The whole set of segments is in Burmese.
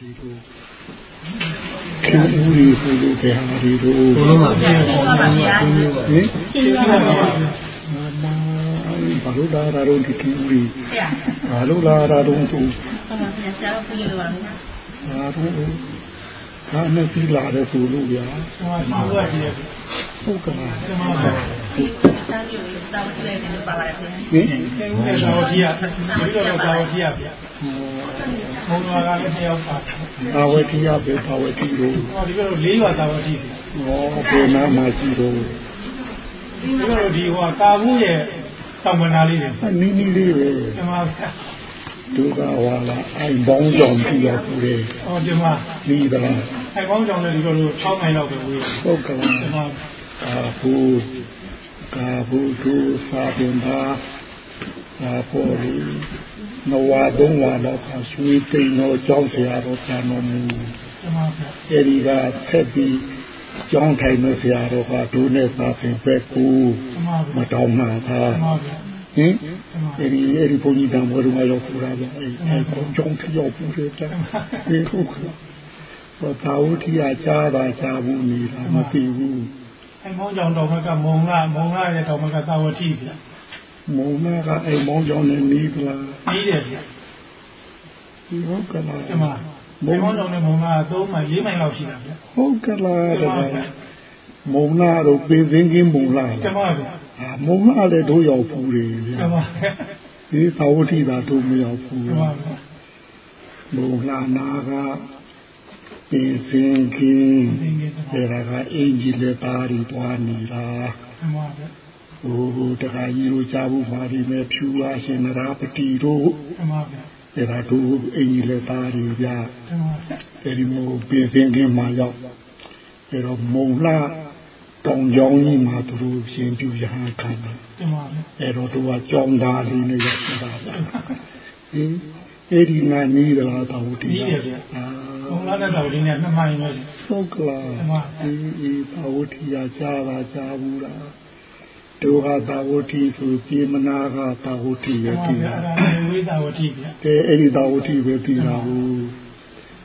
ဒီတို့ခင်ဦးရီဆိုလို့ဘယ်ဟာဒီတို့ဘုလုံးမှာပြန်ပေါ်လာတာဟင်ဟင်ဘာလို့လာတာတော့ဒီခင်ဦးရီဘာလို့လာတာတော့သူဆရာတော်ပြည့်လို့ပါမယ်ဘာတော့ဒါနဲ့ပြီးလာတယ်ဆိုလို့ဗျာမှာဟုတ်ကဲ့ဟုတ်ကဲ့ ကျွန်တော်ကဒီစာမျိုးကိုတောင်းလိုက်တယ်လို့ပါပါတယ်ခင်ဟင်ကျေဦးနဲ့သာဝတိယဒီလိုတော့သာဝတိယဗျဘုံတော်ကလည်းတယောက်ပါဘာဝတိယပဲဘာဝတိတို့ဟောဒီလိုလေးပါသာဝတိဗျဟောဘယ်နာမှာရှိတော့ဒီလိုဒီဟောကာဘူးရဲ့တောင်မနာလေးတွေနီးနီးလေးပဲကျွန်တော်ဒုက္ခဝါလာအိမ်ပေါင်းကြောင်ပြရပူတယ်ဟောကျွန်တော်နီးသလားအဲကောင်းကြောင်လည်းဒီလိုလို6မိုင်လောက်ပဲဝေးဟုတ်ကဲ့ကျွန်တော်ကာဘူး ကာဘူးသူစာပင်သာသာပေါ်လီနဝါသုံးဝါတော့ရွှေတိန်တော်ကျောင်းဆရာတော်ပြန်တော်မူကျွန်တော်အဲဒီကဆက်ပြီးကျောင်းထိုင်တဲ့ဆရာတော်ကဒုနဲ့စာပင်ပဲကူကျွန်တော်မတောင်းမှာသာကျွန်တော်ဟင်အဲဒီအဲဒီဘုန်းကြီးတန်ဘောလုံးကရောက်ပူတာဗျအဲအဲကျောင်းထရောက်ပူတယ်ဗျဒီဟုတ်ကဲ့ဘာသာဝတိယကြားတာကြားဘူးနေတာမသိဘူး အဲကောင်းကြောင်တော်မကမုံကမုံကရဲ့တော်မကသာဝတိဗျမုံနာကအိမ်မောင်းကြောင်းနဲ့နီးပလားပြီးတယ်ဗျဒီဟုတ်ကလားကျွန်တော်မုံကောင်းကြောင်နဲ့မုံက3မိုင်4မိုင်လောက်ရှိတာဗျဟုတ်ကလားတကယ်မုံနာတော့ပင်စင်းကင်းမုံလာကျွန်တော်ဗျအာမုံနာလည်းတို့ရောက်ပူတယ်ဗျကျွန်တော်ဒီသာဝတိသာတို့မရောက်ဘူးကျွန်တော်မုံလာနာက ပင်စင်းကင်းအဲဒါကအင်ဂျီလက်သားတွေတွားနေတာကျွန်တော်ဗျဟိုဟိုတခါကြီးတို့ကြားဘူးပါဒီမဲ့ဖြူလာရှင်နရာပတိတို့ကျွန်တော်ဗျအဲဒါတို့အင်ကြီးလက်သားတွေဗျကျွန်တော်အဲဒီမို့ပြင်စင်ကင်းမှာရောက်အဲတော့မုံလာတောင်ကြောင်းကြီးမှာသူတို့ရှင်ပြူရဟန်းခံတယ်ကျွန်တော်ဗျအဲတော့သူကကြောင်းသားလေးနဲ့ရောက်တာဗျဟင် အဲဒီနာနီးသလားတောဝတိအာဘုံလာတဲ့တော်လေးနဲ့2မိုင်ပဲဟုတ်ကလားမှန်ပါဒီဒီတောဝတိရကြားတာကြားဘူးလားဒုဟာတောဝတိဆိုပြေမနာကတောဝတိရကျွန်ပြီတော်ဗျလားအဲ့ဒါဝိသာဝတိဗျကဲအဲ့ဒီတောဝတိပဲပြီးတာဘူး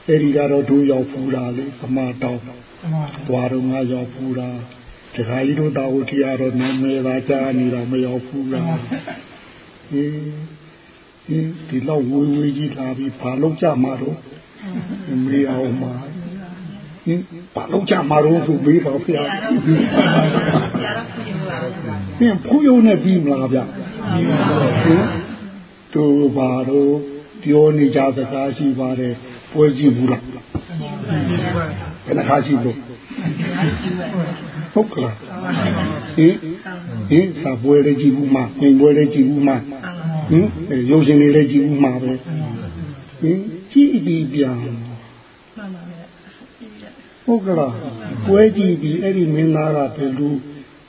အဲ့ဒီကတော့ဒုရောက်ဖူးတာလေပမာတောင်းကျွန်တော်သွားတော့ငါရောက်ဖူးတာတခါကြီးတို့တောဝတိရတော့နာမည်သာကြားနေတာမရောက်ဖူးတာဟင်း ဒီဒီလောက်ဝေးဝေးကြီးလာပြီးဘာလို့ကြမှာတော့မေးအောင်မှာဟင်ဘာလို့ကြမှာတော့ဆိုမေးပါဗျာဆရာတော်ပြည့်လို့ပါမယ်ဟင်ဖူးရုံနဲ့ပြီးမလားဗျဟင်တို့ဘာတော့ပြောနေကြစကားရှိပါတယ်ပွဲကြည့်ဘူးလားဘယ်နှခါရှိလို့ဟုတ်ကလားဟင်ဟင်စာပွဲလေးကြည့်ဘူးမှာငင်ပွဲလေးကြည့်ဘူးမှာ ဟင်ရုပ်ရှင်လေးလေးကြည့်ဘူးမှာပဲဟင်ကြည့်ပြီးပြန်မှန်ပါဗျာဟုတ်ကလားပွဲကြည့်ပြီးအဲ့ဒီမင်းသားကဘယ်လို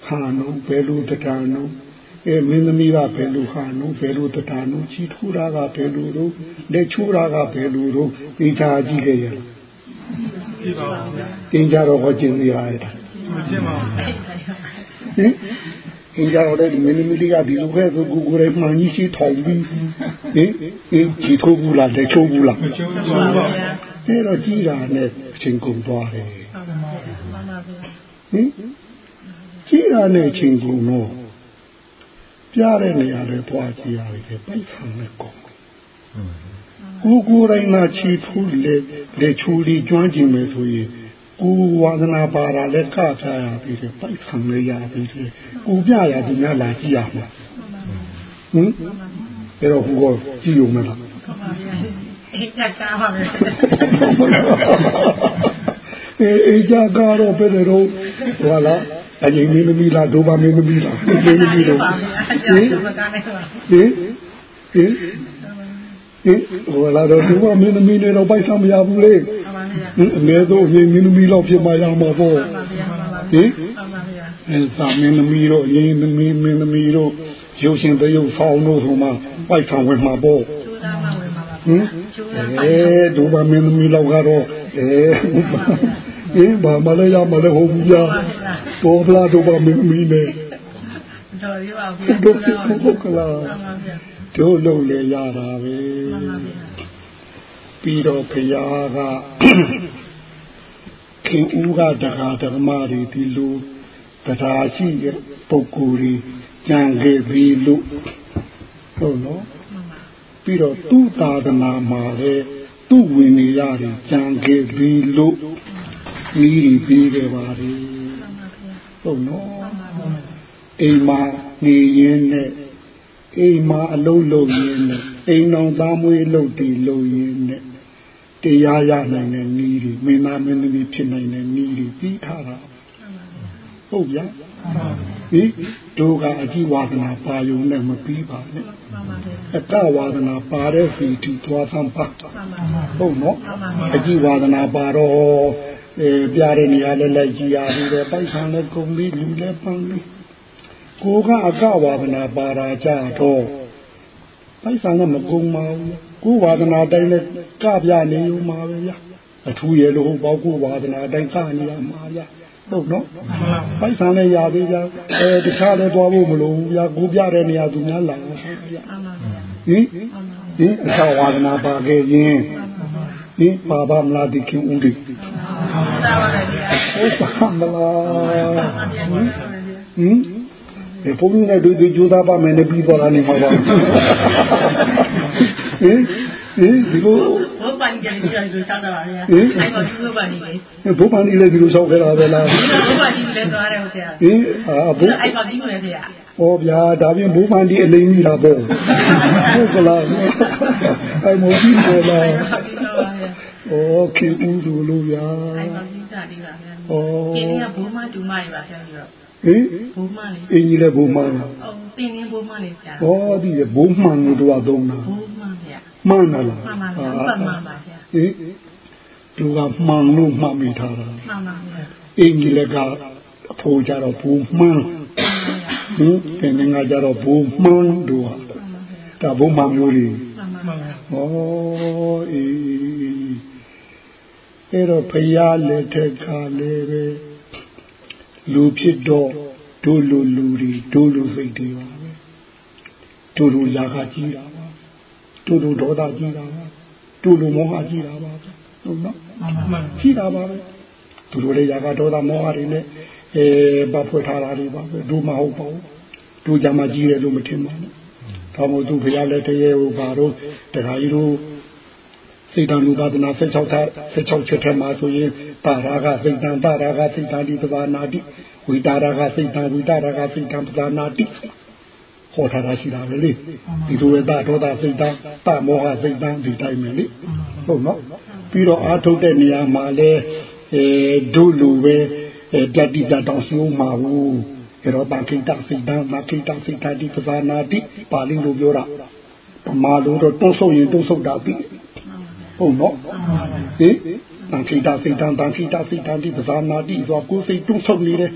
ဟာနုဘယ်လိုတဏ္ဍနုအဲမင်းသမီးကဘယ်လိုဟာနုဘယ်လိုတဏ္ဍနုချီထူတာကဘယ်လိုတော့လက်ချိုးတာကဘယ်လိုတော့သိချာကြည့်ခဲ့ရလားပြပါဦးဗျတင်ကြတော့ဟောကျင်နေရတာမကျင်ပါဘူးဟင် တင်ကြတော့လေမင်းသမီးလေးကဒီလိုပဲဆိုကိုကိုယ်တိုင်မှန်ကြီးရှိထောင်ပြီးဟင်အင်းချီထိုးဘူးလားလက်ချိုးဘူးလားမကျိုးဘူးပါဗျာအဲ့တော့ကြည်တာနဲ့အချိန်ကုန်သွားတယ်မှန်ပါဗျာဟင်ကြည်တာနဲ့အချိန်ကုန်တော့ပြတဲ့နေရာတွေသွားကြည့်ရတယ်ပိုက်ဆံနဲ့ကုန်ကိုကိုယ်တိုင်သာချီထူးလေလက်ချိုးလေးကျွမ်းကျင်မယ်ဆိုရင် ကိုဝါသနာပါတာလည်းကပြရပြီလေပိုက်ဆံလည်းရပြီလေကိုပြရဒီများလာကြည့်ရမှာဟင်အဲ့တော့ဟိုကကြည့်ရုံမလားမှန်ပါဗျာအဲ့ဒါကားပါပဲအေးအေးကြကတော့ဘယ်လိုတော့ဟောလားအရင်မင်းသမီးလားဒုဘာမင်းသမီးလားမင်းသမီးတော့ပါဗျာအဲ့ဒါမကားနဲ့ပါဟင်ဟင် ဟင်ဟောလာတော့ဒုဘာမင်းသမီးနဲ့တော့ပိုက်ဆံမရဘူးလေမှန်ပါဗျာဟင်အမေတို့အရင်မင်းသမီးလောက်ဖြစ်မှရမှာပေါ့မှန်ပါဗျာမှန်ပါဟင်မှန်ပါဗျာအဲသာမင်းသမီးတို့အရင်သမီးမင်းသမီးတို့ရုပ်ရှင်သရုပ်ဆောင်တို့ဆိုမှပိုက်ဆံဝင်မှာပေါ့ကျိုးသားမှဝင်ပါပါဟင်ကျိုးသားအဲဒုဘာမင်းသမီးလောက်ကတော့အဲဟင်ဘာမလဲရမလဲဟုတ်ဘူးကြာတော်ဗလာဒုဘာမင်းသမီးနဲ့တော်ရပါဘူးတို့ဟုတ်ကလား မှန်ပါဗျာတို့လုံးလေရတာပဲမှန်ပါဗျာပပြီးတော့ဖရာကခင်ဦးကတခါဓမ္မတွေဒီလိုတရားရှိတဲ့ပုဂ္ဂိုလ်တွေကြံခဲ့ပြီလို့ဟုတ်နော်ပြီးတော့သူ့သာသနာမှာလည်းသူ့ဝင်နေရတယ်ကြံခဲ့ပြီလို့ဤဒီပြီးခဲ့ပါလေဟုတ်နော်အိမ်မှာနေရင်းနဲ့ အိမ်မှာအလုံးလုံးရင်းနဲ့အိမ်တော်သားမွေးလုပ်တည်လုပ်ရင်းနဲ့တရားရနိုင်တဲ့ဤဒီမင်းသားမင်းသမီးဖြစ်နိုင်တဲ့ဤဒီပြီးထားတာဟုတ်ဗျာဟင်တို့ကအကြည့်ဝါဒနာပါယုံနဲ့မပြီးပါနဲ့အတဝါဒနာပါတဲ့စီတီသွားသမ်းပါဟုတ်နော်အကြည့်ဝါဒနာပါတော့အဲပြတဲ့နေရာလည်းလိုက်ကြည့်ရပြီးတော့ပိုက်ဆံလည်းကုန်ပြီးလူလည်းပန်းပြီး ကိုကအကဝါဒနာပါတာကြတော့ပိုက်ဆံလည်းမကုန်ပါဘူးကိုဝါဒနာတိုင်းလည်းကပြနေုံမှာပဲဗျာအထူးရလို့ဟုတ်ပေါ့ကိုဝါဒနာတိုင်းကနေရမှာဗျာဟုတ်နော်ပိုက်ဆံလည်းရသေးကြအဲတခြားလည်းသွားဖို့မလိုဘူးဗျာကိုပြတဲ့နေရာသူများလာဗျာဟင်ဟင်အချဝါဒနာပါခဲ့ရင်ဟင်ပါပါမလားဒီခင်ဦးဒီသာပါဗျာဟုတ်ပါမလားဟင် ဒီပုံနဲ့တွေ့တွေ့ကြိုးစားပါမယ်နဲ့ပြီးသွားတာနေမှာပါဟင်ဟင်ဒီလိုဘောပန်ကြတယ်ဒီလိုဆောက်တာပါဗျာအဲ့တော့ဒီလိုပါနေလေဘောပန်ဒီလည်းဒီလိုဆောက်ခဲ့တာပဲလားဘောပန်ဒီလည်းသွားတယ်ဟုတ်ကဲ့ဟင်အာဘိုးအဲ့တော့ဒီလိုလေဗျာဟောဗျာဒါပြင်ဘိုးပန်ဒီအလိမ့်ကြီးလာပေါ့ဟုတ်ကလားအဲ့မို့ဒီပေါ်လာโอเคဦးသူလို့ဗျာအဲ့တော့ဒီတာဒီပါဗျာဩဒီနေ့ကဘိုးမတူမတွေပါဗျာပြီးတော့ ဟင်ဘိုးမလေးအင်းကြီးလည်းဘိုးမလားဟုတ်တင်းင်းဘိုးမလေးဆရာဟောဒီဘိုးမှန်လို့တော့သုံးတာဘိုးမှန်ဗျာမှန်လားမှန်ပါဗျာမှန်ပါဗျာဟင်သူကမှန်လို့မှတ်မိထားတာမှန်ပါဗျာအင်းကြီးလည်းကအဖိုးကြတော့ဘိုးမှန်ဟင်တင်းငါကြတော့ဘိုးမှန်တို့ဟာဒါဘိုးမှန်မျိုးတွေမှန်ပါဗျာဩအေးအဲ့တော့ဖရာလက်ထက်ကလည်းပဲ လူဖြစ်တော့ဒုလူလူတွေဒုလူစိတ်တွေပါပဲဒုလူရာခကြီးတာပါဒုလူဒေါသကြီးတာပါဒုလူမောဟကြီးတာပါဟုတ်နော်ကြီးတာပါပဲသူတို့လည်းရာခဒေါသမောဟတွေနဲ့အဲဘာဖွေထားတာတွေပါပဲဒုမဟုတ်ပါဘူးဒုကြမှာကြီးတယ်လို့မထင်ပါနဲ့ဒါမို့သူဖရာလက်တရေဟိုဘာတို့တခါကြီးတို့စိတ်တံလူပါဒနာ16ထား16ချက်ထဲမှာဆိုရင် ပါရာဂစိတ်တံပါရာဂစိတ်တံဒီပဇာနာတိဝိတာရာဂစိတ်တံဝိတာရာဂစိတ်တံပဇာနာတိဟောထားတာရှိတာပဲလေဒီလိုပဲတာဒေါသစိတ်တံတမောဟစိတ်တံဒီတိုင်းပဲလေဟုတ်နော်ပြီးတော့အာထုတ်တဲ့နေရာမှာလဲအဲဒုလူပဲတတိတတောင်ရှိဦးမှာဘူးအဲ့တော့တာခိတစိတ်တံတာခိတစိတ်တံဒီပဇာနာတိပါဠိလိုပြောတာပမာလိုတော့တွန်းဆုပ်ရင်တွန်းဆုပ်တာပြီးဟုတ်နော်ဟင် တန်ခိတာစိတ်တန်တန်ခိတာစိတ်တန်ဒီပဇာနာတိဆိုကိုယ်စိတ်တွန်းဆုပ်နေတယ်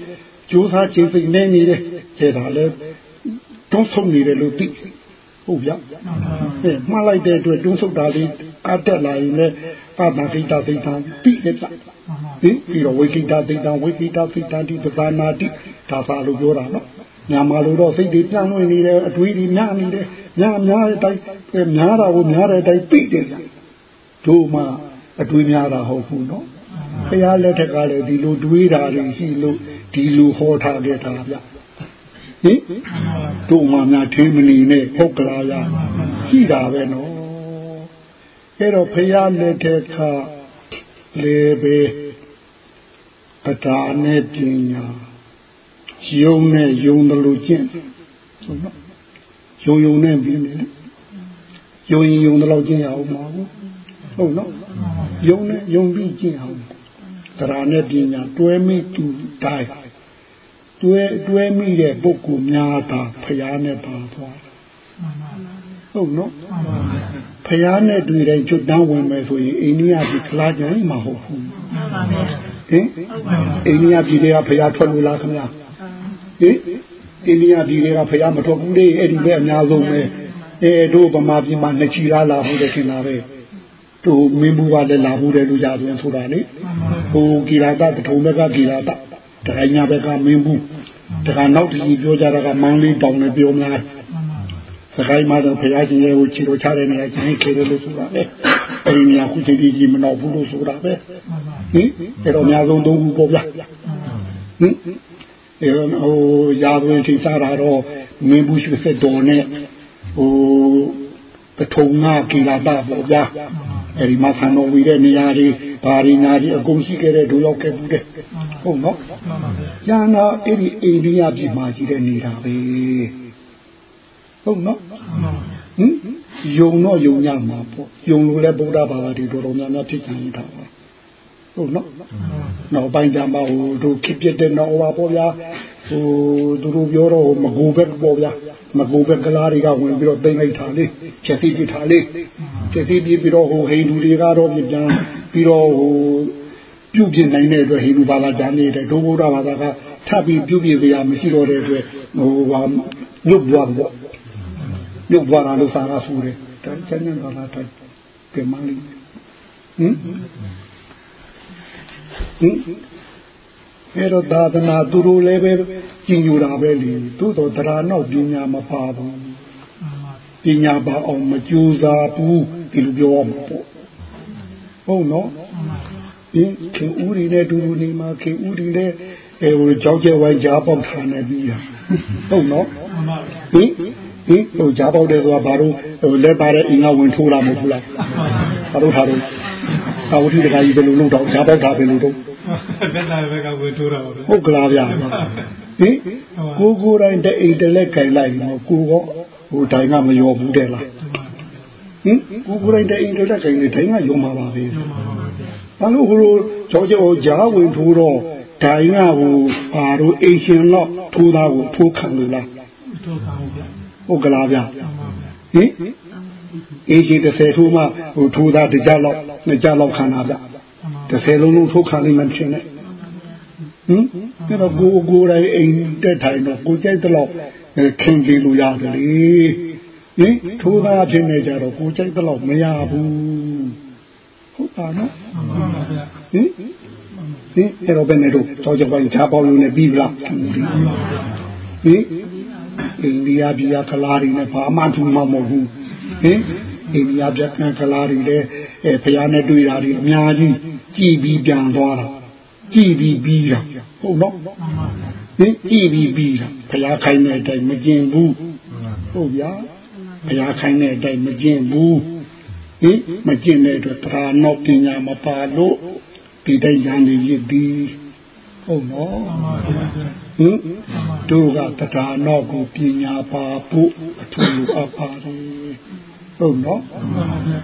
ကြိုးစားခြင်းစိတ်နေနေတယ်အဲ့ဒါလည်းတွန်းဆုပ်နေတယ်လို့သိဟုတ်ဗျဟဲ့မှားလိုက်တဲ့အတွက်တွန်းဆုပ်တာလေးအတက်လာရင်လည်းအာတန်ခိတာစိတ်တန်ပြီးတယ်ဟင်ပြီးတော့ဝိကိတာစိတ်တန်ဝိကိတာစိတ်တန်ဒီပဇာနာတိဒါသာလို့ပြောတာနော်ညာမလို့တော့စိတ်တွေပြောင်းလဲနေတယ်အတွေးတွေများနေတယ်ညာများတဲ့အတိုင်းများတာကိုများတဲ့အတိုင်းပြီးတယ်တို့မှ အတွေးများတာဟုတ်ဘူးနော်ဘုရားလက်ထက်ကလည်းဒီလိုတွေးတာတွေရှိလို့ဒီလိုဟောထားခဲ့တာဗျဟင်တို့မှများထေးမနေနဲ့ဟုတ်ကလားရရှိတာပဲနော်အဲ့တော့ဘုရားလက်ထက်ကလေပဲတရားနဲ့ပညာယုံနဲ့ယုံတယ်လို့ကျင့်ဟုတ်နော်ယုံယုံနဲ့ပြီးနေတယ်ယုံရင်ယုံတယ်လို့ကျင့်ရအောင်ပါဘူးဟုတ်နော်ယုံနဲ့ယုံပြီးကျင့်အောင်တရားနဲ့ပညာတွဲမိသူတိုင်းတွဲတွဲမိတဲ့ပုဂ္ဂိုလ်များသာဖရားနဲ့ပါသွားဟုတ်နော်ဖရားနဲ့တွေ့တိုင်းကျွတ်တန်းဝင်မယ်ဆိုရင်အိန္ဒိယပြည်ခလာကြမ်းမဟုတ်ဘူးမှန်ပါဗျာဟင်အိန္ဒိယပြည်တွေကဖရားထွက်လို့လားခင်ဗျာဟင်အိန္ဒိယပြည်တွေကဖရားမထွက်ဘူးလေအဲ့ဒီပဲအများဆုံးပဲအဲတို့ဗမာပြည်မှာနှစ်ချီလာလာဘူးတဲ့ခင်ဗျာပဲ သူမင်းဘူးကလည်းလာဘူးတယ်လို့ကြာဆိုရင်ဆိုတာလေဟိုဂီရာတတထုံဘက်ကဂီရာတတခိုင်ညာဘက်ကမင်းဘူးတခါနောက်တကြီးပြောကြတာကမန်းလေးတောင်နဲ့ပြောများစကိုင်းမှာတော့ဘုရားရှင်ရဲ့ကိုချီတော်ချတဲ့နေရာကျင်းခဲ့တယ်လို့ဆိုတာပဲအဲဒီနေရာခုချိန်ကြီးကြီးမတော့ဘူးလို့ဆိုတာပဲဟင်အဲ့တော့အများဆုံးသုံးခုပေါ့ဗျာဟင်အဲဟိုရာသွင်းထိစားတာတော့မင်းဘူးရှိစက်တော်နဲ့ဟိုပထုံငါကီလာတာပေါ့ဗျာ အဲဒီမှာဆန်တော်ဝီတဲ့နေရာတွေဘာရီနာကြီးအကုန်ရှိခဲ့တဲ့ဒုရောက်ခဲ့ဘူးတဲ့ဟုတ်နော်ကျန်တော့အဲ့ဒီအိန္ဒိယပြည်မှာရှိတဲ့နေတာပဲဟုတ်နော်ဟင်ယုံတော့ယုံရမှာပေါ့ယုံလို့လည်းဗုဒ္ဓဘာသာတွေတော်တော်များများဖြစ်ကြတာပါ ဟုတ်နော်နောက်ပိုင်းကျမှဟိုတို့ခစ်ပြတဲ့နောက်ပါပေါ့ဗျာဟိုသူတို့ပြောတော့မကူဘက်ပေါ့ဗျာမကူဘက်ကလားတွေကဝင်ပြီးတော့တိမ့်လိုက်တာလေချက်စီပြထားလေချက်စီပြပြီးတော့ဟိုဟိန္ဒူတွေကတော့ပြန်ပြီးတော့ဟိုပြုတ်ပြနိုင်တဲ့အတွက်ဟိန္ဒူဘာသာကြားနေတဲ့ဒုဗုဒ္ဓဘာသာကထပ်ပြီးပြုတ်ပြကြရမရှိတော့တဲ့အတွက်ဟိုဟာမြုပ်သွားပေါ့မြုပ်သွားတာလို့စာရဆူတယ်တန်ချမ်းသာလာတဲ့ပြန်မလေးဟင် ဟင်အဲ့တော့သာသနာသူတို့လည်းပဲကျင်ညူတာပဲလေသို့တော့တရားနောက်ပညာမပါဘူးပညာပါအောင်မကြိုးစားဘူးဒီလိုပြောမှာပေါ့ဟုတ်နော်ဒီခင်ဦးရီနဲ့ဒူဒူနေမှာခင်ဦးရီနဲ့အဲဟိုကြောက်ကြဝိုင်းကြားပေါက်ထားနေပြီးတာဟုတ်နော်ဟင် ဟင်ဟိုကြားပေါက်တယ်ဆိုတာဘာလို့ဟိုလက်ပါတဲ့အင်္ဂါဝင်ထိုးတာမဟုတ်ဘူးလားဘာလို့ထားတော့သာဝတိတခါကြီးဘယ်လိုလုပ်တော့ကြားပေါက်တာဘယ်လိုတော့လက်လာဘက်ကဝင်ထိုးတာပါဟုတ်ကလားဗျာဟင်ကိုကိုတိုင်းတအိတ်တလက်ခိုင်လိုက်တော့ကိုကဟိုတိုင်းကမရောဘူးတဲ့လားဟင်ကိုကိုတိုင်းတအိတ်တလက်ခိုင်နေတိုင်းကရောမှာပါပဲဘာလို့ဟိုကြောကြောကြားဝင်ထိုးတော့ဒိုင်းကဟိုဘာတို့အေရှင်တော့ထိုးသားကိုထိုးခံလို့လားထိုးခံပါဗျာ ဟုတ်ကလားဗျာဟင်အေရှင်30ထိုးမှဟိုထိုးသားတကြလောက်နှစ်ကြလောက်ခံတာဗျ30လုံးလုံးထိုးခံလိမ့်မယ်ရှင်နဲ့ဟင်ဒါတော့ကိုကိုယ်တိုင်အိမ်တက်ထိုင်တော့ကိုကြိုက်တော့ခင်ကြည့်လို့ရတယ်လေဟင်ထိုးသားဖြစ်နေကြတော့ကိုကြိုက်တော့မရဘူးဟုတ်ပါနော်ဟင်ဟင်အဲ့တော့ဘယ်နဲ့တော့ကြောက်ကြပိုင်းချာပေါလို့နေပြီးလားဟင် အိန္ဒိယပြည်ကလာရီနဲ့ဘာမှထူမှမဟုတ်ဘူးဟင်အိန္ဒိယပြည်ကလာရီတဲ့အဲဖယားနဲ့တွေ့တာဒီအများကြီးကြည်ပြီးပြန်သွားတာကြည်ပြီးပြီးတာဟုတ်နော်ဟင်ကြည်ပြီးပြီးတာဖယားခိုင်းတဲ့အတိုင်းမကျင်ဘူးဟုတ်ဗျာဖယားခိုင်းတဲ့အတိုင်းမကျင်ဘူးဟင်မကျင်တဲ့အတွက်တရားနောပညာမပါလို့ဒီတိုင်းရန်နေရည်ပြီးဟုတ်နော် ဟင်တို့ကတရားနောကိုပညာပါဖို့အထူးလိုအပ်ပါတယ်ဟုတ်နော်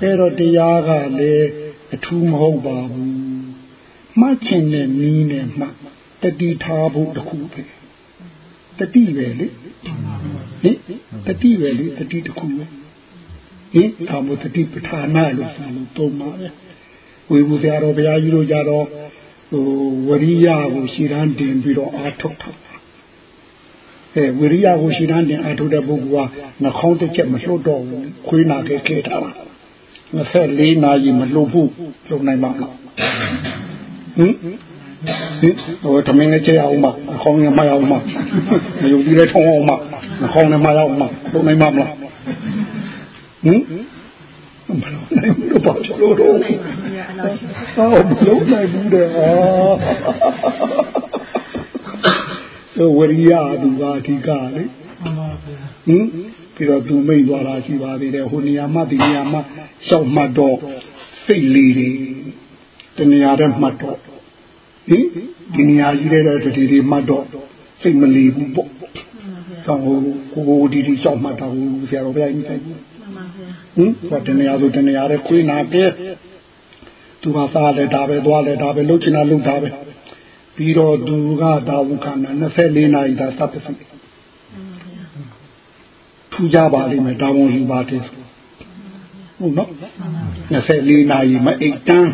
အဲ့တော့တရားကလည်းအထူးမဟုတ်ပါဘူးမှတ်ချင်တဲ့နည်းနဲ့မှတတိထားဖို့တခုပဲတတိပဲလေဟင်တတိပဲလေတတိတခုပဲဟင်ဒါမို့တတိပဌာနာလို့ဆိုလို့သုံးပါပဲဝေဘူးဆရာတော်ဘုရားကြီးတို့ကြတော့ဟိုဝရိယကိုရှည်တန်းတင်ပြီးတော့အာထုတ်ထုတ် အဲဝိရိယကိုရှည်တန်းတင်အာထုတ်တဲ့ပုဂ္ဂိုလ်ကနှာခေါင်းတစ်ချက်မလွတ်တော့ဘူးခွေးနာခဲ့ခဲ့တာပါ24နာရီမလွတ်ဘူးလုံနိုင်ပါမလားဟင်ဟိုတမင်းငယ်ချအောင်မအခေါင်းနဲ့မရအောင်မမယုံကြည်တဲ့ထုံးအောင်မအခေါင်းနဲ့မရအောင်မလုံနိုင်ပါမလားဟင်မနိုင်ဘူးတော့ဘာလို့တော့အော်ဘလုံးနိုင်ဘူးတဲ့အာ ဝရိယသူကအဓိကလေဟင်ပြီးတော့သူမိတ်သွားတာရှိပါသေးတယ်ဟိုနေရာမှဒီနေရာမှရှောက်မှတ်တော့စိတ်လေးတွေတနေရာတဲ့မှတ်တော့ဟင်ဒီနေရာကြီးတဲ့တတိတွေမှတ်တော့စိတ်မလီဘူးပေါ့တော့ဟိုဟိုဒီဒီရှောက်မှတ်တာဟိုဆရာတော်ဘုရားကြီးဆိုင်ဘူးဟင်ဟောတနေရာဆိုတနေရာတဲ့ခွေးနာကဲသူကစားလဲဒါပဲသွားလဲဒါပဲလှုပ်ချင်တာလှုပ်တာပဲ ပြီးတော့သူကဒါဝုခန္ဓာ24နာရီသာသတ်ပစီထူကြပါလိမ့်မယ်တာဝန်ယူပါတယ်ဟုတ်နော်24နာရီမအိတ်တန်း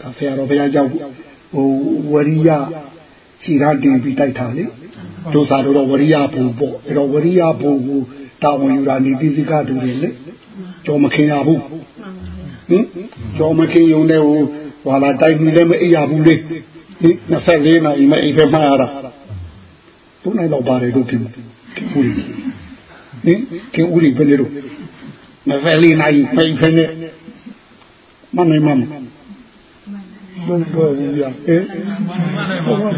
ဒါဆရာတော်ဘုရားကြောင့်ဟိုဝရိယရှိတာတင်ပြီးတိုက်တာလေတို့သာတို့တော့ဝရိယဘူပေါ့အဲ့တော့ဝရိယဘူကိုတာဝန်ယူတာနေတိစိကတူတယ်လေကြောမခင်ရဘူးဟင်ကြောမခင်ယုံတဲ့ဟိုဟာလာတိုက်ပြီးလည်းမအိပ်ရဘူးလေဟင် 24နာရီမအိပ်ပဲမှရတာဘုနိုင်တော့ပါတယ်တို့တင်ဘူးဟဟင်ခင်ဦးရီဘယ်နေတော့မဖယ်လေးနိုင်ဖိတ်ဖယ်နေမနိုင်မမဘယ်တော့ဘူးရအဲ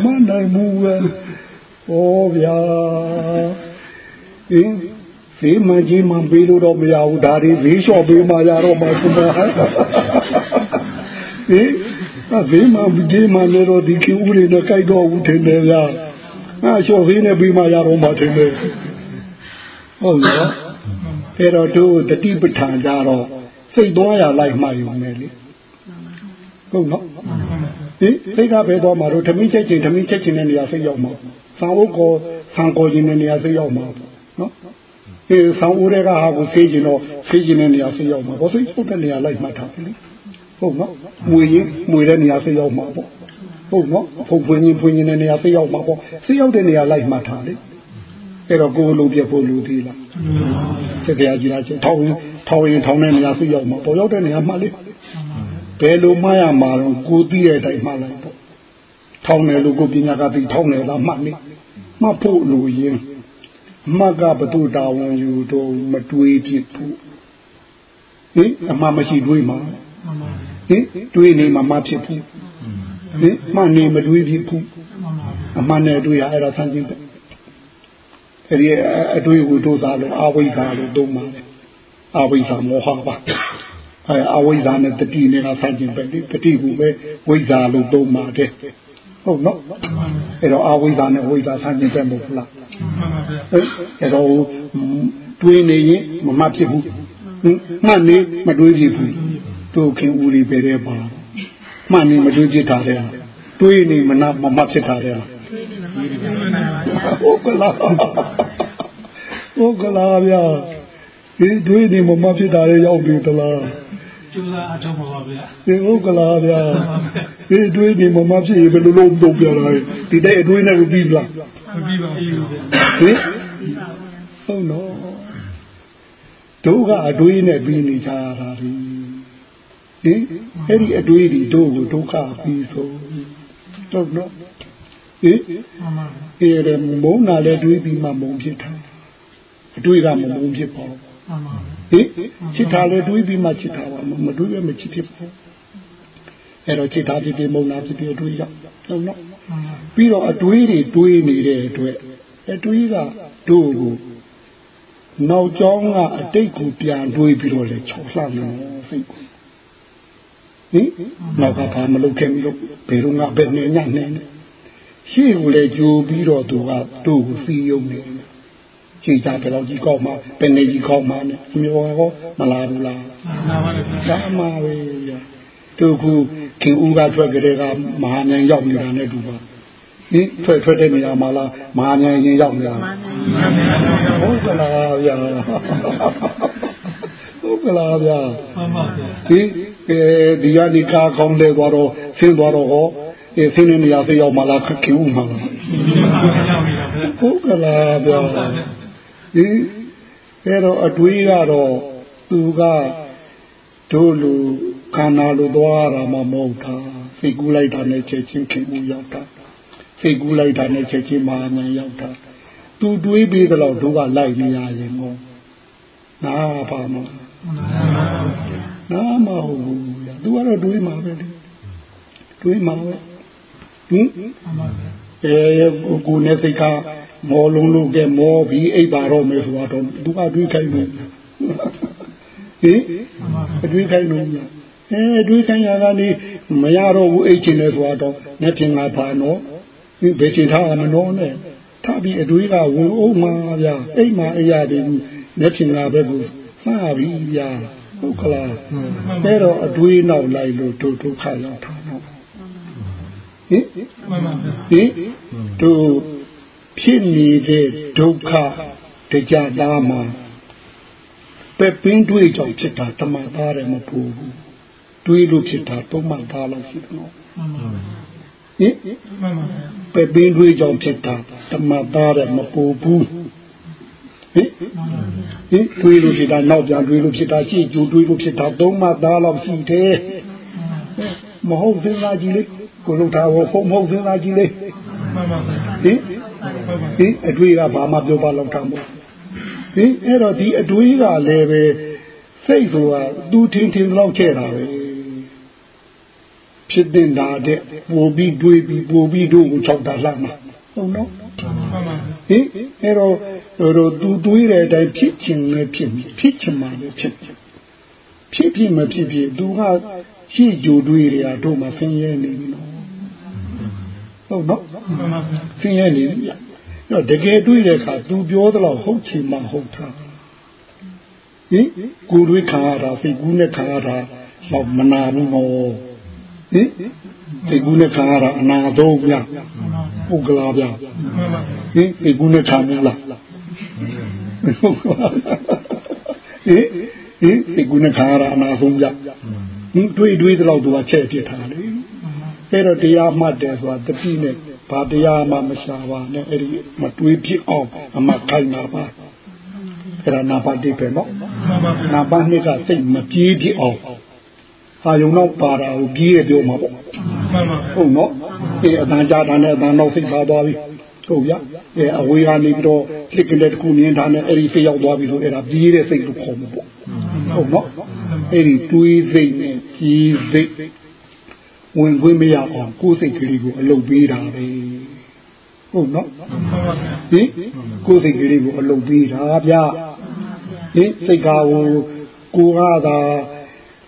မနိုင်ဘူးပဲဩဗျာဟင်ဈေးမှကြီးမှပေးလို့တော့မရဘူးဒါတွေဈေးလျှော့ပေးမှရတော့မှဆိုတော့ဟ င်ဈေးမှကြီးမှလည်းတော့ဒီခင်ဦးရီနဲ့ကြိုက်တော့ဦးထင်တယ်ဗျာငါလျှော့ဈေးနဲ့ပေးမှရတော့မှထင်တယ်ဟုတ်ရောအဲ့တော့တို့တတိပဋ္ဌာန်ကြတော့စိတ်သွားရလိုက်မှယူမယ်လေဟုတ်နော်ဟင်စိတ်ကပဲတော့မှာတို့ဓမင်းချက်ချင်းဓမင်းချက်ချင်းတဲ့နေရာစိတ်ရောက်မှာသံဝုတ်ကောသံကောခြင်းတဲ့နေရာစိတ်ရောက်မှာနော်အဲသံဝုတ်တွေကဟာကိုဆေးခြင်းတော့ဆေးခြင်းတဲ့နေရာစိတ်ရောက်မှာဘောစိတ်ဟုတ်တဲ့နေရာလိုက်မှတ်ထားတယ်လေ ဟုတ်နော်မွေရင်မွေတဲ့နေရာစိတ်ရောက်မှာပေါ့ဟုတ်နော်ဖုန်ဖွင့်ရင်ဖွင့်ရင်တဲ့နေရာစိတ်ရောက်မှာပေါ့စိတ်ရောက်တဲ့နေရာလိုက်မှတ်ထားလေအဲ့တော့ကိုယ်လုံးပြဖို့လူသေးလားချက်ကြကြီးလားချက်ထောင်းထောင်းရင်ထောင်းတဲ့နေရာစိတ်ရောက်မှာပေါ်ရောက်တဲ့နေရာမှလေဘယ်လိုမှရမှာတော့ကိုသိတဲ့အတိုင်းမှလိုက်ပေါ့ထောင်းတယ်လို့ကိုပညာကသိထောင်းတယ်လားမှတ်နေမှတ်ဖို့လိုရင်မှတ်ကဘသူတာဝန်ယူတော့မတွေးဖြစ်ဘူးဟင်အမှမရှိတွေးမှာ ဟင်တွေးနေမှမဖြစ်ဘူးဟင်မှနေမတွေးဖြစ်ဘူးအမှန်နဲ့တွေးရအဲ့ဒါဆန်းကျင်တယ်အဲ့ဒီအတွေးကိုဒုစားလို့အဝိဇ္ဇာလို့သုံးပါတယ်အဝိဇ္ဇာမောဟပါအဲအဝိဇ္ဇာနဲ့တတိနဲ့ကဆန်းကျင်ပဲလေတတိကိုပဲဝိဇ္ဇာလို့သုံးပါတယ်ဟုတ်နော်အဲ့တော့အဝိဇ္ဇာနဲ့ဝိဇ္ဇာဆန်းကျင်ပဲမဟုတ်လားအဲ့တော့တွေးနေရင်မမဖြစ်ဘူးမှတ်နေမတွေးဖြစ်ဘူး တို့ခင်ဦးလေးပဲတဲ့ပါမှတ်နေမတွေးဖြစ်တာတဲ့တွေးနေမနာမမဖြစ်တာတဲ့ဟုတ်ကလားဟုတ်ကလားဗျာဒီတွေးနေမမဖြစ်တာတဲ့ရောက်ပြီတလားကျူလာအထောက်ပါပါဗျာဒီဟုတ်ကလားဗျာဒီတွေးနေမမဖြစ်ရင်ဘယ်လိုလုပ်တော့ပြလာဒီတဲ့အတွေးနဲ့ပြီးလားမပြီးပါဘူးဗျာဟင်ဟုတ်နော်တို့ကအတွေးနဲ့ပြီးနေကြတာဒီ ဟင်အဲ့ဒီအတွေးဒီတို့ကိုဒုက္ခပြီးဆိုတော့နော်ဟင်အေးရမုန်းတာလည်းတွေးပြီးမှမုန်းဖြစ်တာအတွေးကမမုန်းဖြစ်ပါဘူးဟင်ချစ်တာလည်းတွေးပြီးမှချစ်တာပါမတွေးရမချစ်ဖြစ်ဘူးအဲ့တော့ချစ်တာဖြစ်ပြီးမုန်းတာဖြစ်ပြီးအတွေးရောက်ဟုတ်နော်ပြီးတော့အတွေးတွေတွေးနေတဲ့အတွက်အတွေးကတို့ကိုနောက်ကျောင်းကအတိတ်ကိုပြန်တွေးပြီးတော့လေချောလှနေစိတ်ကို ဟင်နောက်ကဘာမလုပ်ခဲ့မလို့ဘယ်တော့မှဘယ်နဲ့ညနေနေရှေ့ကိုလေကြိုပြီးတော့သူကတို့ကိုစီယုံနေခြေစားတယ်တော့ကြီးကောက်မှပင်နေကြီးကောက်မှနဲ့မျိုးကောမလာဘူးလားလာပါလေလာမှာပဲဗျာတို့ခုခင်ဦးကထွက်ကြတဲ့ကမဟာမြန်ရောက်နေတာနဲ့တူပါဒီထွက်ထွက်တဲ့နေရာမှာလားမဟာမြန်ရင်ရောက်နေတာဟုတ်ကလားဗျာ ဟုတ်ကလားဗျာမှန်ပါဗျာဒီအဲဒီကနေကားကောင်းလဲသွားတော့ဆင်းသွားတော့ဟောအဲဆင်းနေနေရာစိရောက်မှလားခင်ဦးမှာလားဟုတ်ကလားဗျာဒီအဲတော့အတွေးကတော့သူကတို့လူခန္ဓာလိုသွားတာမှမဟုတ်တာစိတ်ကူးလိုက်တာနဲ့ချက်ချင်းခင်မှုရောက်တာစိတ်ကူးလိုက်တာနဲ့ချက်ချင်းမာမှန်ရောက်တာသူတွေးပြီးတော့တို့ကလိုက်နေရရင်မောနာပါမ နာမဟုတ်ဘူးရသူကတော့တွေးမှာပဲလေတွေးမှာပဲဟင်အဲကိုနဲ့စိတ်ကမောလုံးလုံးကဲမောပြီးအိပ်ပါတော့မယ်ဆိုတော့သူကတွေးခိုင်းတယ်ဟင်အတွေးခိုင်းလို့အဲအတွေးခိုင်းရတာနေမရတော့ဘူးအိတ်ချင်တယ်ဆိုတော့နှစ်ပြင်ငါပါနော်ဘယ်ချိန်ထားမနော်နဲ့ထားပြီးအတွေးကဝင်အောင်မှာဗျာအိမ်မှာအရာတွေနှစ်ပြင်ငါပဲကို မှားပြီဗျာဟုတ်ကလားအဲတော့အတွေးနောက်လိုက်လို့ဒုဒုက္ခရောက်တာနော်ဟင်ဟင်တို့ဖြစ်နေတဲ့ဒုက္ခတရားသားမှာပဲပင်းတွေးကြောင့်ဖြစ်တာတမန်သားတယ်မပူဘူးတွေးလို့ဖြစ်တာသုံးမှသားလောက်ရှိတယ်နော်ဟင်ပဲပင်းတွေးကြောင့်ဖြစ်တာတမန်သားတယ်မပူဘူး ဟင်ဟင်တွေးလို့ဖြစ်တာနောက်ပြန်တွေးလို့ဖြစ်တာရှေ့ကျူတွေးလို့ဖြစ်တာသုံးမှသားလောက်ရှိတယ်မဟုတ်သင်္သာကြီးလေကိုလုံထားဖို့ဖုံမဟုတ်သင်္သာကြီးလေဟင်ဟင်အတွေ့ကဘာမှပြောပါလောက်တာမဟုတ်ဟဟင်အဲ့တော့ဒီအတွေးကလည်းပဲစိတ်ဆိုတာသူထင်ထင်လောက်ခဲ့တာပဲဖြစ်တင်တာတဲ့ပို့ပြီးတွေးပြီးပို့ပြီးတို့ကို၆တာလှမ်းမှာဟုတ်နော် ဟင်အဲ့တော့တို့သူတွေးတဲ့အတိုင်းဖြစ်ချင်လည်းဖြစ်ဖြစ်ချင်မှလည်းဖြစ်ဖြစ်ဖြစ်မဖြစ်ဖြစ်သူကရှိကြိုတွေးရတာတို့မှဆင်းရဲနေပြီနော်ဟုတ်နော်ဆင်းရဲနေပြီတော့တကယ်တွေးတဲ့အခါသူပြောသလောက်ဟုတ်ချင်မှဟုတ်တာဟင်ကိုယ်တွေးခံရတာစိတ်ကူးနဲ့ခံရတာတော့မနာဘူးမောဟင် စိတ်ကူးနဲ့ခံရတာအနာဆုံးဗျပုဂ္ဂလာဗျဟင်စိတ်ကူးနဲ့ခံဘူးလားဟင်ဟင်စိတ်ကူးနဲ့ခံရတာအနာဆုံးဗျဟင်တွေးတွေးသလောက်သူကချဲ့ပြစ်ထားလေအဲ့တော့တရားမှတ်တယ်ဆိုတာတတိနဲ့ဘာတရားမှမရှာပါနဲ့အဲ့ဒီမတွေးဖြစ်အောင်အမှခိုင်းတာပါအဲ့ဒါနာပါတိပဲနော်နာပါနှစ်ကစိတ်မပြေးဖြစ်အောင် အာယုံတော့ပါတာကိုပြေးရပြောမှာပေါ့ဟုတ်နော်အေးအတန်ကြာတာနဲ့အတန်တော့စိတ်ပါသွားပြီဟုတ်ရအဲအဝေးကနေပြီးတော့လစ်ကလေးတစ်ခုမြင်ထားနဲ့အဲ့ဒီစိတ်ရောက်သွားပြီဆိုအဲ့ဒါပြေးတဲ့စိတ်လို့ခေါ်မှာပေါ့ဟုတ်နော်အဲ့ဒီတွေးစိတ်နဲ့ပြေးစိတ်ဝင်ခွင့်မရအောင်ကိုယ်စိတ်ကလေးကိုအလုပ်ပေးတာပဲဟုတ်နော်ဟင်ကိုယ်စိတ်ကလေးကိုအလုပ်ပေးတာဗျဟင်စိတ်ကားကိုကိုကသာ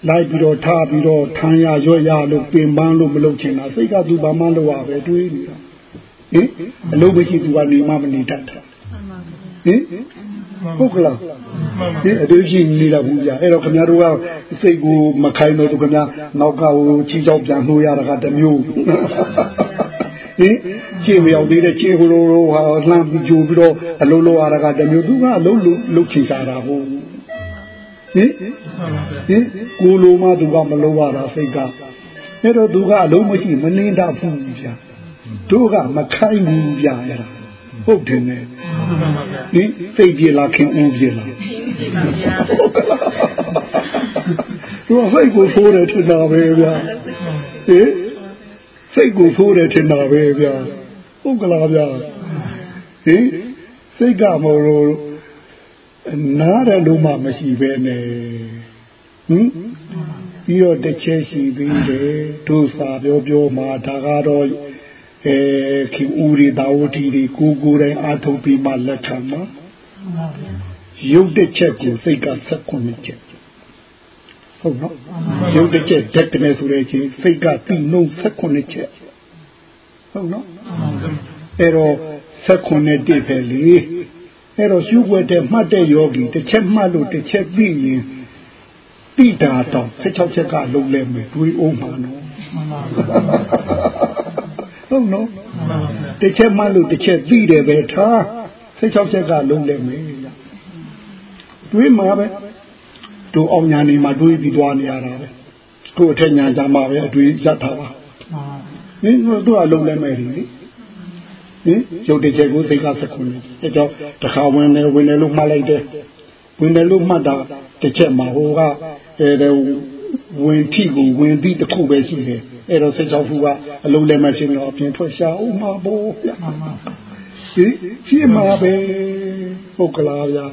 လိုက်ပြီးတော့ထားပြီးတော့ထမ်းရရွရလို့ပင်ပန်းလို့မလုပ်ချင်တာစိတ်ကသူဘာမှလုပ်ရပဲတွေးနေတာဟင်အလုပ်မရှိသူကနေမှမနေတတ်တာဟင်ဟုတ်ကလားဒီအတူရှိနေတာဘူးဗျအဲ့တော့ခင်ဗျားတို့ကစိတ်ကိုမခိုင်းတော့သူခင်ဗျာနောက်ကဟိုချီချောက်ပြန်လို့ရတာကတမျိုးဟင်ခြေမရောက်သေးတဲ့ခြေဟိုလိုလိုဟာလှမ်းပြီးကြိုပြီးတော့အလုံးလုံးရတာကတမျိုးသူကအလုံးလုံးလုတ်ချင်စားတာဟုတ် ဟင်ဟင်ကိုလိုမှသူကမလုံးရတာစိတ်ကအဲ့တော့သူကအလုံးမရှိမနှင်းတတ်ဘူးဗျာတို့ကမခိုင်းဘူးဗျာအဲ့ဒါဟုတ်တယ်နဲ့ဒီစိတ်ပြေလာခင်ဦးပြေလာသူကစိတ်ကိုဆိုးတယ်ထင်တာပဲဗျာဟင်စိတ်ကိုဆိုးတယ်ထင်တာပဲဗျာဟုတ်ကလားဗျာဟင်စိတ်ကမလို့ နားတယ်လို့မှမရှိပဲနဲ့ဟင်ပြီးတော့တစ်ချက်ရှိသေးတယ်တို့စာပြောပြောမှာဒါကတော့အဲခင်ဦးရီတာဝတိတွေကိုကိုယ်တိုင်အာထုတ်ပြီးမှလက်ခံမှာရုပ်တစ်ချက်ကိုစိတ်က16ချက်ဟုတ်နော်ရုပ်တစ်ချက်ဓာတ်တည်းဆိုတဲ့ချင်းစိတ်ကတိနှုံ16ချက်ဟုတ်နော်အဲ့တော့16တိပဲလေ အဲ့တော့ရှုွက်တဲ့မှတ်တဲ့ယောဂီတစ်ချက်မှတ်လို့တစ်ချက်ပြီးရင်တိတာတော့16ချက်ကလုံးလဲမယ်တွေးအောင်မှာနော်ဟုတ်နော်တစ်ချက်မှလို့တစ်ချက်သိတယ်ပဲထား16ချက်ကလုံးလဲမယ်တွေးမှာပဲတို့အောင်ညာနေမှာတွေးပြီးသွားနေရတာပဲကိုယ်အထက်ညာကြမှာပဲအတွေးရက်ထားပါနင်းတို့ကလုံးလဲမယ်လေ ဟင်ရုပ်တစ်ချက်ကိုစိတ်ကစခွန်းနေအဲကြောင့်တခါဝင်နေဝင်နေလို့မှတ်လိုက်တယ်ဝင်တယ်လို့မှတ်တာတစ်ချက်မှာဟိုကအဲဝင်ထိကိုဝင်ပြီးတစ်ခုပဲရှိတယ်အဲ့တော့စိတ်ချောက်ဖူကအလုံးလည်းမဖြစ်တော့အပြင်ထွက်ရှာဦးမှာပေါ့ဗျာဒီရှိမှာပဲပုတ်ကလာဗျာ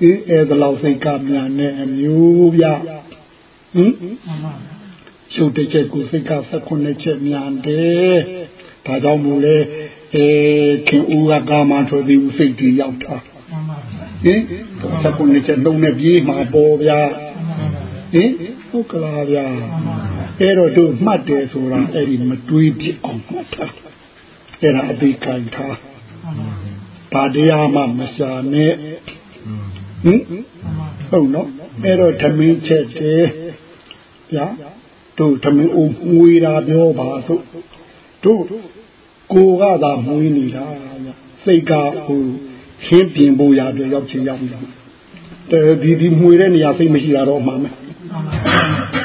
ဒီအဲ့ဒါလောက်စိတ်ကမြန်နဲ့အမျိုးဗျာဟင်ရှုပ်တဲ့ချက်ကိုစိတ်က16ချက်မြန်တယ် ဒါကြောင့်မို့လဲအဲခင်ဦးကကာမထွက်ပြီးစိတ်ကြီးရောက်တာဟင်16ချက်လုံးနဲ့ပြေးမှာပေါ့ဗျာဟင်ဟုတ်ကလားဗျာအဲ့တော့တို့မှတ်တယ်ဆိုတာအဲ့ဒီမတွေးဖြစ်အောင်မှတ်တာအဲ့ဒါအဘိကံထားဘာတရားမှမရှာနဲ့ဟင်ဟုတ်နော်အဲ့တော့ဓမင်းချက်တယ်ဗျာတို့ဓမင်းအိုးငွေတာပြောပါစို့ တို့ကိုကသာမွေးနေတာဗျစိတ်ကဟိုခင်းပြင်ဖို့ရအတွက်ရောက်ချင်ရောက်ပြီဒီဒီမွေတဲ့နေရာစိတ်မရှိတာတော့အမှန်ပဲ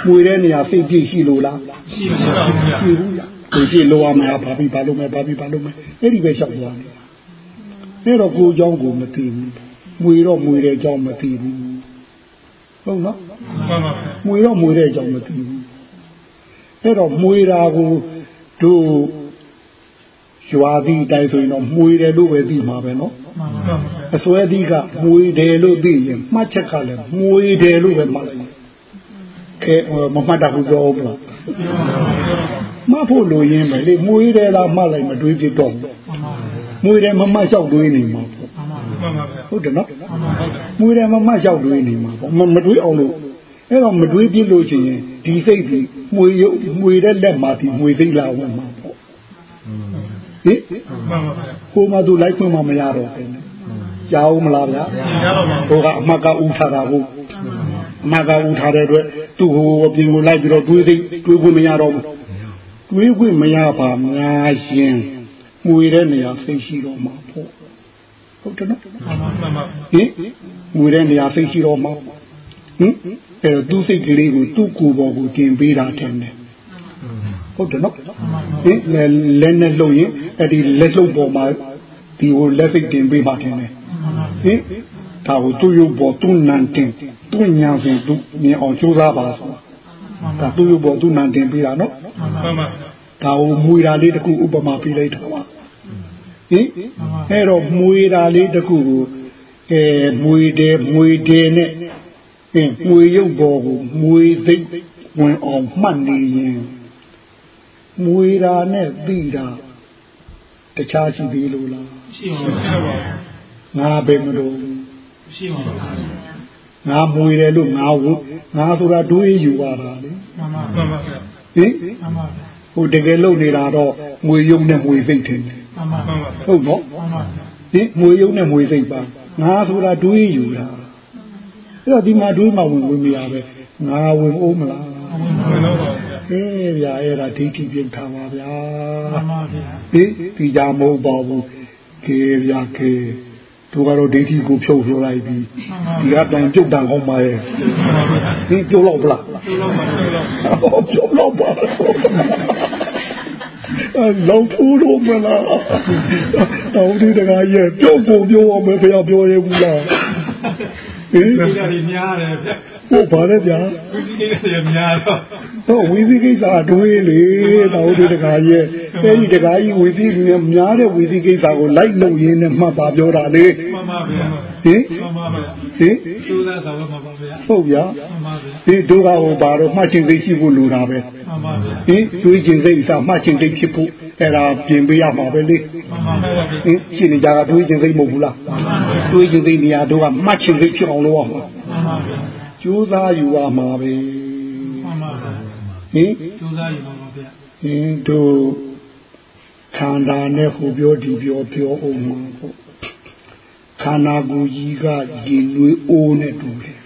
မွေတဲ့နေရာစိတ်ပြည့်ရှိလို့လားရှိပါဘူးဗျာရှိဘူးဗျာကိုရှိလိုရမှာဘာပြီးဘာလို့မဲဘာပြီးဘာလို့မဲအဲ့ဒီပဲလျှောက်သွားနေတာအဲ့တော့ကိုเจ้าကိုမသိဘူးမွေတော့မွေတဲ့အကြောင်းမသိဘူးဟုတ်နော်မွေတော့မွေတဲ့အကြောင်းမသိဘူးအဲ့တော့မွေတာကို တို့ရွာသည့်အတိုင်းဆိုရင်တော့မွေတယ်လို့ပဲသိမှာပဲနော်အစွဲသီးကမွေတယ်လို့သိရင်မှတ်ချက်ကလည်းမွေတယ်လို့ပဲမှတ်လိုက်ခဲမမှတ်တာဘူးပြောဦးမလားမှတ်ဖို့လိုရင်းပဲလေမွေတယ်လားမှတ်လိုက်မတွေးပြတော့ဘူးမွေတယ်မမှတ်လျှောက်တွေးနေမှာပေါ့ဟုတ်တယ်နော်မွေတယ်မမှတ်လျှောက်တွေးနေမှာပေါ့မတွေးအောင်လို့အဲ့တော့မတွေးပြလို့ရှိရင် ဒီစိတ်ဒီမွေရုပ်မွေတဲ့လက်မှာဒီမွေသိလာဝင်မှာပေါ့ဟင်ကိုမသူလိုက်ခွင့်မမရတော့ဘူးရအောင်မလားဗျာဟိုကအမကဥထားတာဟုတ်အမကဥထားတဲ့အတွက်သူ့ဟိုအပြင်ကိုလိုက်ပြီးတော့တွေးသိတွေးခွင့်မရတော့ဘူးတွေးခွင့်မရပါများရှင်မွေတဲ့နေရာဖိတ်ရှိတော့မှာပေါ့ဟုတ်တယ်နော်ဟင်မွေတဲ့နေရာဖိတ်ရှိတော့မှာဟင် အဲသူ့စိတ်ကလေးကိုသူ့ကိုယ်ပေါ်ကိုတင်ပေးတာတယ်ဟုတ်တယ်နော်ဟင်လက်နဲ့လှုပ်ရင်အဲ့ဒီလက်လှုပ်ပေါ်မှာဒီကိုလက်စိတ်တင်ပေးမှတယ်ဟင်ဒါကိုသူ့ရုပ်ပေါ်သူ့နံတင်သူ့ညာစဉ်သူ့မြင်အောင်ကြိုးစားပါဆိုတာဒါသူ့ရုပ်ပေါ်သူ့နံတင်ပေးတာနော်မှန်ပါဒါကိုမွေတာလေးတခုဥပမာပေးလိုက်တာပါဟင်အဲ့တော့မွေတာလေးတခုကိုအဲမွေတယ်မွေတယ်နဲ့ အင်းမွေရုပ်ပေါ်ကိုမွေသိဝင်အောင်မှတ်နေရင်မွေတာနဲ့ပြီးတာတခြားရှိသေးလို့လားရှိပါဘူးငါပဲမလို့ရှိပါဘူးငါမွေတယ်လို့ငါဝငါဆိုတာတွေးယူပါတာလေမှန်ပါမှန်ပါဟင်မှန်ပါဟိုတကယ်လုံနေတာတော့မွေယုံနဲ့မွေသိတ်တယ်မှန်ပါဟုတ်နော်မှန်ပါဟင်မွေယုံနဲ့မွေသိတ်ပါငါဆိုတာတွေးယူတာ အဲ့တော့ဒီမှာတွေးမှဝင်ဝင်မရပဲငါဝင်အောင်မလားဝင်တော့ပါအေးဗျာအဲ့ဒါဒိဋ္ဌိပြုတ်ထားပါဗျာမှန်ပါဗျာဟင်ဒီကြမဟုတ်ပါဘူးကေဗျာကေသူကတော့ဒိဋ္ဌိကိုဖြုတ်ဆိုလိုက်ပြီဒီကတန်ပြုတ်တန်ကောင်းပါရဲ့ဒီပြုတ်တော့ဗလားပြုတ်တော့ပါလောင်ထူလို့မလားတော်ဒီတကားရဲ့ပြုတ်ကိုပြောအောင်မဖေပြောရဘူးလား ဟင်ဒါကြီးများတယ်ဗျဟုတ်ပါလေဗျာဝိသိကိစ္စရများတော့တော့ဝိသိကိစ္စတွေးလေတော်ဒီတကားရဲ့အဲဒီတကားကြီးဝိသိများတဲ့ဝိသိကိစ္စကိုလိုက်လုံရင်းနဲ့မှတ်ပါပြောတာလေမှန်ပါဗျာဟင်မှန်ပါဗျာဟင်သူသားဆောင်လို့မှန်ပါဗျာဟုတ်ဗျာမှန်ပါဗျာဒီတို့ကဟိုဘာတော့မှတ်ချင်းသိရှိဖို့လိုတာပဲမှန်ပါဗျာဟင်တွေးချင်းသိအစားမှတ်ချင်းသိဖြစ်ဖို့ အဲ့ဒါပြင်ပေးရမှာပဲလေမှန်ပါဗျာဟင်ရှင်းနေကြတာတွေးချင်းသိမဟုတ်ဘူးလားမှန်ပါဗျာတွေးချင်းသိနေရာတို့ကမှတ်ချင်းသိဖြစ်အောင်လုပ်ရမှာမှန်ပါဗျာကြိုးစားယူရမှာပဲမှန်ပါဗျာဟင်ကြိုးစားယူပါပါဗျာဟင်တို့ခန္ဓာနဲ့ဟိုပြောဒီပြောပြောအောင်မှာပေါ့ခန္ဓာကိုယ်ကြီးကရင်နွေးအိုးနဲ့တူတယ်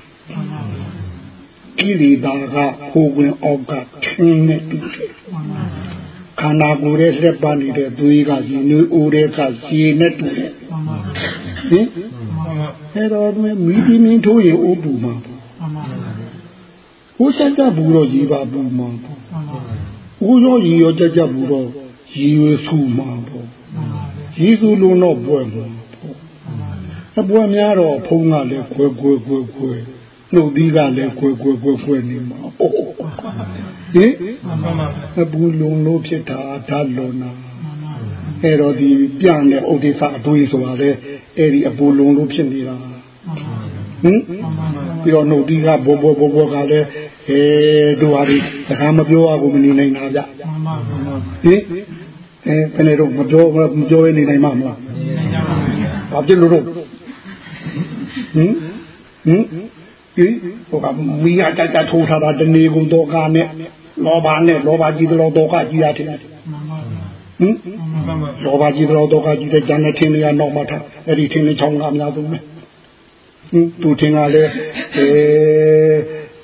ကိလေသာကခိုးဝင်အောက်ကထင်းနဲ့တူတယ် ခန္ဓာကိုယ်ရဲ့လက်ပါနေတဲ့သွေးကရင်နွေးအိုးတဲ့ကရေနဲ့တူတယ်ဟင်အဲ့တော့မီးတင်းင်းထိုးရင်အိုးပူမှာပေါ့ဟိုစက်ကြဘူးတော့ရေပါပူမှာပေါ့ဟိုရောရေရောကြကြဘူးတော့ရေရွေးဆူမှာပေါ့ရေဆူလုံးတော့ပွဲမှာအပွဲများတော့ဖုံးကလည်းခွဲခွဲခွဲခွဲနှုတ်သီးကလည်းခွဲခွဲခွဲခွဲနေမှာ ဟင်အပူလုံးလို့ဖြစ်တာဓာတ်လုံးနာအဲ့တော့ဒီပြန့်တဲ့ဥဒိသအတွေးဆိုတာလေအဲ့ဒီအပူလုံးလို့ဖြစ်နေတာဟင်ပြီးတော့နှုတ်သီးကဘောဘောဘောဘောကလည်းအဲတို့ဟာဒီတခါမပြောရဘူးမနေနိုင်တာဗျဟင်အဲခဏတော့မပြောမပြောရနေနိုင်မှာမလားဘာဖြစ်လို့တော့ဟင်ဟင်ဒီဟိုကမီးရကြကြထိုးထားတာတနေကုန်တော့ကားနဲ့ လောဘနဲ့လောဘကြီးတော့တော့ကကြီးရတယ်ဟင်လောဘကြီးတော့တော့ကကြီးတဲ့ဂျန်နဲ့ထင်းလေးကနောက်မှထားအဲ့ဒီထင်းလေးချောင်းကအများဆုံးပဲဟင်သူထင်းကလည်းအဲ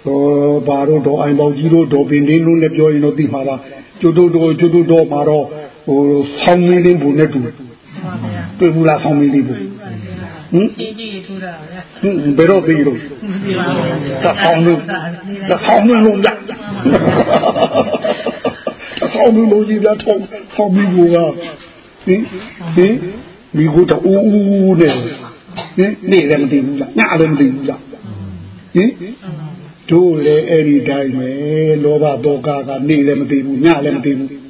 ဟိုဘာတို့တော့အိုင်ပေါကြီးတို့တော့ပင်လေးလုံးနဲ့ပြောရင်တော့သိမှာပါကျွတ်တို့တို့ကျွတ်တို့တော့မှာတော့ဟိုဆောင်းမင်းလေးဘူးနဲ့တူတွေ့ဘူးလားဆောင်းမင်းလေးဘူးဟင်ကြီးကြီးထူတာဗျဟင်ဘယ်တော့ပြီးလို့တဆောင်းလို့တဆောင်းလို့လုံးရ တဆောင်းလို့လုံးကြီးပြထောင်းဆောင်းပြီးကိုကဟင်ဟင်မိကိုတူးနဲ့ဟင်နေလည်းမသိဘူးလားညလည်းမသိဘူးလားဟင်တို့လည်းအဲ့ဒီတိုင်းပဲလောဘဒေါကကနေလည်းမသိဘူးညလည်းမသိဘူးဟင်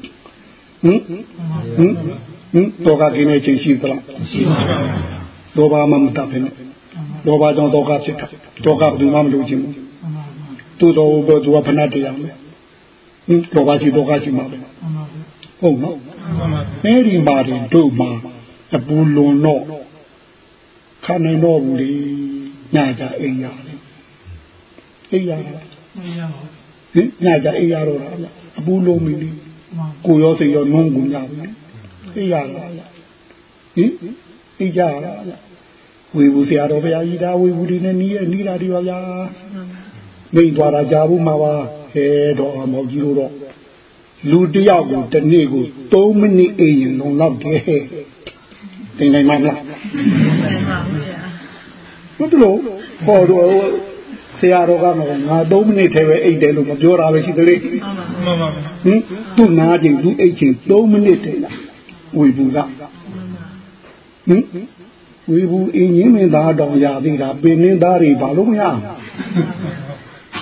ဟင်ဟင်ဒေါကกินတဲ့ချိန်ရှိသလားရှိပါဘူးလောဘမှမတတ်ပဲနဲ့လောဘကြောင့်ဒုက္ခဖြစ်တာဒုက္ခဘယ်သူမှမလို့ခြင်းဘူး သူတော်ဘယ်သူကဖဏတရားလဲဟင်လောဘရှိဒုက္ခရှိမှာပဲဟုတ်နော်အဲ့ဒီမှာတို့မှာအပူလွန်တော့ခနိုင်တော့ဘူးလေညကြအိမ်ရတယ်အိမ်ရတယ်ဟင်ညကြအိမ်ရတော့တာအပူလုံးမီလေကိုရောစိတ်ရောနှုံးကုန်ကြပြီအိမ်ရတာဟင်အိမ်ကြရတာဝေဘူးဆရာတော်ဘုရားကြီးဒါဝေဘူးဒီနဲ့နီးရနီးတာဒီပါဗျာ မိတ်သွားတာကြာဘူးမှာပါဟဲတော့အမောက်ကြီးတို့တော့လူတယောက်ကိုတစ်နေ့ကို3မိနစ်အိမ်ရင်လုံလောက်တယ်တင်နိုင်မလားဟုတ်တယ်လို့ဟောတော့ဆရာတော်ကတော့ငါ3မိနစ်ထဲပဲအိတ်တယ်လို့မပြောတာပဲရှိတယ်လေမှန်ပါဟင်သူ့နာချင်းသူ့အိတ်ချင်း3မိနစ်တည်းလားဝေဘူးကဟင်ဝေဘူးအင်းရင်းမင်းသားတော်ရသေးတာပင်င်းသားတွေဘာလို့မရ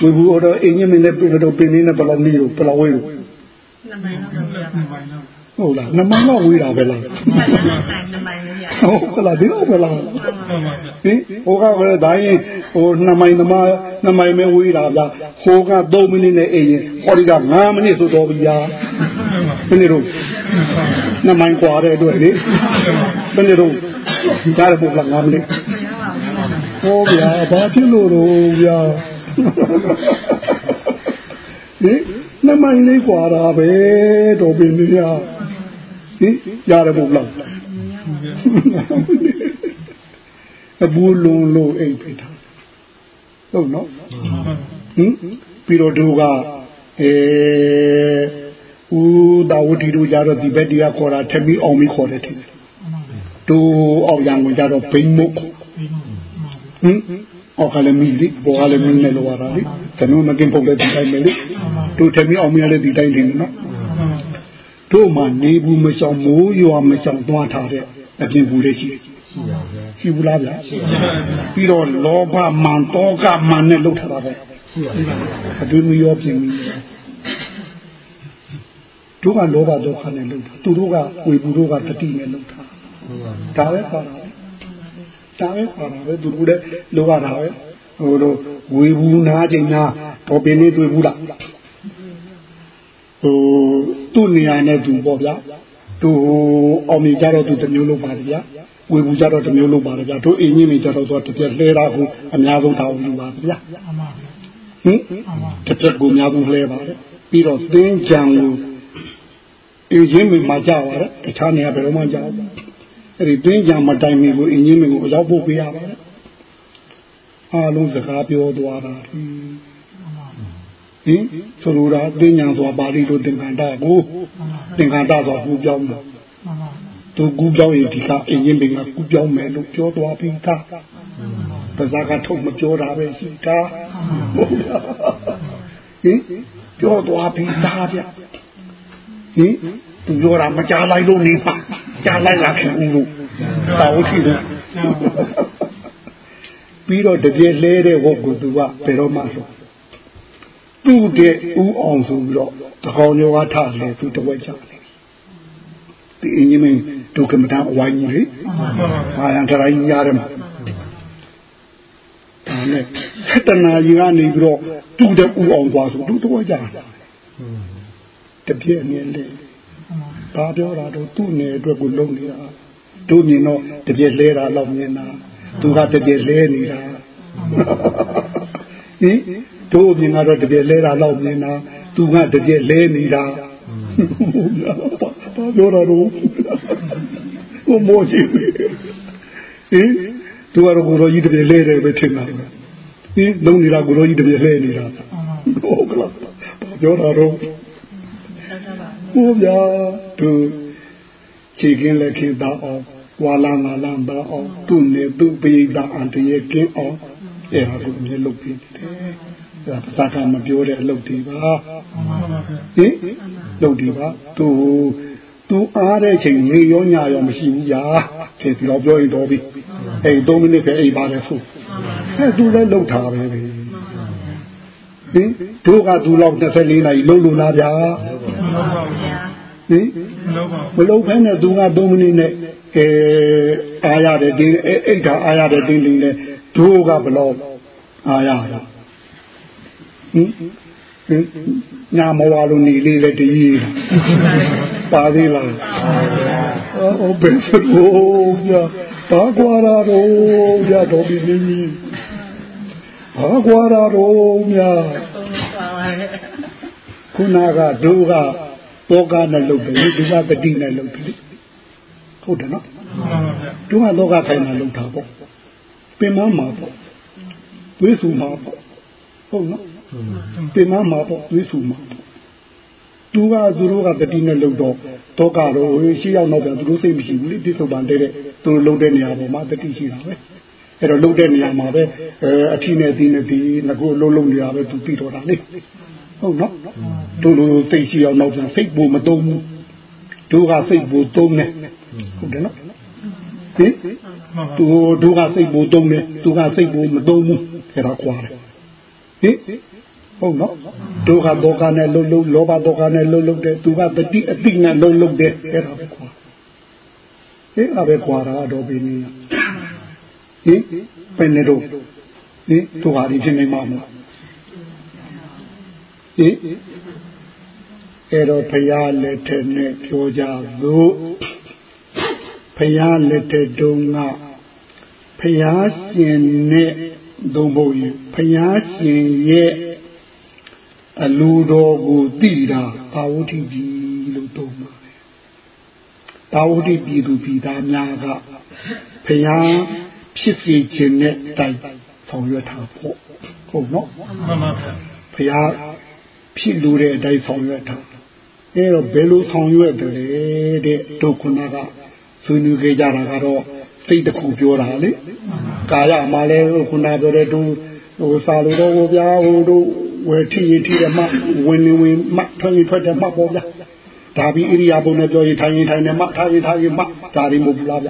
ဝေဘူးတော့အင်းရင်းမင်းနဲ့ပြင်တော့ပင်င်းနဲ့ဘယ်လောက်နေလို့ဘယ်လောက်ဝေးလို့နှစ်မိုင်လောက်ပါဗျာဟုတ်လားနှစ်မိုင်လောက်ဝေးတာပဲလားနှစ်မိုင်ပဲဗျာဟုတ်ကလားဒီလိုပဲလားဟင်ဟိုကပဲဒါရင်ဟိုနှစ်မိုင်သမားနှစ်မိုင်ပဲဝေးတာဗျာဟိုက3မိနစ်နဲ့အိမ်ရင်ဟောဒီက9မိနစ်ဆိုတော့ဗျာဘယ်နေတော့နှစ်မိုင်กว่าတဲ့အတွက်လေဘယ်နေတော့ဒါလည်းပုတ်လာ9မိနစ်ဟောဗျာဘာဖြစ်လို့တော့ဗျာ ဟင်နှစ်မိုင်လေးกว่าတာပဲတော်ပင်ကြီးဟာဟင်ရတယ်ပုတ်လားအဘူလုံးလို့အိမ်ဖိထားဟုတ်နော်ဟင်ပြီးတော့တို့ကအဲဦးတာဝတိတို့ကြတော့ဒီဘက်တရားခေါ်တာထမီအောင်မီခေါ်တယ်ထင်တယ်တို့အောက်ရံကိုကြတော့ဘိန်းမုတ်ဟင် အောက်ကလည်းမီလိဘောကလည်းမင်းနဲ့လောရတာလေကျွန်တော်မကင်ပုတ်တဲ့ဒီတိုင်းပဲလေတို့ထမီအောင်မီလည်းဒီတိုင်းထင်တယ်နော်တို့မှနေဘူးမဆောင်မိုးရွာမဆောင်သွားထားတဲ့အပြင်ဘူးလေးရှိတယ်ရှိဘူးလားဗျာပြီးတော့လောဘမန်တောကမန်နဲ့လှုပ်ထားတာပဲအတွင်းမရောပြင်ပြီးတို့ကလောဘဒုက္ခနဲ့လှုပ်တာသူတို့ကဝေဘူးတို့ကတတိနဲ့လှုပ်တာဒါပဲပါတာ ဒါပဲပါတာပဲသူတို့လည်းလောဘတာပဲဟိုတို့ဝေဘူးနာချိန်နာတော်ပင်လေးတွေ့ဘူးလားဟိုသူ့နေရာနဲ့သူပေါ့ဗျာသူအောင်မြင်ကြတော့သူတမျိုးလုပ်ပါတယ်ဗျာဝေဘူးကြတော့တမျိုးလုပ်ပါတယ်ဗျာတို့အင်းကြီးတွေကြတော့သူတပြက်လှဲတာကိုအများဆုံးတောင်းယူပါတယ်ဗျာဟင်တပြက်ကိုအများဆုံးလှဲပါတယ်ပြီးတော့သင်းကြံကိုအင်းကြီးတွေမှာကြပါတယ်တခြားနေရာဘယ်တော့မှကြောက် အဲ့ဒီသင်းကြံမတိုင်မီကိုအင်းကြီးတွေကိုအရောက်ဖို့ပေးရပါတယ်အားလုံးစကားပြောသွားတာဟင်ဆိုလိုတာသင်ညာဆိုတာပါဠိလိုသင်္ကန္တကိုသင်္ကန္တဆိုတာကူပြောင်းတာသူကူပြောင်းရင်ဒီကအင်းရင်ပင်ကကူပြောင်းမယ်လို့ပြောသွားပြီးသားပါဇာကထုတ်မပြောတာပဲရှိတာဟင်ပြောသွားပြီးသားဗျဟင်သူပြောတာမကြားလိုက်လို့နေပါ ကြားလိုက်လာခင်ဦးလို့တောင်းရှိတယ်ပြီးတော့တပြည့်လဲတဲ့ဝတ်ကိုသူကဘယ်တော့မှဆိုသူ့တဲ့ဥအောင်ဆိုပြီးတော့တကောင်ကျော်ကထားလေသူတဝက်ချတယ်ဒီအင်းကြီးမင်းဒုက္ကမတအဝိုင်းကြီးလေဟာရန်တရိုင်းရတယ်မှာဒါနဲ့သတ္တနာကြီးကနေပြီးတော့သူ့တဲ့ဥအောင်သွားဆိုသူတဝက်ချတယ်တပြည့်မြင်လေ ဘာပြောတာတော့သူ့နယ်အတွက်ကိုလုံနေတာတို့မြင်တော့တပြည့်လဲတာတော့မြင်တာသူကတပြည့်လဲနေတာဟင်တို့အပြင်ကတော့တပြည့်လဲတာတော့မြင်တာသူကတပြည့်လဲနေတာဘာပြောတာတော့ဘုမောရှိဟင်သူကတော့ကိုရောကြီးတပြည့်လဲတယ်ပဲထင်တာဟင်လုံးနေတာကိုရောကြီးတပြည့်လဲနေတာဟုတ်ကလားဘာပြောတာတော့ ဟိုဗျာသူခြေကင်းလက်ခင်းသားအောင်ဝါလာငါလန်သားအောင်သူ့နေသူ့ပိဋကအန်တရေကင်းအောင်အဲ့ဒါကိုအမြဲလုပ်ပြီးတယ်ဒါပစာကမပြောတဲ့အလုပ်တွေပါဟင်လုပ်တွေပါသူသူအားတဲ့ချိန်နေရောညရောမရှိဘူးညာဒီဒီတော့ပြောရင်တော့ပြီအဲ့3မိနစ်ပဲအိပ်ပါတယ်ဆိုအဲ့သူလည်းလုပ်ထားပဲဟင်တို့ကသူလောက်24နာရီလုံးလို့လားဗျာ ဟဟင်မလုံးဖဲနဲ့သူက3မိနစ်နဲ့အဲအားရတယ်တင်းအိတ်ကအားရတယ်တင်းတင်းလဲတို့ကဘလို့အားရတာဟင်ညာမဝါလို့နေလေးလည်းတည်ပါသေးလားအော်ဘယ်စလို့ပြဘာကွာရာတော့ပြတော့ပြီးနေဘာကွာရာတော့မြ ခုနကဒုကတောကနဲ့လုပ်တယ်ဒုကပတိနဲ့လုပ်တယ်ဟုတ်တယ်နော်ဒုကတော့ကခိုင်မှာလုပ်တာပေါ့ပင်မမှာပေါ့သွေးဆူမှာပေါ့ဟုတ်နော်ပင်မမှာပေါ့သွေးဆူမှာပေါ့သူကသူတို့ကတတိနဲ့လုံတော့တောကတော့ရှေ့ရောက်တော့ပြန်သူတို့စိတ်မရှိဘူးလေတိသုပန်တဲ့သူတို့လုံတဲ့နေရာပေါ်မှာတတိရှိတာပဲအဲ့တော့လုံတဲ့နေရာမှာပဲအဲအထီးနဲ့ဒီနဲ့ဒီငကိုလုံးလုံးနေရပဲသူပြီးတော့တာလေ ဟုတ်နော်တို့လိုစိတ်ရှိအောင်တော့ပြန်စိတ်ပူမတုံးဘူးတို့ကစိတ်ပူတုံးနေဟုတ်တယ်နော်ဟင်သူတို့ကစိတ်ပူတုံးနေသူကစိတ်ပူမတုံးဘူးအဲ့ဒါကွာတယ်ဟင်ဟုတ်နော်ဒုက္ခဒုက္ခနဲ့လှုပ်လှုပ်လောဘဒုက္ခနဲ့လှုပ်လှုပ်တယ်သူကတတိအတိနဲ့လှုပ်လှုပ်တယ်အဲ့ဒါပဲကွာအဲ့ဒါပဲကွာတာတော့ဘယ်နည်းဟင်ဘယ်နဲ့တော့ဟင်သူဟာဒီဖြစ်နေမှာမလား ဟင်အဲ့တော့ဖရာလက်ထက်နဲ့ပြောကြသို့ဖရာလက်ထက်တုန်းကဖရာရှင်နဲ့သုံးဖို့ဖရာရှင်ရဲ့အလူတော်ကိုတိတာဘာဝတိကြီးလို့သုံးပါတယ်ဘာဝတိပြည်သူပြည်သားများကဖရာဖြစ်စေခြင်းနဲ့တိုက်ဆောင်ရွက်တာပေါ့ဟုတ်နော်မှန်ပါဗျာဖရာ ဖြစ်လို့တဲ့အတိုင်းဆောင်ရွက်တာအဲတော့ဘယ်လိုဆောင်ရွက်တယ်တဲ့ဒုက္ခနာကဆွေးနွေးကြကြတာကတော့စိတ်တစ်ခုပြောတာလေကာယမှာလဲခုနပြောတဲ့သူဟိုစာလိုတော့ဟိုဗျာဟိုတို့ဝယ်ထီရထီတယ်မှဝင်နေဝင်မှထွက်ရင်ထွက်တယ်မှပေါ့ဗျာဒါပြီးဣရိယာပုနဲ့ပြောရင်ထိုင်ရင်ထိုင်တယ်မှထားရင်ထားရင်မှဒါတွေမဟုတ်ဘူးလားဗျ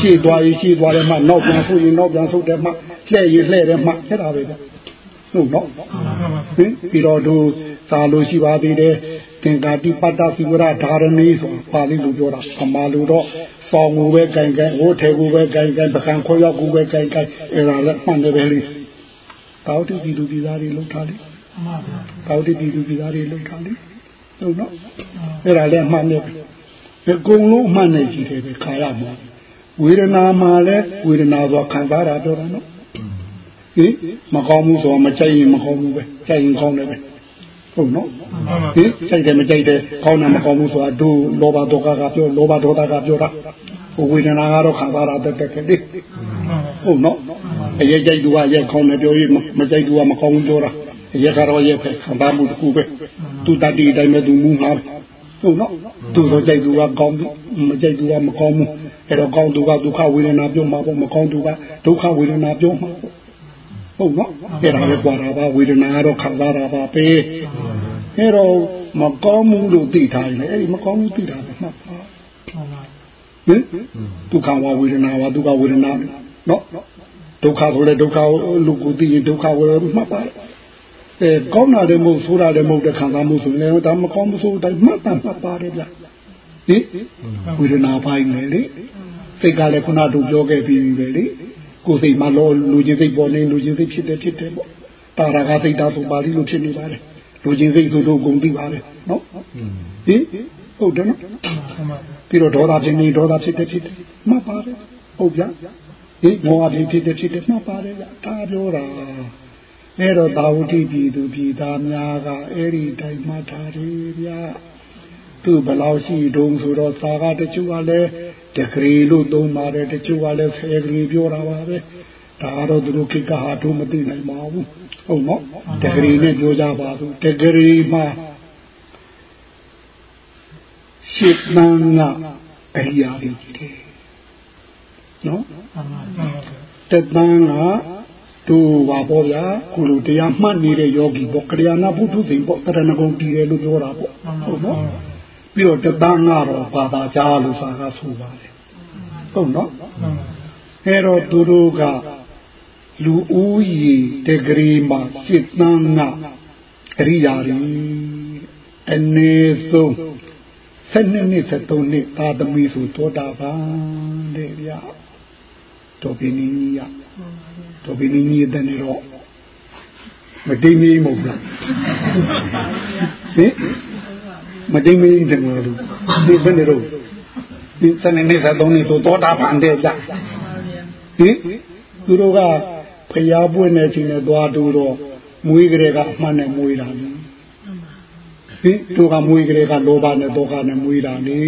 ရှေ့သွားရင်ရှေ့သွားတယ်မှနောက်ပြန်ဆုပ်ရင်နောက်ပြန်ဆုပ်တယ်မှလှဲ့ရင်လှဲ့တယ်မှအဲ့ဒါပဲဗျဟုတ်နော်ဟင် ပြီးတော့သူစာလို့ရှိပါသေးတယ်သင်္ကာတိပတ္တသီဝရဓာရဏီဆိုပါဠိလိုပြောတာအမှားလို့တော့စောင်းကိုပဲကြိုင်ကြိုင်ဟိုထဲကိုပဲကြိုင်ကြိုင်ပကံခွဲရောက်ကိုပဲကြိုင်ကြိုင်အဲ့ဒါလည်းမှန်တယ်ပဲလေတောက်တိပြည်သူပြည်သားတွေလှုပ်ထားလေတောက်တိပြည်သူပြည်သားတွေလှုပ်ထားလေဟုတ်နော်အဲ့ဒါလည်းမှန်တယ်အကုန်လုံးအမှန်နဲ့ကြည့်တယ်ပဲခါရမှာဝေဒနာမှာလည်းဝေဒနာဆိုခံစားတာပြောတာနော် ဟင်မကောင်းဘူးဆိုမကြိုက်ရင်မကောင်းဘူးပဲကြိုက်ရင်ကောင်းတယ်ပဲဟုတ်နော်ဟင်ကြိုက်တယ်မကြိုက်တယ်ကောင်းတယ်မကောင်းဘူးဆိုတာဒုလောဘဒေါကကပြောလောဘဒေါသကပြောတာဟိုဝေဒနာကတော့ခံစားတာတက်တက်လေဟုတ်နော်အရေးကြိုက်သူကရဲ့ကောင်းတယ်ပြောရင်မကြိုက်သူကမကောင်းဘူးပြောတာအရေးကတော့ရဲ့ပဲခံစားမှုတစ်ခုပဲသူတတိတိုင်းမဲ့သူမူမှာဟုတ်နော်သူတော့ကြိုက်သူကကောင်းဘူးမကြိုက်သူကမကောင်းဘူးအဲ့တော့ကောင်းသူကဒုက္ခဝေဒနာပြောမှာပေါ့မကောင်းသူကဒုက္ခဝေဒနာပြောမှာပေါ့ ဟုတ်နော်အဲ့ဒါလည်းကြွာတာပါဝေဒနာကတော့ခံစားတာပါပဲအဲ့တော့မကောင်းမှုလို့သိထားရင်အဲ့ဒီမကောင်းမှုသိတာပဲမှတ်ပါဟင်ဒုက္ခဝဝေဒနာဝဒုက္ခဝေဒနာနော်ဒုက္ခဆိုလဲဒုက္ခလူကိုသိရင်ဒုက္ခဝေဒနာမှတ်ပါအဲကောင်းတာလည်းမဟုတ်ဆိုးတာလည်းမဟုတ်တဲ့ခံစားမှုဆိုရင်ဒါမကောင်းမှုဆိုတိုင်းမှတ်တာမှတ်ပါတယ်ဗျဟင်ဝေဒနာပိုင်းလေလေစိတ်ကလည်းခုနတို့ပြောခဲ့ပြီးပြီပဲလေ ကိုယ်စိတ်မှာလောလူချင်းစိတ်ပေါ်နေလူချင်းစိတ်ဖြစ်တယ်ဖြစ်တယ်ပေါ့တာရာကစိတ်သားဆိုပါဠိလိုဖြစ်နေပါတယ်လူချင်းစိတ်ဆိုတော့ဂုံသိပါတယ်နော်ဟင်ဟုတ်တယ်နော်ပြီးတော့ဒေါသဖြစ်နေဒေါသဖြစ်တယ်ဖြစ်တယ်မှတ်ပါတယ်ဟုတ်ဗျာဟင်မောဟဖြစ်ဖြစ်တယ်ဖြစ်တယ်မှတ်ပါတယ်ဗျာဒါပြောတာအဲ့တော့သာဝတိပြည်သူပြည်သားများကအဲ့ဒီတိုင်းမှတ်ထားတယ်ဗျာသူဘလောက်ရှိတုံးဆိုတော့သာကတချို့ကလည်း တဂရီလို့သုံးပါတယ်တချို့ကလည်းဆယ်ဂရီပြောတာပါပဲဒါတော့သူတို့ခိကဟာတို့မသိနိုင်ပါဘူးဟုတ်နော်တဂရီနဲ့ပြောကြပါသူတဂရီမှာရှစ်နန်းကအရိယာကြီးတယ်နော်တသန်းကတို့ပါပေါ့ဗျာခုလိုတရားမှတ်နေတဲ့ယောဂီပေါ့ကရိယာနာဘုထုစိန်ပေါ့တရဏဂုံတည်တယ်လို့ပြောတာပေါ့ဟုတ်နော် ပြီးတော့တသန်းကတော့ဘာသာကြားလို့ဆိုတာဆိုပါတယ်ဟုတ်နော်အဲတော့သူတို့ကလူဦးရေတဂရီမှာစစ်သန်းကအရိယာတွေအနေဆုံး7နှစ်နှစ်73နှစ်သာသမီဆိုသောတာပန်တဲ့ဗျာတော်ပင်ကြီးရတော်ပင်ကြီးတဲ့နေတော့မတိမီမဟုတ်လားဟင် မတိမီတယ်မလို့ဒီဘယ်နေတော့ဒီ7နှစ်နှစ်73နှစ်ဆိုသောတာပန်တဲ့ဗျာဟင်သူတို့ကဖျားပွင့်နေခြင်းနဲ့သွားတူတော့မွေးကြတဲ့ကအမှန်နဲ့မွေးတာလေဟင်တို့ကမွေးကြတဲ့ကလောဘနဲ့ဒေါကနဲ့မွေးတာလေ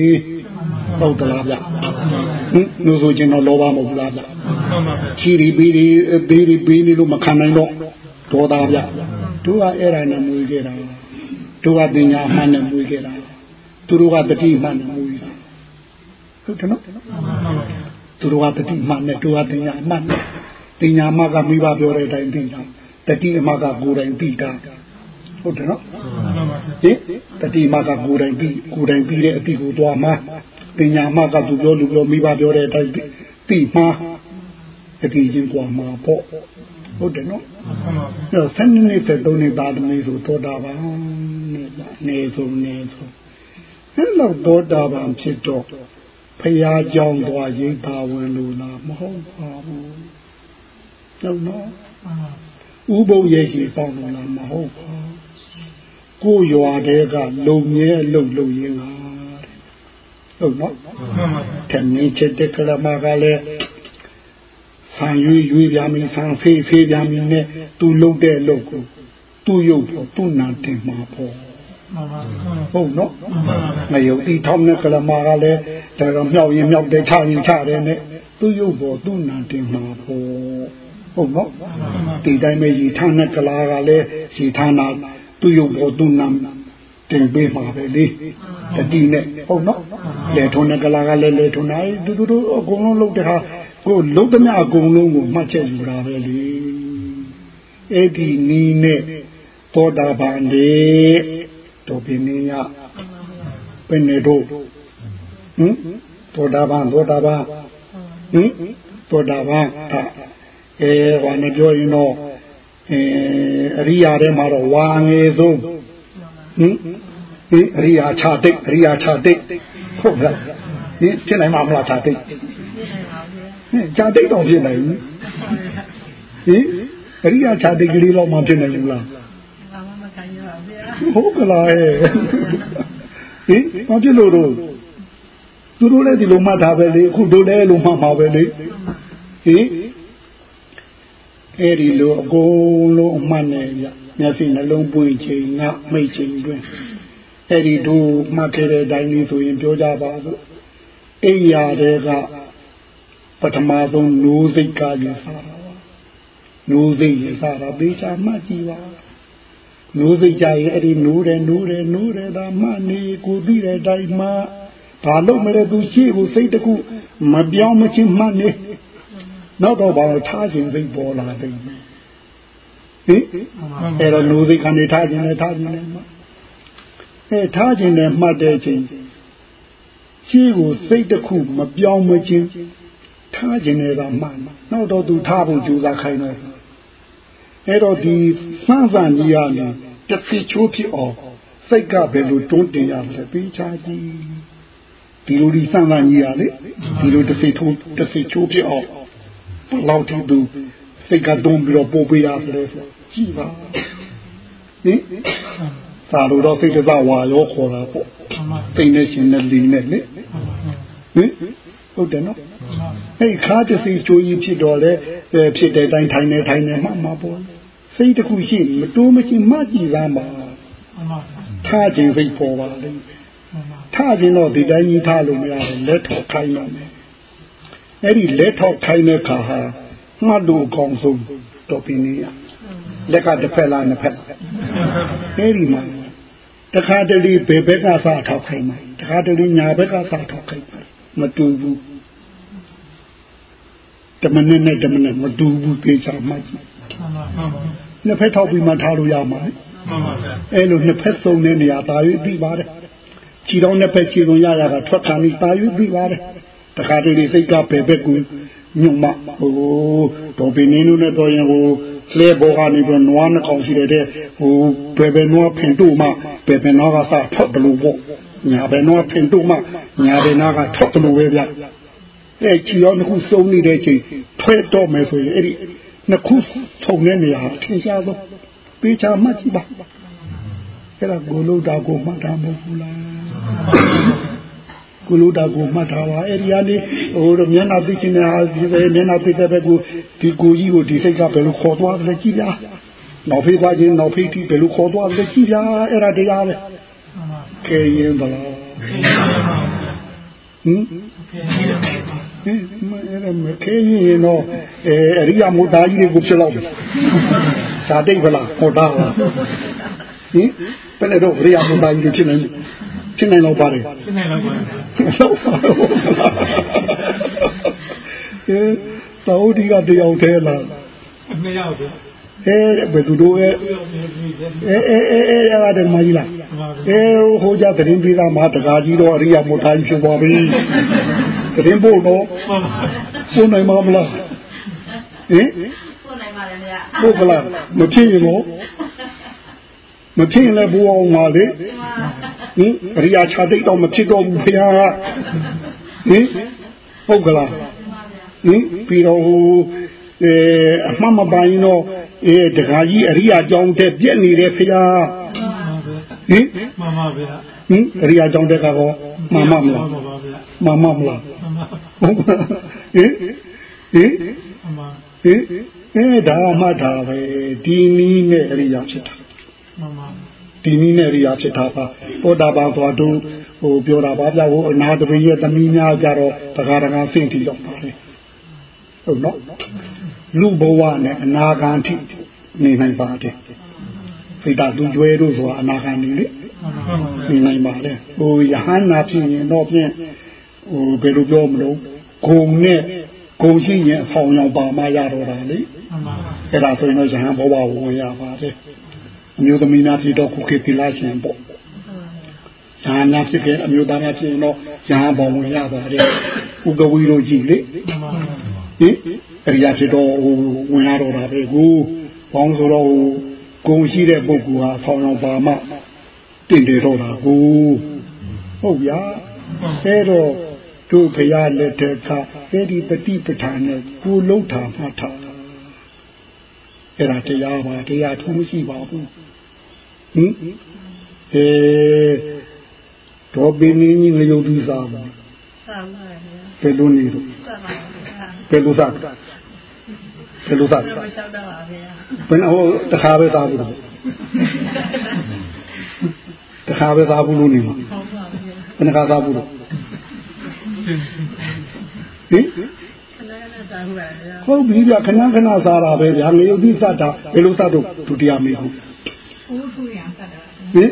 ဟုတ်သလားဗျဟင်လို့ဆိုခြင်းတော့လောဘမဟုတ်လားဗျချီရီပီရီပီရီပီရီလို့မခံနိုင်တော့ဒေါသဗျတို့ကအဲ့ဒါနဲ့မွေးကြတာ တို့ကပညာမှန်နဲ့မွေးကြတာသူတို့ကတတိမှန်နဲ့မွေးတာဟုတ်တယ်နော်သူတို့ကတတိမှန်နဲ့တို့ကပညာမှန်နဲ့ပညာမှကမိဘပြောတဲ့အတိုင်းသိတာတတိအမှကကိုယ်တိုင်သိတာဟုတ်တယ်နော်ဟင်တတိမှကကိုယ်တိုင်ပြီးကိုယ်တိုင်ပြီးတဲ့အတိကိုသွားမှာပညာမှကသူပြောလူပြောမိဘပြောတဲ့အတိုင်းသိမှာတတိချင်းကွာမှာပေါ့ ဟုတ်တယ်နော်အဲ့တော့ဆန်းနေသက်သုံးနေသားသမီးဆိုသောတာပန်နဲ့နေဆုံးနေဆုံးအဲ့တော့သောတာပန်ဖြစ်တော့ဖရာကြောင်းသွားရိပ်သာဝင်လို့လားမဟုတ်ပါဘူးဟုတ်နော်ဥပုပ်ရဲ့ရှိပေါင်းလို့လားမဟုတ်ပါကိုရွာတဲကလုံမြဲလုံလုံရင်းလားဟုတ်နော်တမင်းချက်တဲ့ကလမကလည်း ဆံရွေးရွေးပြမင်းဆံဖေးဖေးပြမင်းနဲ့သူလုံတဲ့လုံကိုသူ့ရုပ်ဖို့သူ့နာတင်မှာပေါ့ဟုတ်နော်မယုတ်ဒီထောင်းတဲ့ကလမကလည်းဒါတော့မြောက်ရင်မြောက်တယ်ချရင်ချတယ်နဲ့သူ့ရုပ်ဖို့သူ့နာတင်မှာပေါ့ဟုတ်နော်ဒီတိုင်းပဲရီထမ်းတဲ့ကလာကလည်းရီထမ်းတာသူ့ရုပ်ဖို့သူ့နာတင်ပေးမှာပဲလေတတိနဲ့ဟုတ်နော်လေထုံးတဲ့ကလာကလည်းလေထုံးနိုင်တူတူတို့အကုန်လုံးလုပ်တဲ့ဟာ ကိုလုံးသမျှအကုန်လုံးကိုမှတ်ချက်ယူတာပဲလေအဲ့ဒီနီးနဲ့သောတာပန်လေတော်ပြင်းနေရဘယ်နေတော့ဟင်သောတာပန်သောတာပန်ဟင်သောတာပန်အဲဟောနေပြောရင်တော့အဲအရိယာထဲမှာတော့ဝါငယ်ဆုံးဟင်ဒီအရိယာခြာတိတ်အရိယာခြာတိတ်ဟုတ်လားဒီဖြစ်နိုင်မှာမလားခြာတိတ် ဟင်ခြာတိတ်တော့ဖြစ်နိုင်ဘူးဟင်အရိယာခြာတိတ်ကလေးတော့မှဖြစ်နိုင်ဘူးလားဟုတ်ကလားဟဲ့ဟင်ဘာဖြစ်လို့တော့သူတို့လည်းဒီလိုမှတ်တာပဲလေအခုတို့လည်းလိုမှတ်မှာပဲလေဟင်အဲ့ဒီလိုအကုန်လုံးအမှတ်နဲ့ရမျက်စိနှလုံးပွင့်ချိန်ငါမိတ်ချိန်တွင်အဲ့ဒီတို့မှတ်ခဲ့တဲ့အတိုင်းလေးဆိုရင်ပြောကြပါစို့အိယာတွေက ပထမဆုံးနိုးစိတ်ကယူစားတာပါနိုးစိတ်ယူစားတာဘေးချာမှတ်ကြည့်ပါနိုးစိတ်ကြရင်အဲ့ဒီနိုးတယ်နိုးတယ်နိုးတယ်ဒါမှနေကိုသိတဲ့အတိုင်းမှဘာလို့မလဲသူရှိကိုစိတ်တခုမပြောင်းမချင်းမှတ်နေနောက်တော့ဘာလို့ထားခြင်းစိတ်ပေါ်လာတယ်ဟင်အဲ့တော့နိုးစိတ်ကနေထားခြင်းနဲ့ထားခြင်းနဲ့မှအဲထားခြင်းနဲ့မှတ်တဲ့ချင်းရှိကိုစိတ်တခုမပြောင်းမချင်း ထားခြင်းနဲ့ကမှန်နောက်တော့သူထားဖို့ကြိုးစားခိုင်းတော့အဲ့တော့ဒီစမ်းစမ်းကြီးရနေတသိချိုးဖြစ်အောင်စိတ်ကဘယ်လိုတွန်းတင်ရလဲပြီးချာကြည့်ဒီလိုဒီစမ်းစမ်းကြီးရလေဒီလိုတသိထိုးတသိချိုးဖြစ်အောင်လောက်တူသူစိတ်ကတွန်းပြီးတော့ပို့ပေးရတယ်ကြည့်ပါဟင်သာလို့တော့စိတ်တသဝါရောခေါ်တာပေါ့သိနေရှင်နဲ့လီနဲ့လေဟင် ဟုတ်တယ်နော်အဲ့ခါတစီချိုးကြီးဖြစ်တော့လေဖြစ်တဲ့တိုင်းထိုင်နေထိုင်နေမှမှပေါ့စိတ်တစ်ခုရှိမတိုးမချင်းမှကြည့်လာမှာထားခြင်းစိတ်ပေါ်ပါလိမ့်ထားခြင်းတော့ဒီတိုင်းကြီးထားလို့မရတယ်လက်ထောက်ခိုင်းတော့မယ်အဲ့ဒီလက်ထောက်ခိုင်းတဲ့ခါဟာမှတ်လို့အကောင်းဆုံးတော့ပြင်းနေရလက်ကတစ်ဖက်လားနှစ်ဖက်အဲ့ဒီမှာတခါတလေဘယ်ဘက်ကစားထောက်ခိုင်းမှာတခါတလေညာဘက်ကစားထောက်ခိုင်းမှာမတူဘူး တမနဲ့နဲ့တမနဲ့မတူဘူးပြေချာမှတ်ကြည့်နှစ်ဖက်ထောက်ပြီးမှထားလို့ရမှာအဲ့လိုနှစ်ဖက်စုံတဲ့နေရာတာရွေးပြီးပါတယ်ခြေတော်နှစ်ဖက်ခြေလုံးရရတာထွက်ခံပြီးတာရွေးပြီးပါတယ်တခါတလေစိတ်ကဘယ်ဘက်ကိုညုံမဟိုတော်ပင်နေလို့နဲ့တော်ရင်ဟိုလေဘောကနေပြီးနွားနှကောင်ရှိတဲ့ဟိုဘယ်ဘယ်နွားဖင်တို့မှဘယ်ဘယ်နွားကစထွက်တယ်လို့ပေါ့ညာဘယ်နွားဖင်တို့မှညာဘယ်နာကထွက်တယ်လို့ပဲဗျ အဲချီရောနှစ်ခုစုံနေတဲ့ချိန်ထွဲတော့မယ်ဆိုရင်အဲ့ဒီနှစ်ခုထုံတဲ့နေရာထင်ရှားဆုံးပေးချမှတ်ကြည့်ပါအဲ့ဒါကိုလို့တာကိုမှတ်တာမဟုတ်ဘူးလားကုလိုတာကိုမှတ်ထားပါအဲ့ဒီကနေဟိုမျက်နှာသိချင်တဲ့ဟာဒီပဲမျက်နှာသိတဲ့ဘက်ကိုဒီကိုကြီးကိုဒီစိတ်ကဘယ်လိုခေါ်သွားတယ်ကြည့်ပြနောက်ဖေးသွားခြင်းနောက်ဖေးတိဘယ်လိုခေါ်သွားတယ်ကြည့်ပြအဲ့ဒါတရားပဲကဲရင်ဗလားဟင်မ အဲ့ဒါမခဲရင်တော့အဲအရိယာမုဒ္ဒါကြီးတွေကိုဖြစ်လောက်ပြီဇာတိတ်ဗလားဟောတာလားဟင်ဘယ်နဲ့တော့အရိယာမုဒ္ဒါကြီးတွေဖြစ်နေဖြစ်နိုင်တော့ပါတယ်ဖြစ်နိုင်တော့ပါတယ်ဟုတ်ပါဘူးအဲသာဝတိကတယောက်သေးလားနှစ်ယောက်ပဲ အဲဘယ်သူတို့အဲအဲအဲအဲရတယ်မကြီးလားအဲဟိုကြသတင်းပေးတာမှာတကားကြီးတော့အရိယာမုထားကြီးဖြစ်သွားပြီသတင်းပို့တော့ပို့နိုင်မှာမလားဟင်ပို့နိုင်ပါလေဗျာပို့ကလားမဖြစ်ရင်တော့မဖြစ်ရင်လည်းဘိုးအောင်ပါလေဟင်အရိယာခြာတိတ်တော့မဖြစ်တော့ဘူးခင်ဗျာဟင်ဟုတ်ကလားဟင်ပြီးတော့ဟိုအဲအမှန်မပိုင်တော့ အဲတခါကြီးအရိယာကြောင်းတဲ့ပြက်နေတယ်ခင်ဗျာဟင်မှန်ပါဗျာဟင်အရိယာကြောင်းတဲ့ကတော့မှန်မမလားမှန်မမလားဟုတ်ဟင်ဟင်ဟင်အဲဒါမှတ်တာပဲဒီနည်းနဲ့အရိယာဖြစ်တာမှန်ပါဒီနည်းနဲ့ရိယာဖြစ်တာပါသောတာပန်သွားတို့ဟိုပြောတာပါဗျာဟိုအနာတပင်းရဲ့သမီးများကြတော့တခါတခါဆင့်ထီရောက်ပါလေဟုတ်နော် လူဘဝနဲ့အနာဂတ်ထိနေနိုင်ပါတယ်ဖိတာသူကျွဲတို့ဆိုတာအနာဂတ်နေလေနေနိုင်ပါလေဟိုယဟန္နာဖြစ်ရင်တော့ဖြင့်ဟိုဘယ်လိုပြောမလို့ဂုံနဲ့ဂုံရှိရင်အဆောင်ရောက်ပါမှရတော့တာလေအဲ့ဒါဆိုရင်တော့ယဟန်ဘဝဝင်ရပါတယ်အမျိုးသမီးများဖြစ်တော့ခုခေတ်ပြလာရှင်ပေါ့။ညာများဖြစ်ခဲ့အမျိုးသားများဖြစ်ရင်တော့ညာဘောင်ဝင်ရပါတယ်။ဥကဝီတို့ကြည့်လေ။ ဟင်အရိယာဖြစ်တော့ဟိုဝင်ရတော့တာပဲကို။ဘောင်းဆိုတော့ဟိုဂုံရှိတဲ့ပုဂ္ဂိုလ်ဟာဆောင်းအောင်ပါမှတင့်တယ်တော့တာကို။ဟုတ်ဗျာ။အဲတော့တို့ဘုရားလက်ထက်ကအဲဒီပฏิပဌာန်နဲ့ကိုလုံးထာမှတ်ထားအဲ့ဒါတရားပါတရားထူးမရှိပါဘူးဟင်အဲတော့ပင်င်းကြီးငရုတ်သူစားပါစားပါဘယ်လိုနေတော့ ဘယ်လိုစားဘယ်လိုစားဘယ်ဟိုတခါပဲစားဘူးတခါပဲစားဘူးလို့နေမှာဘယ်နှခါစားဘူးလို့ဟင်ဟုတ်ပြီဗျခဏခဏစားတာပဲဗျာငရုတ်တိစတာဘယ်လိုစတော့ဒုတိယမေဟုတ်ဘူးထူရစတာဟင်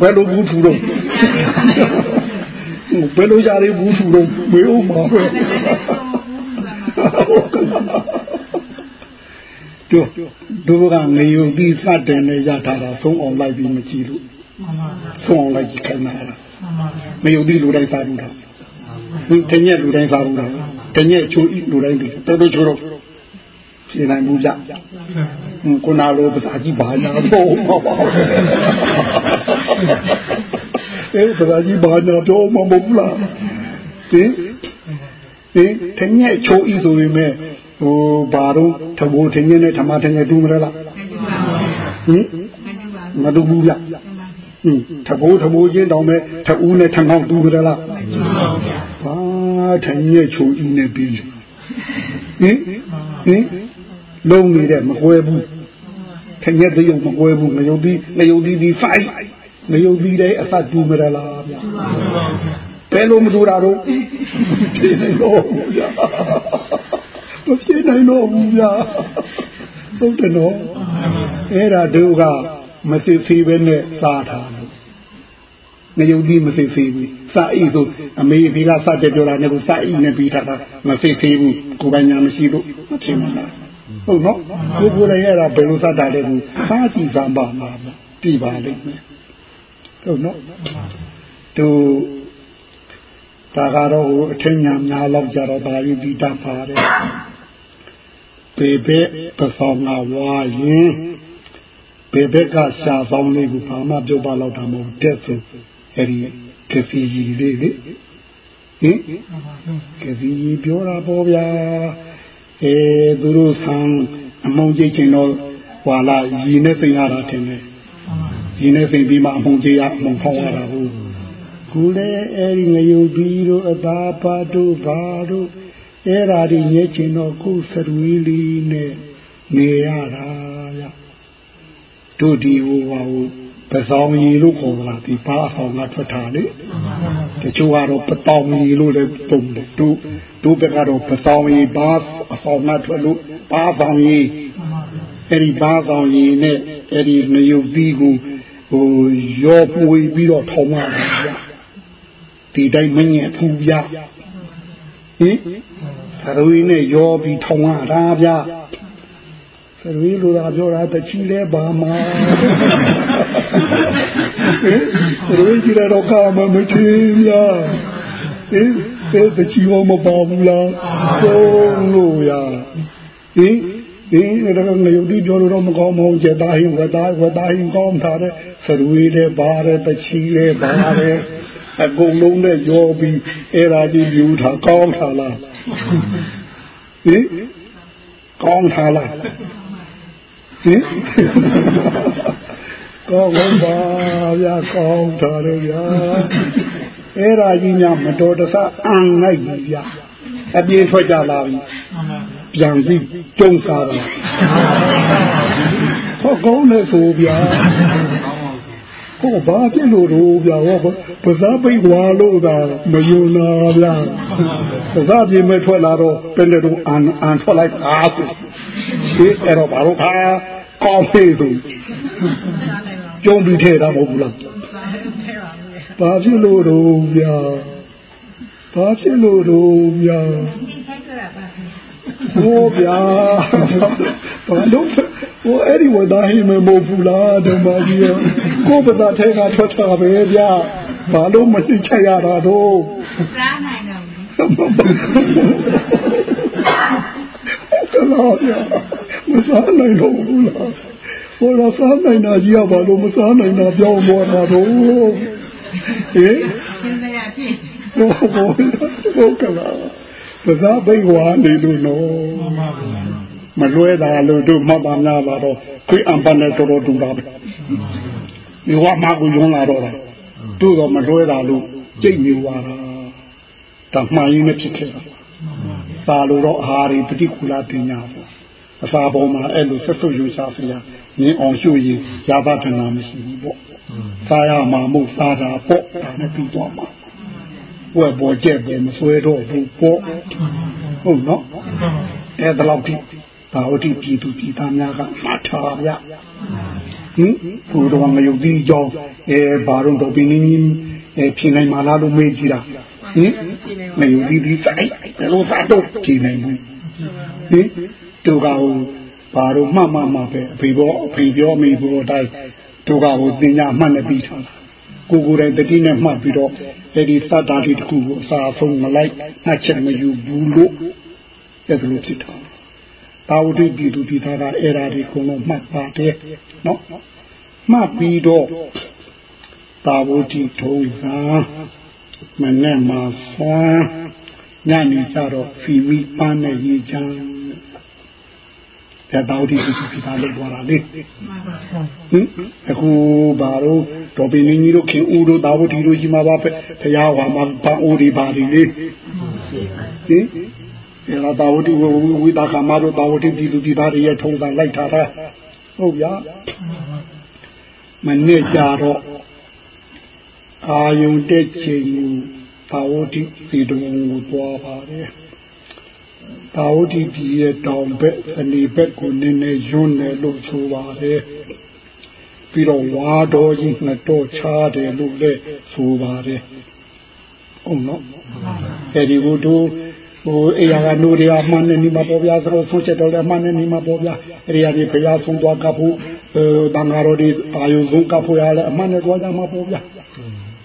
ဘယ်လိုဘူးထူတော့ ဘယ်လိုကြရဘူးထူတော့မေးဦးမှာပဲတို့တို့ကငရုတ်တိစတယ်နဲ့ရထားတာသုံးအောင်လိုက်ပြီးမကြည့်လို့သုံးအောင်လိုက်ကြည့်ခိုင်းတာငရုတ်တိလူတိုင်းစားဘူးတော့ဒီတညက်လူတိုင်းစားဘူးတော့တညက်ချိုးဤလူတိုင်းဒီတော်တော်ချိုးတော့ရှင်းနိုင်ဘူးကြခုနလိုပစာကြီးဘာညာတော့မှာပါ အဲပစာကြီးဘာညာတော့မှာမဟုတ်လားဟင်ဟင်တညက်ချိုးဤဆိုရင်မဲ့ဟိုဘာတော့သဘောတညက်နဲ့ဓမ္မတညက်တူးမလားဟင်မတူဘူးဗျဟင်သဘောသဘောချင်းတောင်မဲ့ထူးနဲ့ထငောက်တူးကြလားဘာထိုင်ရဲ့ချိုကြီးနဲ့ပြီးဟင်ဟင်လုံးနေတဲ့မကွဲဘူးထိုင်ရဲ့တရုပ်မကွဲဘူးငရုတ်ဒီငရုတ်ဒီဒီဖိုင် ငရုတ်ဒီတဲ့အဖတ်တူးမရလားဗျဘယ်လိုမတူတာတော့ဖြစ်နေတော့ဘူးဗျာမဖြစ်နိုင်တော့ဘူးဗျာဟုတ်တယ်နော်အဲ့ဒါတို့ကမသိသေးပဲနဲ့စားတာငရုတ်ဒီမသိသေးဘူးစာအိဆိုအမေဒီကစတဲ့ပြောတာနဲ့ကိုစာအိနဲ့ပြီးထားတာမသိသေးဘူးကိုယ်ပိုင်ညာမရှိလို့မဖြစ်မှာလားဟုတ်နော်ကိုကိုယ်လည်းရတာဘယ်လိုစတာလဲဘူးစားကြည့်စမ်းပါမှာပြပါလိမ့်မယ် ဟုတ်နော်သူဒါကတော့ဟိုအထင်ညာများလောက်ကြတော့ဒါယူပြီးတတ်ပါတယ်ပေဘက်ပဆောင်ကဝါရင်ပေဘက်ကရှာဆောင်လေးကိုဘာမှပြောပါတော့တာမဟုတ်တဲ့ဆိုအဲ့ဒီကစီကြီးလေးလေဟင်ကစီကြီးပြောတာပေါ့ဗျာအဲသူတို့ဆံအမုံကြိတ်ချင်တော့ဟွာလာရည်နဲ့သိရတာတင်တယ် ရည်နဲ့သိပြီးမှအမုံကြိတ်ရအမုံဖောက်ရတာဟုတ်ခုလေအဲ့ဒီငရုတ်ပြီးတို့အသာပါတို့ဘာတို့အဲ့ဓာဒီညချင်တော့ခုစရဝီလီနဲ့နေရတာရတို့ဒီဟိုဟာဟိုပဆောင်ရီလို့ခေါ်တာဒီဘာအဆောင်ကထွက်တာလေတချို့ကတော့ပတောင်ရီလို့လည်းပုံတယ်တို့တို့ဘက်ကတော့ပဆောင်ရီဘာအဆောင်ကထွက်လို့ဘာဆောင်ရီအဲ့ဒီဘာဆောင်ရီနဲ့အဲ့ဒီနယုတ်သီးကို ဟိုရောပွေပြီးတော့ထောင်းရတာဗျဒီတိုင်းမငဲ့ဖူးဗျဟင်သရဝီနဲ့ရောပြီးထောင်းရတာဗျသရဝီလိုသာပြောတာတချီလဲပါမှာဟင်သရဝီကြီးတော့ကာမမထင်းဗျဟင်အဲတချီရောမပါဘူးလားသုံးလို့ရဟင် ဒီတော့ငရုတ်ဒီပြောလို့တော့မကောင်းမဟုတ်ကျတာဟင်ဝတာဝတာဟင်ကောင်းတာတဲ့သရဝီလည်းပါတယ်တချီလည်းပါတယ်အကုန်လုံးနဲ့ရောပြီးအဲ့ဒါကြီးယူထားကောင်းတာလားဟင်ကောင်းတာလားဟင်ကောင်းပါဗျာကောင်းတာလေဗျာအဲ့ဒါကြီးညမတော်တဆအံလိုက်ပြီဗျာအပြေးထွက်ကြလာပြီပြ န်ပြီးတုံးစားတာဟောကောင်းလေဆိုဗျာဟောဘာဖြစ်လို့တော့ဗျာဟောပဇာပိတ်ဝါလို့သာမယုံနာဗျာပဇာပြေမဲ့ထွက်လာတော့ပင်တို့အန်အန်ထွက်လိုက်အားဆိုဒီအဲ့တော့ဘာလို့ခါကောင်းပြီသူကျုံပြီးထဲတာမဟုတ်ဘူးလားဘာဖြစ်လို့တော့ဗျာဘာဖြစ်လို့တော့ဗျာ ဟိုဗျာဘာလို့ဟိုအဲ့ဒီဝဒါဟိမမဟုတ်ဘူးလားဓမ္မကြီးရောကိုပဒါထဲကထွက်တာပဲဗျာဘာလို့မသိချရတာတော့စားနိုင်တော့ကလာဗျာမစားနိုင်တော့ဘူးလားဟိုတော့စားနိုင်တာကြီးကဘာလို့မစားနိုင်တာပြောင်းပေါ်တာတော့ဟင်သင်ရဖြစ်ဟိုဟိုဟိုကလာ ပဇာဘိတ်ဝါနေလို့နော်မလွဲတာလို့တို့မှတ်ပါများပါတော့ခွေအံပန်းနဲ့တော်တော်တူတာပဲဒီဝါမကူယုံလာတော့တာတို့တော့မလွဲတာလို့ကြိတ်နေွာတာတမှန်ရင်နဲ့ဖြစ်ခဲ့တာသာလို့တော့အာဟာရီပฏิကူလာတင်ညာပေါ့အစာပေါ်မှာအဲ့လိုဆက်ဆုပ်ယူစားစရာနင်းအောင်ရှုရင်ရာဘတနာမရှိဘူးပေါ့စားရမှာမဟုတ်စားတာပေါ့ဒါနဲ့ပြီးသွားမှာ ဝက်ပေါ်ကျက်ပေါ်မဆွဲတော့ဘူးပေါ့ဟုတ်နော်အဲ့ဒါလောက်ထိဘာဝတိပြည်သူပြည်သားများကမှတ်ထားဗျဟင်ဘုရားငရုတ်ဒီကြောင့်အဲဘာလို့တော့ပြင်းနေအဲဖြစ်နိုင်မှာလားလို့မေးကြည့်တာဟင်ငရုတ်ဒီဒီဆိုင်ဘယ်လိုစားတော့ဖြစ်နိုင်ဘူးဟင်တို့ကဟိုဘာလို့မှတ်မှမှပဲအဖေဘောအဖေပြောမိဘောတိုင်းတို့ကဟိုတင်ညာမှတ်နေပြီးထားတာ ကိုကိုယ်တိုင်တတိနဲ့မှတ်ပြီးတော့အဲ့ဒီသတ္တာတိတစ်ခုကိုအစာဆုံးမလိုက်နှက်ချက်မယူဘူးလို့အဲ့ဒါလိုဖြစ်တာတာဝတိပြည်သူပြည်သားကအဲ့ဒါဒီကုလုံးမှတ်ပါတယ်နော်မှတ်ပြီးတော့တာဝတိထုံးစာမနဲ့မှာဆွမ်းညနေကြတော့ဖီမီပန်းနဲ့ရေချမ်း တဲ့တာဝတိပြည်သူပြည်သားလောက်သွားတာလေဟင်အခုဘာလို့တော်ပင်ကြီးတို့ခင်ဦးတို့တာဝတိတို့ရှိမှာပါပဲတရားဟောမှာဘာအိုးဒီပါဒီလေဟင်အဲလာတာဝတိဝိတာကမတို့တာဝတိပြည်သူပြည်သားတွေရဲ့ထုံးစံလိုက်ထားတာဟုတ်ဗျာမနစ်ကြတော့အာယုန်တက်ချိန်ကိုတာဝတိဒီတုံကိုသွားပါတယ် တာဝတိပြည်ရဲ့တောင်ဘက်အနေဘက်ကိုနည်းနည်းယွန်းတယ်လို့ဆိုပါတယ်ပြီးတော့ဝါတော်ကြီးနှစ်တော့ချားတယ်လို့လည်းဆိုပါတယ်ဟုတ်နော်အဲဒီဘုသူဟိုအေယာကနိုးရအမှန်နဲ့နေမှာပေါ်ပြသလို့ဆုံးချက်တော်လည်းအမှန်နဲ့နေမှာပေါ်ပြအဲဒီကနေဘုရားဆုံးသွားကဖို့အဲတန်ဃာတော်ဒီအာယုဆုံးကဖို့ရလဲအမှန်နဲ့သွားကြမှာပေါ်ပြ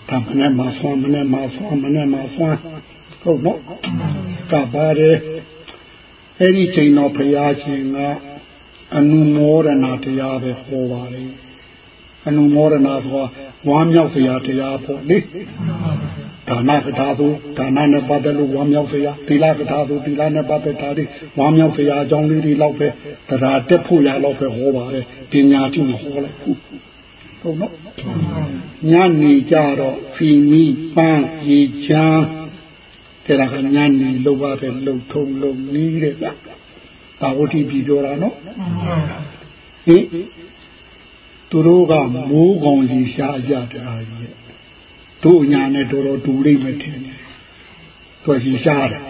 ဒါမနဲ့မှာဆွမ်းမနဲ့မှာဆွမ်းမနဲ့မှာဆွမ်းဟုတ်နော်ကပါတယ် အဲ့ဒီချိန်တော့ဘုရားရှင်ကအနုမောဒနာတရားပဲဟောပါလေအနုမောဒနာဆိုတာဝမ်းမြောက်စရာတရားပေါ့လေဒါနကထာသူဒါနနဲ့ပတ်သက်လို့ဝမ်းမြောက်စရာသီလကထာသူသီလနဲ့ပတ်သက်တာဒီဝမ်းမြောက်စရာအကြောင်းလေးတွေလောက်ပဲတရားတက်ဖို့ရတော့ပဲဟောပါတယ်ပညာတိမဟောလိုက်ဘူးဟုတ်နော်ညနေကြတော့ဖီမီပန်းရေချမ်း တဲ့ကညနေလောက်ပါပဲလှုပ်ထုံလုံနီးတဲ့ဗျဘာဝတိပြီပြောတာနော်ဟင်သူတို့ကမိုးကောင်ကြီးရှားရတရားကြီးတို့ညာနဲ့တော်တော်တူလိမ့်မယ်ထင်တယ်သူကြီးရှားတယ်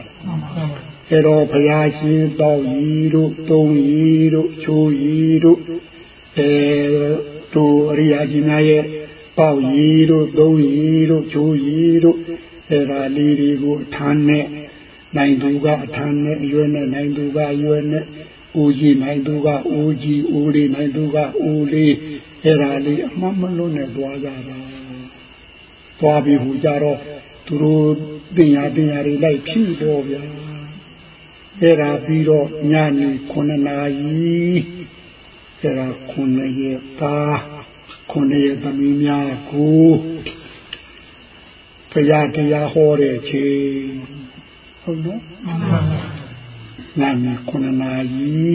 အဲ့တော့ဘုရားရှင်တောက်ရီတို့သုံးရီတို့ချိုးရီတို့အဲတို့အရိယာကြီးများရဲ့ပေါက်ရီတို့သုံးရီတို့ချိုးရီတို့ အဲ့ဒါလေးတွေကိုအထမ်းနဲ့နိုင်သူကအထမ်းနဲ့အရွယ်နဲ့နိုင်သူကအရွယ်နဲ့ဦးကြီးနိုင်သူကဦးကြီးဦးလေးနိုင်သူကဦးလေးအဲ့ဒါလေးအမှမလွတ်နဲ့သွားကြတာသွားပြီးဟူကြတော့သူတို့တင်ရတင်ရတွေလိုက်ဖြည့်တော့ဗျာအဲ့ဒါပြီးတော့ညနေ9နာရီအဲ့ဒါ9ရက်သား9ရက်သမီးများကို ဘုရားတရားဟောတဲ့ချိန်ဟုတ်နော်ညနေ9နာရီ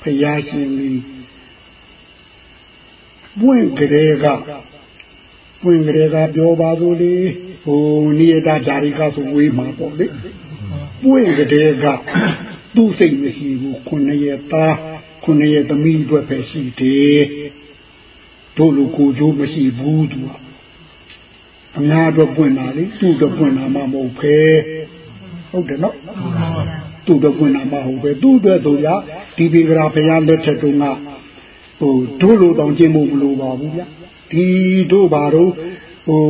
ဘုရားရှင်ကြီးပွင့်ကြတဲ့ကပွင့်ကြတဲ့ကပြောပါစို့လေဟိုနိယတဓာရိကဆိုဝေးမှာပေါ့လေပွင့်ကြတဲ့ကသူ့စိတ်မရှိဘူးခုနှစ်ရက်သားခုနှစ်ရက်သမီးအတွက်ပဲရှိတယ်တို့လူကိုကြိုးမရှိဘူးသူက အများအတွက်ပွင့်တာလေသူ့အတွက်ပွင့်တာမှမဟုတ်ဖဲဟုတ်တယ်နော်သူ့အတွက်ပွင့်တာမှဟုတ်ပဲသူ့အတွက်ဆိုရဒီပေကရာဘုရားလက်ထက်တုန်းကဟိုတို့လိုတောင်ကျင့်ဖို့မလိုပါဘူးဗျဒီတို့ဘာတို့ဟို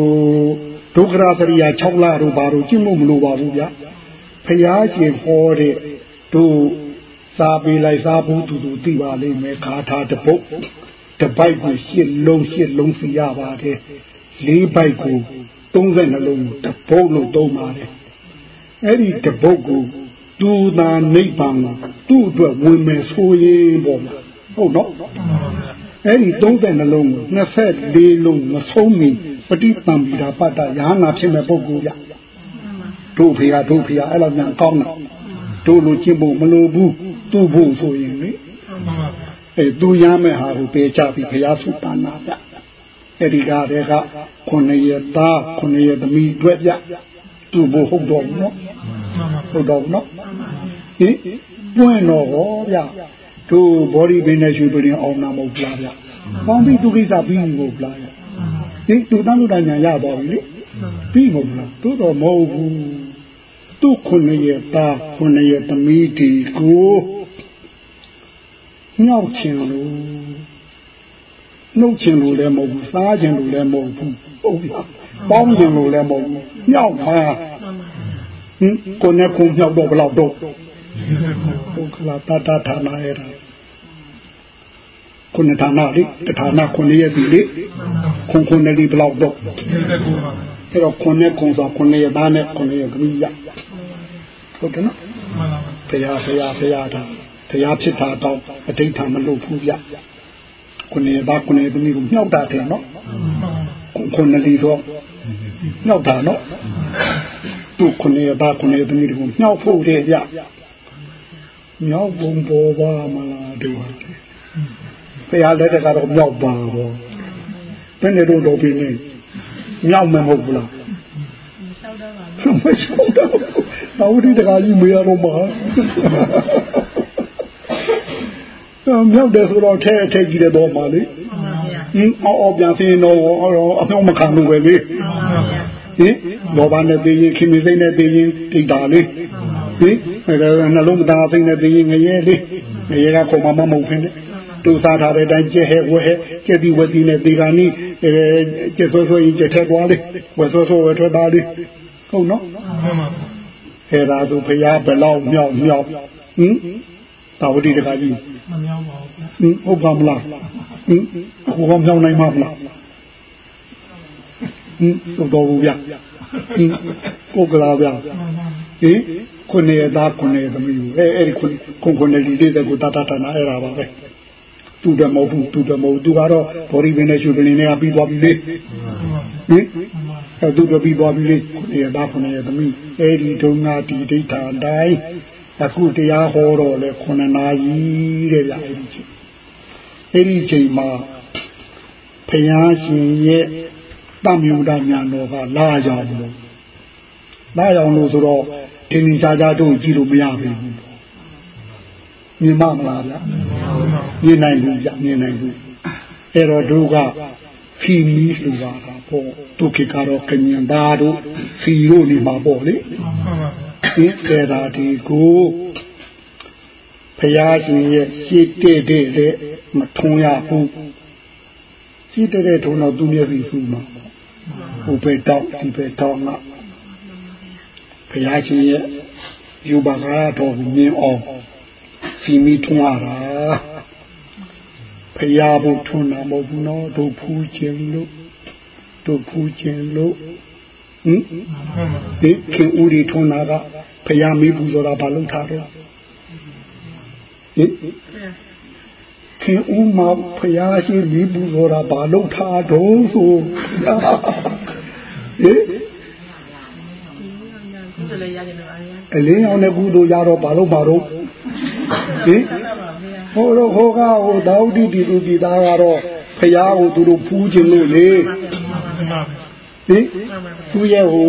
ဒုက္ခရာစရိယာ6လတို့ဘာတို့ကျင့်ဖို့မလိုပါဘူးဗျဖျားရှင်ဟောတဲ့တို့စားပေးလိုက်စားဖို့တူတူသိပါလိမ့်မယ်ခါထားတပုတ်တပိုက်ကိုရှစ်လုံးရှစ်လုံးစီရပါတယ် လေးပိုက်ကို32လုံးတပုတ်လို့သုံးပါတယ်အဲ့ဒီတပုတ်ကိုသူသာနိဗ္ဗာန်သူ့အတွက်ဝင်မယ်ဆိုရင်ပေါ့ဗျဟုတ်နော်အဲ့ဒီ30နှလုံးကို24လုံးမဆုံးမီပฏิပံပိတာပတ္တရဟနာဖြစ်မဲ့ပုဂ္ဂိုလ်ရတို့ဖေဟာတို့ဖေဟာအဲ့လိုညာကောင်းတာတို့လိုကျင့်ဖို့မလိုဘူးသူ့ဖို့ဆိုရင်လေအဲသူရမဲ့ဟာကိုပေချပြီးဘုရားဆုတာနာဗျ အဲ့ဒီကားတွေကခုနှစ်ရသားခုနှစ်ရသမီးတွေ့ဗျသူ့ဖို့ဟုတ်တော့ဘူးနော်ဟုတ်တော့ဘူးနော်ဟင်ပွင့်တော့ဟောဗျတို့ body pain နဲ့ရွှေပင်အောင်နာမဟုတ်လားဗျ။ပေါင်းပြီးသူကိစ္စပြီးမဟုတ်လားဗျ။ဒီသူတန်းလို့တညာရသွားပြီလေ။ပြီးမဟုတ်လား။သို့တော်မဟုတ်ဘူး။သူခုနှစ်ရဲ့သားခုနှစ်ရဲ့သမီးဒီကိုညှောက်ချင်လို့ နှုတ်ချင်လို့လည်းမဟုတ်ဘူးစားချင်လို့လည်းမဟုတ်ဘူးဟုတ်ပြီပေါင်းချင်လို့လည်းမဟုတ်ဘူးညှောက်မှာဟင်ကိုနဲ့ကိုညှောက်တော့ဘယ်လောက်တော့ဒုက္ခလာတတဌာနရတာခုနဌာနလေးတဌာနခုနှစ်ရက်ပြီလေခုခုနှစ်လေးဘယ်လောက်တော့အဲ့တော့ခုနှစ်ခုဆိုခုနှစ်ရက်သားနဲ့ခုနှစ်ရက်ကလေးရဟုတ်တယ်နော်ဘုရားဘုရားဘုရားတာဘုရားဖြစ်တာတော့အဋိဌာမလို့ဘူးဗျ ခုနှစ်ရက်သားခုနှစ်ရက်သမီးကိုမြောက်တာတယ်နော်ခုနှစ်လေးဆိုမြောက်တာနော်သူခုနှစ်ရက်သားခုနှစ်ရက်သမီးကိုမြောက်ဖို့တဲ့ဗျမြောက်ပုံပေါ်ပါမလားတို့ဟာဘုရားလက်ထက်ကတော့မြောက်ပါတော့ဘယ်နဲ့တော့တော့ပြင်းနေမြောက်မမဟုတ်ဘူးလားမရှောက်တော့ပါဘူးတော်ဒီတကားကြီးမေးရတော့မှာ မြောက်တယ်ဆိုတော့ထဲထဲကြီးတဲ့တော့မှာလေဟင်းအော်အော်ပြန်စင်းတော့အပြောင်းမခံလို့ပဲလေဟင်လောဘနဲ့သိရင်ခင်မစိမ့်နဲ့သိရင်တိတ်တာလေဟင်နှလုံးမသားသိနဲ့သိရင်ငရဲလေငရဲကခုံမမမဟုတ်ဖ ೇನೆ တူစားထားတဲ့အတိုင်းကျဲဟဲဝဲဟဲကျက်ဒီဝတိနဲ့ဒီကနီအဲကျက်ဆိုးဆိုးရင်ကျက်ထဲသွားလေဝဲဆိုးဆိုးဝဲထွက်သားလေဟုတ်နော်အဲဒါသူဖရားဘယ်လောက်မြောက်မြောက်ဟင် တာဝတိတကကြီးမမြောက်ပါဘူးဟင်ဟုတ်ပါမလားဟင်ဟိုကမြောက်နိုင်မှာမလားဟင်တော့ဘူးဗျဟင်ကိုကလာဗျဟင်ခုနှစ်ရက်သားခုနှစ်ရက်သမီးကိုအဲအဲ့ဒီခုခုခုနှစ်လီလေးတဲ့ကိုတတတနာအဲ့ဒါပါပဲသူတမဟုတ်ဘူးသူတမဟုတ်သူကတော့ဘော်ရီပင်နဲ့ရှုပ်ပင်နဲ့ပြီးသွားပြီလေဟင်အဲသူတော့ပြီးသွားပြီလေခုနှစ်ရက်သားခုနှစ်ရက်သမီးအဲ့ဒီဒုံငါတီဒိဋ္ဌာတိုင်း အခုတရားဟောတော့လေခုနှစ်နာရီတဲ့ဗျအဲ့ဒီချိန်အဲ့ဒီချိန်မှာဖယားရှင်ရဲ့တမြူဒညာတော်ကလာကြောင်လို့လာကြောင်လို့ဆိုတော့ထင်ထင်ရှားရှားတို့ကြည့်လို့မရဘူးမြင်မမလားဗျမြင်နိုင်ဘူးဗျမြင်နိုင်ဘူးအဲ့တော့တို့ကဖီမီလူပါတာပေါ့ဒုက္ခကတော့ကညင်သားတို့ဖီတို့နေမှာပေါ့လေ ဒီကေတာဒီကိုဖယားရှင်ရဲ့ရှေ့တဲ့တဲ့လေမထုံးရဘူးရှေ့တဲ့တဲ့ထုံးတော့သူမျက်စိစူးမှာဟိုပဲတောက်ဒီပဲတောက်မှာဘုရားရှင်ရဲ့ယူပါကားတော်ကိုမြင်အောင်စီမီထွန်းရတာဘုရားဘုထွန်းတာမဟုတ်ဘူးနော်တို့ဖူးခြင်းလို့တို့ဖူးခြင်းလို့ ဟင်ဒီခင်ဦးရီထွန်းတာကဘုရားမိဘူးဆိုတာဘာလို့ထားတော့ဟင်ခင်ဦးမှာဘုရားရှိမိဘူးဆိုတာဘာလို့ထားတော့ဆိုဟင်အလင်းအောင်တဲ့ကုသိုလ်ရတော့ဘာလို့ပါတော့ဟင်ဟိုတော့ဟိုကဟိုတောက်တိတိသူပြည်သားကတော့ဖရာကိုသူတို့ဖူးခြင်းလို့လေ ဟင်သူရဲ့ဟို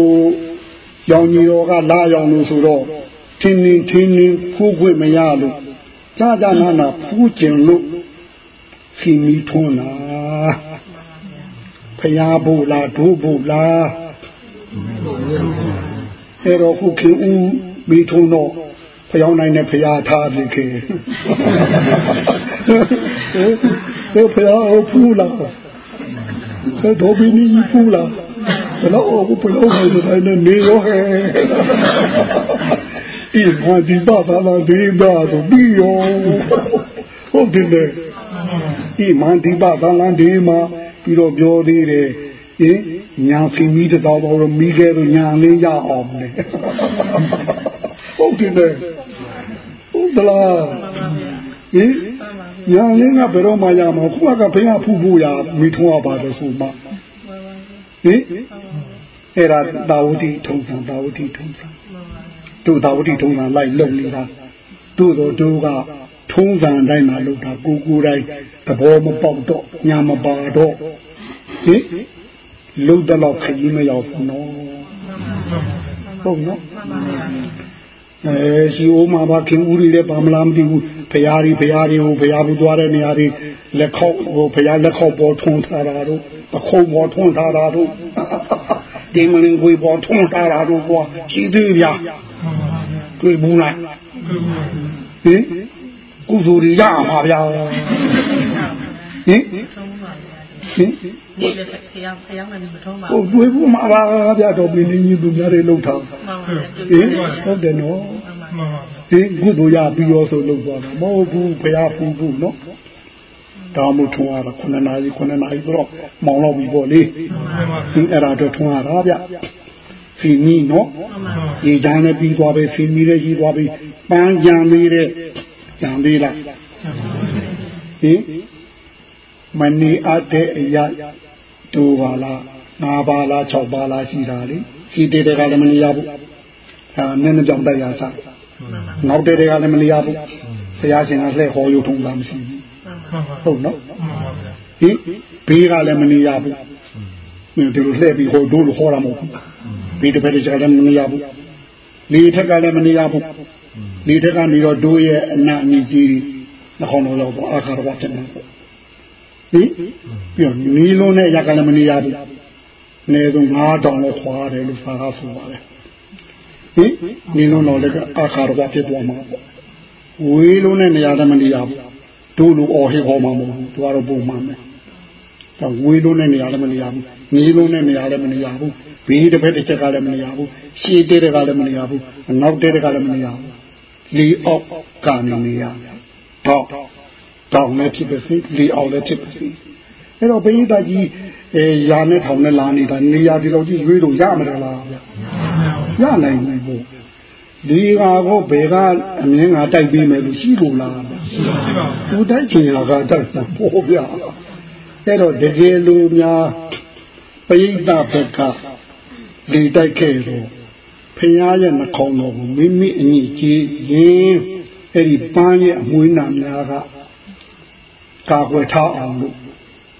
ရောင်ကြီးတော်ကလာရောင်လို့ဆိုတော့ထင်းထင်းထင်းထင်းဖူးခွင့်မရလို့ကြာကြာနာနာဖူးခြင်းလို့ခီမီထွန်းလာဖရာဘုလားဒုဘုလားအဲ့တော့ခုခင်ဦးမိထုံးတော့ဖျောင်းနိုင်တဲ့ဖရာထားပြီခင်ဟဲ့ဖရာဟုတ်ဖူးလားဟဲ့တော့ဘီနီဖူးလား ဘယ်တော့အခုဘယ်တော့မှတိုင်းနေရောဟဲ့ဒီမှာဒီပါပါလာဒီပါဆိုပြီးရောဟုတ်တယ်လေဒီမှာဒီပါပါလာဒီမှာပြီးတော့ပြောသေးတယ်ဟင်ညာဖီမီတတော်ပေါ်တော့မိခဲ့တော့ညာလေးရအောင်လေဟုတ်တယ်လေဟုတ်သလားဟင်ညာလေးကဘယ်တော့မှရမှာခုကဘယ်ကဖူးဖို့ရမိထုံးရပါတယ်ဆိုမှ ဟင်အဲ့ဒါတာဝတိထုံစံတာဝတိထုံစံတို့တာဝတိထုံစံလိုက်လုံနေတာတို့တော့တို့ကထုံးစံတိုင်းမှာလုပ်တာကိုကိုတိုင်းသဘောမပေါက်တော့ညာမပါတော့ဟင်လုံတော့ခကြီးမရောက်ဘူးနော်ဟုတ်နော် အဲရှိအိုးမှာပါခင်ဦးရီလည်းပါမလားမသိဘူးဖရာကြီးဖရာကြီးဟိုဖရာဘူးသွားတဲ့နေရာတွေလက်ခေါက်ဟိုဖရာလက်ခေါက်ပေါ်ထုံထားတာတို့ပခုံးပေါ်ထုံထားတာတို့ဒီမလင်ကိုပေါ်ထုံထားတာတို့ကွာရှိသေးဗျာတွေ့ဘူးလားဟင်ကုသိုလ်ရမှာဗျာဟင်ဟင် ဒီလေဖျားဖျားမယ်မထုံးပါဘူးဟုတ်တွေ့ဘူးမှာပါဗျာတော့ပြင်းနေကြီးသူများတွေလှုပ်ထားဟင်ဟုတ်တယ်နော်ဟင်ကုသိုလ်ရပြီးရောဆိုလှုပ်သွားတာမဟုတ်ဘူးဖျားဖူးဘူးနော်ဒါမှထုံးရတာ9နာရီ9နာရီဆိုတော့မောင်တော့ပြီပေါ့လေဟင်အဲ့ဒါတော့ထုံးရတာဗျဖီမီနော်ရေချမ်းနဲ့ပြီးသွားပြီဖီမီလည်းရှိသွားပြီပန်းကြံသေးတဲ့ကြံသေးလားဟင်မနေအပ်တဲ့အရာ တူပါလား၅ပါးလား၆ပါးလားရှိတာလေရှိတဲ့တကလည်းမနေရဘူးအဲနည်းနည်းကြောင့်တရားစားနောက်တဲ့တကလည်းမနေရဘူးဆရာရှင်ကလှည့်ခေါ်ယူထုံးတာမရှိဘူးဟုတ်နော်ဟင်ဘေးကလည်းမနေရဘူးဒီလိုလှည့်ပြီးဟိုဒိုးလို့ခေါ်တာမဟုတ်ဘူးဘေးတစ်ဖက်တစ်ချက်ကလည်းမနေရဘူးလေထက်ကလည်းမနေရဘူးလေထက်ကနေတော့ဒိုးရဲ့အနာအနီကြီးနှောင်းတော်လောက်တော့အခါတော့တက်နေပေါ့ ဟင်ပြီးတော့နီးလုံးနဲ့ရက်ကလည်းမနေရဘူးအနည်းဆုံး9000လောက်ခွာတယ်လို့စာကားဆိုပါတယ်ဟင်နီးလုံးတော့လည်းအခါတော့ဖြစ်သွားမှာပေါ့ဝေးလုံးနဲ့နေရာလည်းမနေရဘူးတို့လိုအော်ဟစ်ခေါ်မှာမဟုတ်ဘူးသူကတော့ပုံမှန်ပဲတော့ဝေးလုံးနဲ့နေရာလည်းမနေရဘူးနီးလုံးနဲ့နေရာလည်းမနေရဘူးဘေးတစ်ဖက်တစ်ချက်ကလည်းမနေရဘူးရှေ့တဲ့ကလည်းမနေရဘူးနောက်တဲ့ကလည်းမနေရဘူးလီအောက်ကနေနေရတော့ တောင်းလည်းဖြစ်ပါစေလီအောက်လည်းဖြစ်ပါစေအဲ့တော့ဘိဒာကြီးအဲရာနဲ့ထောင်နဲ့လာနေတာနေရာဒီလောက်ကြီးရွေးလို့ရမှာလားဗျာရနိုင်ဘူးဘုဒီဟာကိုဘယ်ကအမြင်ကတိုက်ပြီးမယ်လို့ရှိလို့လားရှိပါဘူးသူတိုက်ချင်တာကတိုက်တာပေါ်ပြအဲ့တော့တကယ်လို့များပရိသတ်ဘက်ကလေတိုက်ခဲ့တော့ဖရာရဲ့နှခေါင်းတော်ကိုမိမိအညစ်ကြေးရင်အဲ့ဒီပန်းရဲ့အမွှေးနာများက ကာကွယ်ထားအောင်လို့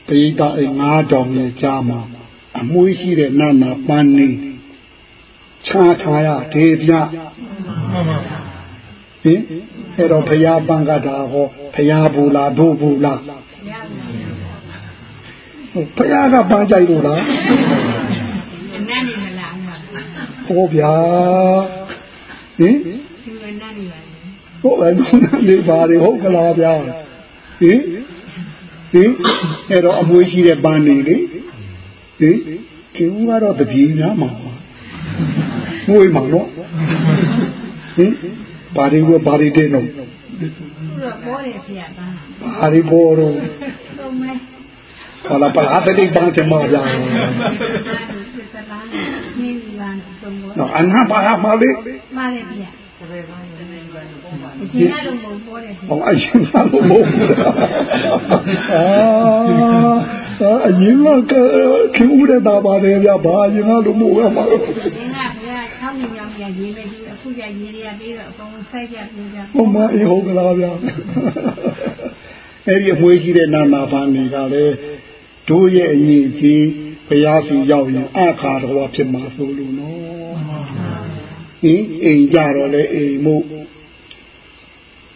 ပရိသတ်အဲ့ငါးတောင်ရဲ့ကြားမှာအမွှေးရှိတဲ့နာနာပန်းနေချာထားရဒေပြမှန်ပါဟင်အဲ့တော့ဖရာပန်းကတာဟောဖရာဘူလားတို့ဘူလားဖရာကပန်းကြိုက်လို့လားအနတ်နေမလားအမဟောဗျာဟင်ဒီမနတ်နေပါလေဟုတ်တယ်ခုနလေးပါလေဟုတ်ကလားဗျာဟင် ဟင်အဲ့တော့အမွေးရှိတဲ့ပန်းနေလေဟင်ကျူကတော့တပြေးများမှာပါမွေးမှာနော်ဟင်ဘာတွေကဘာတွေတဲ့နော်သူတော့ပေါ်တယ်ဖေရပါဘာတွေပေါ်တော့သုံးမဲဟာလာပလာတဲ့ဒီပန်းချင်မှာဗျာစ လားနင်းလန်သုံးပေါ်နော်အနာပါမှာလေမားတယ်ဖေရဒီနေ့တော့ပေါ်တယ်ဖေဟောအရင်ကလို့မဟုတ်ဘူးအာအရင်ကခင်ဦးတဲ့တာပါတယ်ဗျာဘာအရင်ကလို့မဟုတ်ရမှာဒီကဖေရဆောင်းမြောင်မြေရေးမယ်ဒီအခုကျရေးရပြီးတော့အကုန်စိုက်ကြပြီးကြဟုတ်မအေးဟုတ်ကလားဗျာအဲ့ဒီအမွေးရှိတဲ့နာနာပါနေကလည်းတို့ရဲ့အရင်ကြီးဘုရားစီရောက်ရင်အခါတော်ဖြစ်မှာဆိုလို့နော် ဟင်အိမ်ကြတော့လေအိမ်မို့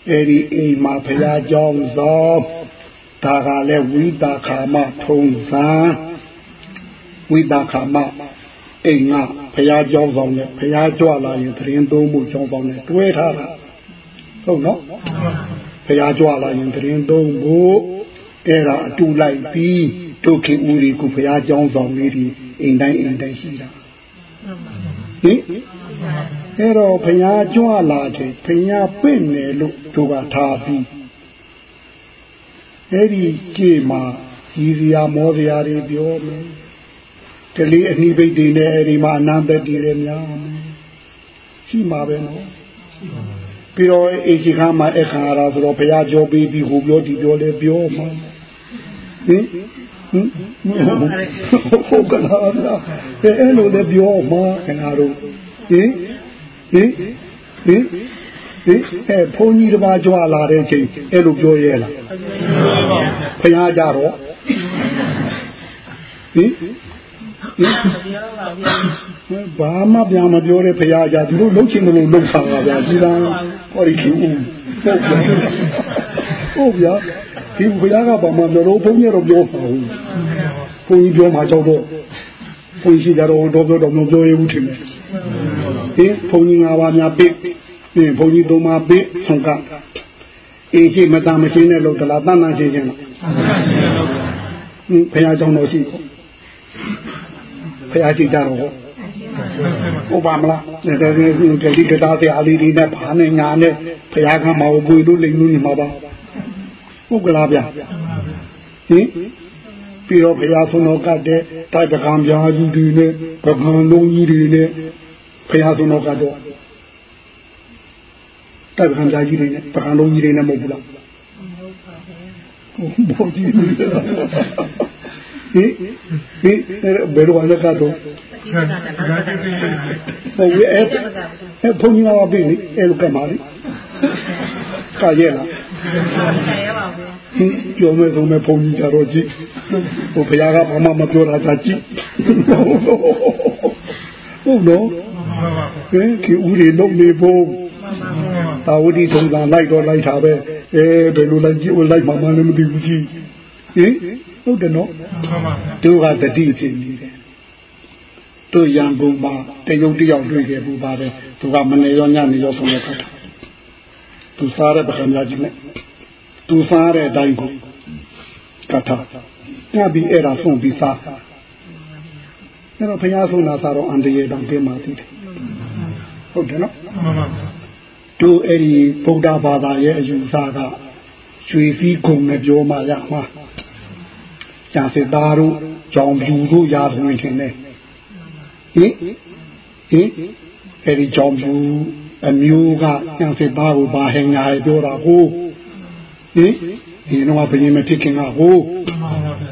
အဲ့ဒီအိမ်မှာဘုရားကြောင်းသောဒါကလည်းဝိတာခာမထုံစံဝိတာခာမအိမ်ကဘုရားကြောင်းဆောင်နဲ့ဘုရားကြွလာရင်သရင်သုံးမှုကြောင်းဆောင်နဲ့တွဲထားတာဟုတ်နော်ဘုရားကြွလာရင်သရင်သုံးဖို့အဲ့ဒါအတူလိုက်ပြီးဒုက္ခဥရီကိုဘုရားကြောင်းဆောင်လေးဒီအိမ်တိုင်းအိမ်တိုင်းရှိတာဟင် အဲ့တော့ဘုရားကြွလာတယ်ဘုရားပြင့်တယ်လို့သူကထားပြီးအဲ့ဒီကြည်မှာရီရီယာမောစရာတွေပြောမယ်တလီအနိဘိတ်တွေနဲ့အဲ့ဒီမှာအနန္တတည်လည်းများမယ်ရှိမှာပဲနော်ပြီးတော့အေရှိခါမှာအခါရဆိုတော့ဘုရားကြောပြီးပြီးဟိုပြောဒီပြောလဲပြောမှာဟင်ဟင်ဟုတ်ကလားဗျာအဲ့လိုလည်းပြောမှာခင်ဗျားတို့ ဟင်ဟင်ဟင်ဒီအဲဘုန်းကြီးတစ်ပါးကြွလာတဲ့ချိန်အဲ့လိုပြောရဲလားဖះကြတော့ဟင်ဟင်ဘာမှပြန်မပြောတဲ့ဖះကြသူတို့လှုပ်ချင်လို့လှုပ်ဆောင်ပါဗျာဒီလားဟောဒီခင်ဦးဟုတ်ဗျာဒီဖះကဘာမှမပြောဘုန်းကြီးတော့ပြောပါဘူးဘုန်းကြီးပြောမှကြောက်တော့ ဘုန်းကြီးကြတော့တော့ပြောတော့မပြောရဘူးထင်တယ်ဟင်ဘုန်းကြီးငါးပါးများပြပြီးဘုန်းကြီးသုံးပါးပြဆုံးကအေးရှိမတမ်းမရှိနဲ့လို့တလားတန်းတန်းရှင်းရှင်းလားဟင်ဖះကြောင့်တော့ရှိဖះရှိကြတော့ဟုတ်ပါမလားဒါကဒီဒီကတာတဲ့အလီဒီနဲ့ဘာနဲ့ညာနဲ့ဖះကမဟုတ်ဘူးလို့လိမ့်လို့နေမှာပါဟုတ်ကလားဗျဟင် ပြီးတော့ဘုရားဆုံးတော်ကတဲ့တိုက်ပကံပြားကြီးတွေနဲ့ပကံလုံးကြီးတွေနဲ့ဘုရားဆုံးတော်ကတော့တိုက်ပကံပြားကြီးတွေနဲ့ပကံလုံးကြီးတွေနဲ့မဟုတ်ဘူးလားဟုတ်ပါဘူးဟုတ်ပါဘူးဟင်ဟင်ဘယ်လိုလဲကတော့ဟုတ်ရဲ့အဲ့အဲ့ဘုန်းကြီးကပါပြီလေအဲ့လိုကမှလေကရဲ့လားရပါဘူးဟင် ပြောမယ်ဆိုမယ်ဘုန်းကြီးကြတော့ကြည့်ဟိုဘုရားကဘာမှမပြောတာကြကြည့်ဟုတ်တော့ဟင်ဒီဦးတွေလုံးနေဖို့တာဝတိသုံးသာလိုက်တော့လိုက်တာပဲအဲဘယ်လိုလိုက်ကြည့်ဦးလိုက်မှမလည်းမသိဘူးကြည့်ဟင်ဟုတ်တယ်နော်တို့ကတတိဖြစ်နေတယ်တို့ရန်ကုန်မှာတရုတ်တယောက်တွေ့ခဲ့ဘူးပါတယ်သူကမနေရောညနေရောဆုံးရတာသူစားတဲ့ပကံများကြီးနဲ့ သူစားတဲ့အတိုင်းကိုကထာညပြီးအဲ့ဒါဆုံးပြီးစားအဲ့တော့ဘုရားဆုံးတာစားတော့အန္တရာယ်တောင်တင်းပါသေးတယ်ဟုတ်တယ်နော်တို့အဲ့ဒီဗုဒ္ဓဘာသာရဲ့အယူဆကရွှေစည်းကုံနဲ့ပြောမှရမှာရှားစစ်သားတို့ကြောင်ပြူတို့ရာသွင်းထင်တယ်ဟင်ဟင်အဲ့ဒီကြောင်ပြူအမျိုးကကျန်စစ်သားကိုဘာဟင်ညာပြောတာကို ဟင်ဒီတော့ဘယင်မဖြစ်ခင်ကဟို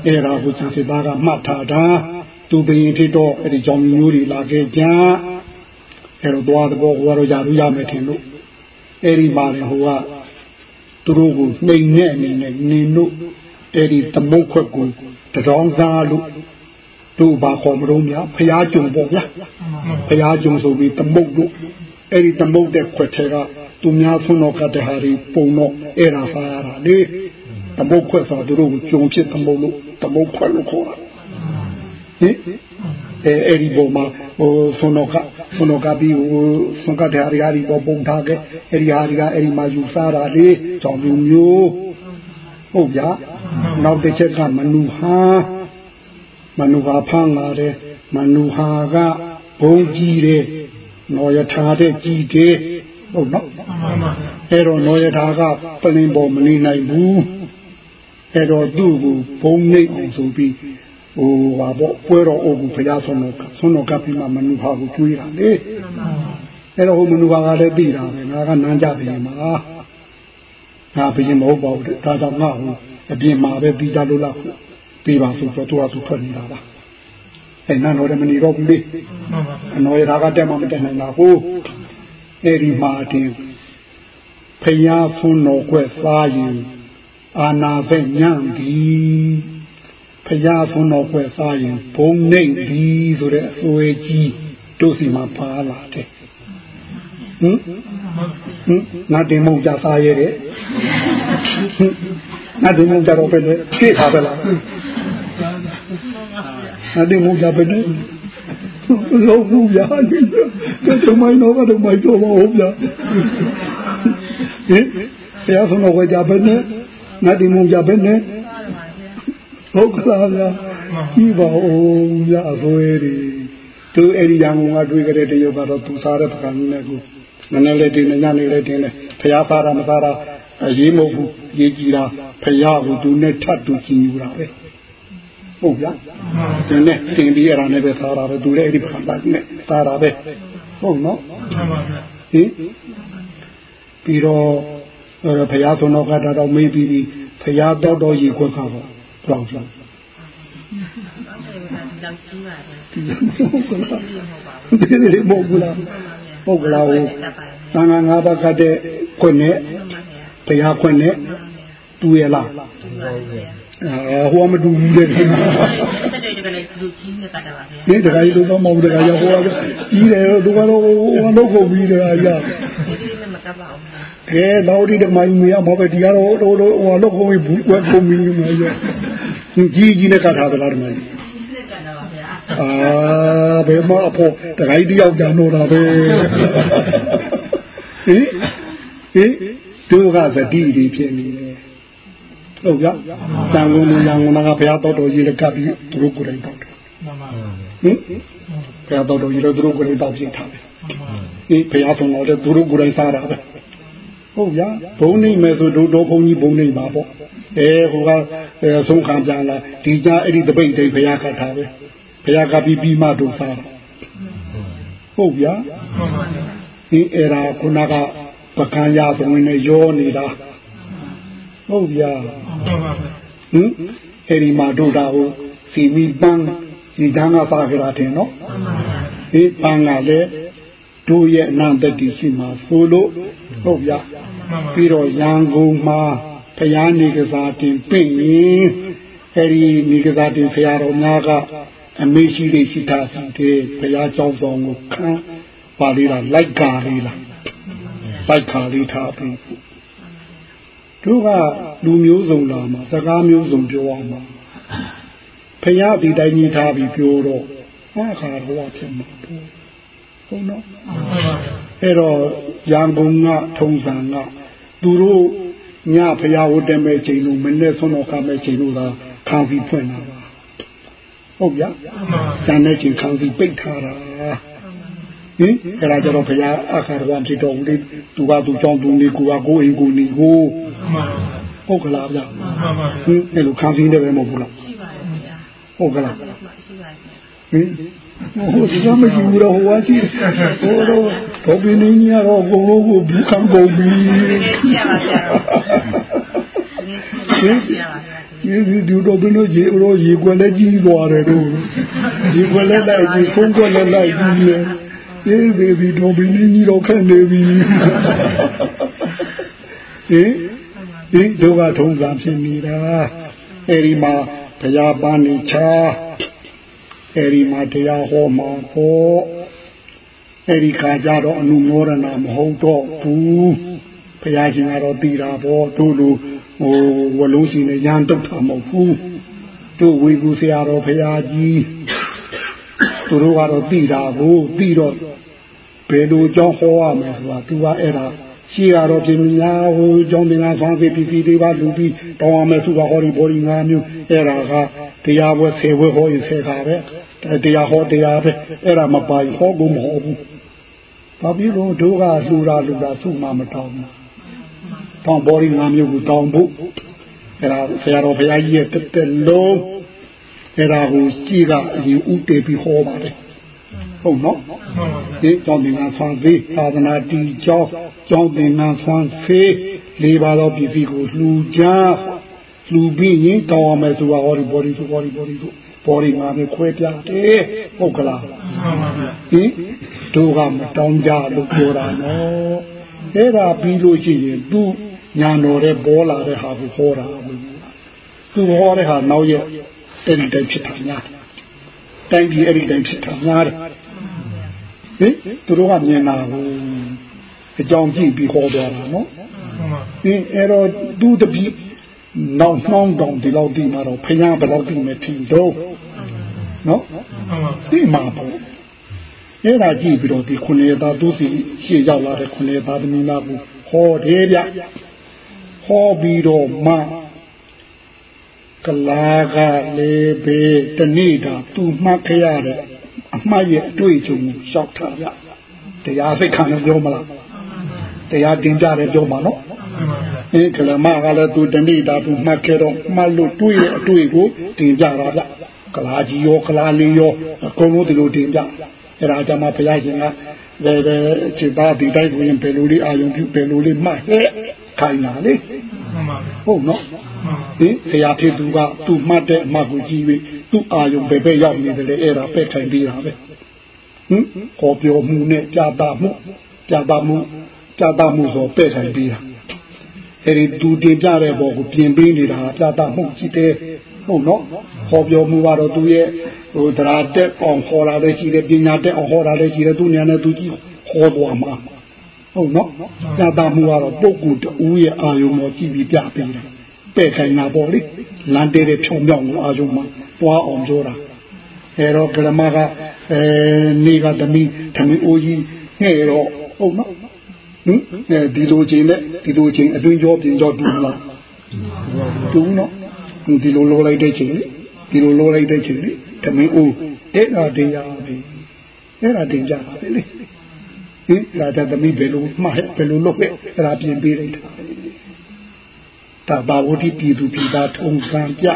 အဲ့ဒါကိုကျန်စစ်သားကမှတ်ထားတာသူဘယင်ဖြစ်တော့အဲ့ဒီကြောင့်မျိုးတွေလာခဲ့ကြအဲ့တော့သွားတော့ဟိုကတော့ယာလူရမယ်ထင်လို့အဲ့ဒီမှာလေဟိုကသူတို့ကိုနှိမ်နဲ့အနေနဲ့နင်တို့အဲ့ဒီသမုတ်ခွက်ကိုတောင်းစားလို့တို့ဘာခေါ်မလို့များဖျားကြုံပေါ့ဗျာဖျားကြုံဆိုပြီးသမုတ်တို့အဲ့ဒီသမုတ်တဲ့ခွက်ထဲက သူများဆွမ်းတော်ကတဲ့ဟာတွေပုံတော့အဲ့ဒါစားရတာလေသမုတ်ခွက်ဆိုတို့ကိုကြုံဖြစ်သမုတ်လို့သမုတ်ခွက်လို့ခေါ်တာဟင်အဲအဲ့ဒီပုံမှာဟိုဆွမ်းတော်ကဆွမ်းတော်ကပြီးဟိုဆွမ်းကတဲ့ဟာတွေဟာဒီပုံပုံထားခဲ့အဲ့ဒီဟာတွေကအဲ့ဒီမှာယူစားတာလေကြောင်မျိုးမျိုးဟုတ်ဗျာနောက်တစ်ချက်ကမနုဟာမနုဟာဖမ်းလာတယ်မနုဟာကဘုံကြီးတယ်နော်ယထာတဲ့ကြီးတယ်ဟုတ်နော် အဲ့တော့နော်ယထာကပလင်ပေါ်မနေနိုင်ဘူးအဲ့တော့သူ့ကိုဘုံနေအောင်ဆိုပြီးဟိုဟာပေါ့ပွဲတော်အိုးကိုဖျားဆုံးတော့ဆုံးတော့ကပ်ပြီးမှမနုဟာကိုကျွေးတာလေအဲ့တော့ဟိုမနုဟာကလည်းသိတာပဲငါကနန်းကြပြင်မှာငါပြင်မဟုတ်ပါဘူးဒါကြောင့်ငါ့ကိုအပြင်မှာပဲပြီးကြလို့လားပြီးပါဆိုတော့သူကသူထွက်နေတာပါအဲနန်းတော်လည်းမနေတော့ဘူးလေအနော်ရတာကတက်မှမတက်နိုင်တာဟုတ်အဲ့ဒီမှာတင် ဖယားဖုန်းတော်ကွက်စားရင်အာနာဘက်ညံ့သည်ဖယားဖုန်းတော်ကွက်စားရင်ဘုံနေသည်ဆိုတဲ့အစွဲကြီးတို့စီမှာပါလာတယ်ဟင်ဟင်ငါတင်မုံကြစားရဲတဲ့ငါတင်မုံကြတော့ပဲလေဖြည့်ထားပဲလားငါတင်မုံကြပဲလေလုံးဘူးဗျာဒီတော့မိုင်းတော့ကတော့မိုင်းတော့မဟုတ်ဗျာ ဟင်ဘုရားဆုံးတော့ကြပဲနဲ့ငါတင်မုံကြပဲနဲ့ဟုတ်ကလားဗျာကြည့်ပါဦးဗျာအစွဲတွေသူအဲ့ဒီရံကုန်ကတွေ့ကြတဲ့တရုတ်ကတော့သူစားတဲ့ပကံနဲ့ကိုနည်းနည်းလေးတင်နေညနေလေးတင်နေဖះစားတာမစားတာအရေးမဟုတ်ဘူးရေးကြည့်တာဖះကိုသူနဲ့ထပ်တူကြည့်ယူတာပဲဟုတ်ဗျာဒီနဲ့တင်ပြီးရတာနဲ့ပဲစားတာပဲသူလည်းအဲ့ဒီပကံနဲ့စားတာပဲဟုတ်နော်ဟင် ပြီးတော့ဖះဆုံးတော့ကတော့မေးပြီးပြီးဖះတော့တော့ရေခွက်ကတော့ဘယ်လောက်ကြာဒီလိုမဟုတ်ဘူးလားပုဂ္ဂလာကိုသံဃာ၅ပါးကတဲ့ခွင့်နဲ့ဘုရားခွင့်နဲ့တူရလားအဲဟိုမတူဘူးတဲ့ဒီတခါကြီးတော့မဟုတ်တခါရဟိုကကြီးတယ်သူကတော့ဟိုလောက်ကုန်ပြီးတခါရကဲ တော့ဒီတမိုင်းမရမပဲဒီကတော့ဟိုဟိုလောက်ကုန်ပြီးဘူးကွက်ကုန်ပြီးမှာရကြီးကြီးနဲ့ကထားသလားဒီမိုင်းအာဘယ်မှာအဖို့တခါကြီးတယောက်ကြံတော့တာပဲဟင်ဟင်တို့ကသတိတွေဖြစ်နေတယ်ဟုတ်ကြတန်ကုန်ရံကုန်ကဘုရားတော်တော်ကြီးလည်းကပ်ပြီးသူတို့ကိုယ်တိုင်တောက်တယ်ဟင်ဘုရားတော်တော်ကြီးလည်းသူတို့ကိုယ်တိုင်တောက်ပြထားတယ် ဟင်ဘုရားဆုံးတော်လည်းသူတို့ကိုယ်တိုင်စားတာပဲဟုတ်ကြဘုံနေမယ်ဆိုတို့တော်ဘုံကြီးဘုံနေပါပေါ့အဲဟိုကဆုံးခံပြန်လာဒီကြအဲ့ဒီတပိတ်တိတ်ဘုရားကထားပဲဘုရားကပြီးပြီးမှတို့စားတာဟုတ်ဗျာဒီအဲ့ဒါခုနကပကံရဆိုရင်လည်းရောနေတာဟုတ်ဗျာဟင်အဲ့ဒီမှာတို့တာကိုစီမီပန်းဒီတန်းကစားကြတာတင်နော်ဒီပန်းကလည်း တို့ရဲ့အနန္တတိရှိမှာဆိုလို့ဟုတ်ဗျာပြီးတော့ရန်ကုန်မှာဖယားနေကစားတင်ပြင့်ရင်အဲ့ဒီနေကစားတင်ဖယားတော်များကအမေရှိလေးရှိတာစီတဲ့ဘုရားကြောင်းဆောင်ကိုခံပါလေးလားလိုက်ကာလေးလားလိုက်ကာလေးထားပြီးတို့ကလူမျိုးစုံလာမှာစကားမျိုးစုံပြောအောင်မှာဖရာဒီတိုင်းကြီးထားပြီးပြောတော့အခါတော့ဖြစ်မှာပေါ့ ဟုတ်နော်အဲ့တော့ရန်ကုန်ကထုံစံကသူတို့ညဖရာဝတ်တယ်မဲ့ချိန်လို့မနေ့ဆုံးတော့ကမဲ့ချိန်လို့သာခံပြီးဖွင့်တာပါဟုတ်ဗျာဇန်တဲ့ချိန်ခံပြီးပိတ်ထားတာဟင်အဲ့ဒါကြတော့ဘုရားအခါတော်ဖြစ်တော်မူလေသူကသူကြောင့်သူနေကိုကကိုအိမ်ကိုနေကိုဟုတ်ကလားဗျာဟင်အဲ့လိုခံပြီးနေပဲမဟုတ်ဘူးလားရှိပါတယ်ဗျာဟုတ်ကလားရှိပါတယ်ဟင် ဟိုဒီကမရှိဘူးတော့ဟိုကရှိဟိုတော့တော့ပြင်းနေကြီးကတော့အကုန်လုံးကိုဘူးခံကုန်ပြီပြပါဗျာဟင်ပြပါဗျာဒီဒီတော့ဘယ်လိုရေရောရေခွက်လက်ကြီးသွားတယ်တို့ရေခွက်လက်လိုက်ကြီးဖုံးခွက်လက်လိုက်ကြီးလေအေးဘေဘီတော့ဘင်းကြီးတော့ခက်နေပြီဟင်ဒီတို့ကထုံးစံဖြစ်နေတာအဲ့ဒီမှာဘုရားပန်းနေချာ အဲ့ဒီမှာတရားဟောမှာပေါ့အဲ့ဒီခါကျတော့အနုမောဒနာမဟုတ်တော့ဘူးဘုရားရှင်ကတော့တည်တာပေါ့တို့လူဟိုဝလုံးရှိနေရန်တုတ်တာမဟုတ်ဘူးတို့ဝေကူဆရာတော်ဘုရားကြီးသူတို့ကတော့တည်တာကိုတည်တော့ဘယ်လိုကြောင်းဟောရမယ်ဆိုတာသူကအဲ့ဒါ ရှိရတော့ပြင်များဟိုကြောင်းပင်ကဆွမ်းပြီးပြီးသေးပါလူပြီးတောင်းရမယ်ဆိုတာဟောဒီဘောဒီငါမျိုးအဲ့ဒါကတရားပွဲဆယ်ပွဲဟောရင်ဆယ်ခါပဲတရားဟောတရားပဲအဲ့ဒါမပိုင်ဟောလို့မဟုတ်ဘူးဘာဖြစ်လို့တို့ကလှူတာလှူတာစုမှမတောင်းဘူးတောင်းဘောဒီငါမျိုးကိုတောင်းဖို့အဲ့ဒါဆရာတော်ဘုရားကြီးရဲ့တက်တက်လုံးအဲ့ဒါကိုကြည့်ကအရင်ဥတည်ပြီးဟောပါတယ် ဟုတ်နော်ဒီကျောင်းသင်္ကန်းဆွမ်းသေးသာသနာတီကျောင်းကျောင်းသင်္ကန်းဆွမ်းသေးလေးပါတော့ပြည်စီကိုလှူကြလှူပြီးရင်တောင်းရမယ်ဆိုတာဟောဒီဘောဒီဆိုဟောဒီဘောဒီဆိုဘောဒီငါမျိုးခွဲပြတယ်ဟုတ်ကလားဟင်တို့ကမတောင်းကြလို့ပြောတာနော်အဲ့ဒါပြီးလို့ရှိရင်သူညာတော်တဲ့ပေါ်လာတဲ့ဟာကိုဟောတာဘူးသူဟောတဲ့ဟာနောက်ရက်အဲ့ဒီတိုင်းဖြစ်တာများတိုင်းပြည်အဲ့ဒီတိုင်းဖြစ်တာများတယ် ဟင်သူတို့ကမြင်တာကိုအကြောင်းကြည့်ပြီးဟောသွားတာနော်ဟင်အဲ့တော့သူတပည့်နောက်နှောင်းတောင်ဒီလောက်ဒီမှာတော့ဖယားဘယ်လောက်ဒီမဲ့ထင်တော့နော်ဒီမှာပေါ့အဲ့ဒါကြည့်ပြီးတော့ဒီခုနှစ်သားသူစီရှေ့ရောက်လာတဲ့ခုနှစ်သားသမီးလားကိုဟောတယ်ဗျဟောပြီးတော့မှကလာကလေးပဲတနေ့တာသူမှတ်ခရတဲ့ အမှတ်ရဲ့အတွေ့အကြုံကိုရှောက်ထားဗျတရားစိတ်ခံလို့ပြောမလားတရားတင်ကြတယ်ပြောမှာနော်အဲကလမကလည်းသူတနေ့တာသူမှတ်ခဲ့တော့မှတ်လို့တွေးတဲ့အတွေ့ကိုတင်ကြတာဗျကလာကြီးရောကလာလေးရောအကုန်လုံးဒီလိုတင်ပြအဲ့ဒါကြမှာဘုရားရှင်ကလည်းပဲခြေသားဒီတိုင်းဆိုရင်ဘယ်လိုလေးအာယုံပြုဘယ်လိုလေးမှတ်ဟဲ့ခိုင်းတာလေဟုတ်နော်ဟင်ဆရာဖြစ်သူကသူ့မှတ်တဲ့အမှတ်ကိုကြည့်ပြီး သူ့အာယုံပဲပဲရောက်နေတယ်လေအဲ့ဒါပဲခိုင်းပြီးတာပဲဟင်ခေါ်ပြောမှုနဲ့ကြာတာမှုကြာတာမှုကြာတာမှုဆိုပဲခိုင်းပြီးတာအဲ့ဒီသူတင်ပြတဲ့ဘောကိုပြင်ပေးနေတာကြာတာမှုရှိတယ်ဟုတ်နော်ခေါ်ပြောမှုကတော့သူရဲ့ဟိုတရားတက်အောင်ခေါ်လာတဲ့ရှိတယ်ပညာတက်အောင်ခေါ်လာတဲ့ရှိတယ်သူညာနဲ့သူကြည့်ခေါ်သွားမှာဟုတ်နော်ကြာတာမှုကတော့ပုဂ္ဂိုလ်တူရဲ့အာယုံပေါ်ကြည့်ပြီးပြပေးတာ ပဲ့ခိုင်းတာပေါ့လေလမ်းတဲတဲ့ဖြုံမြောက်ကိုအာယုံမှာတွားအောင်ပြောတာအဲတော့ကလမကအဲနေကသမီးသမီးအိုးကြီးငှဲ့တော့ဟုတ်နော်ဟင်အဲဒီလိုချင်းနဲ့ဒီလိုချင်းအတွင်းကြောပြင်ကြောတူလားတူနော်ဒီလိုလိုလိုက်တဲ့ချင်းလေဒီလိုလိုလိုက်တဲ့ချင်းလေသမီးအိုးအဲ့ဒါတရားပဲအဲ့ဒါတင်ကြပါပဲလေဟင်လာတဲ့သမီးဘယ်လိုမှဘယ်လိုလုပ်လဲအဲ့ဒါပြင်ပေးလိုက်တာ တာဘာဝတိပြည်သူပြည်သားထုံကံပြ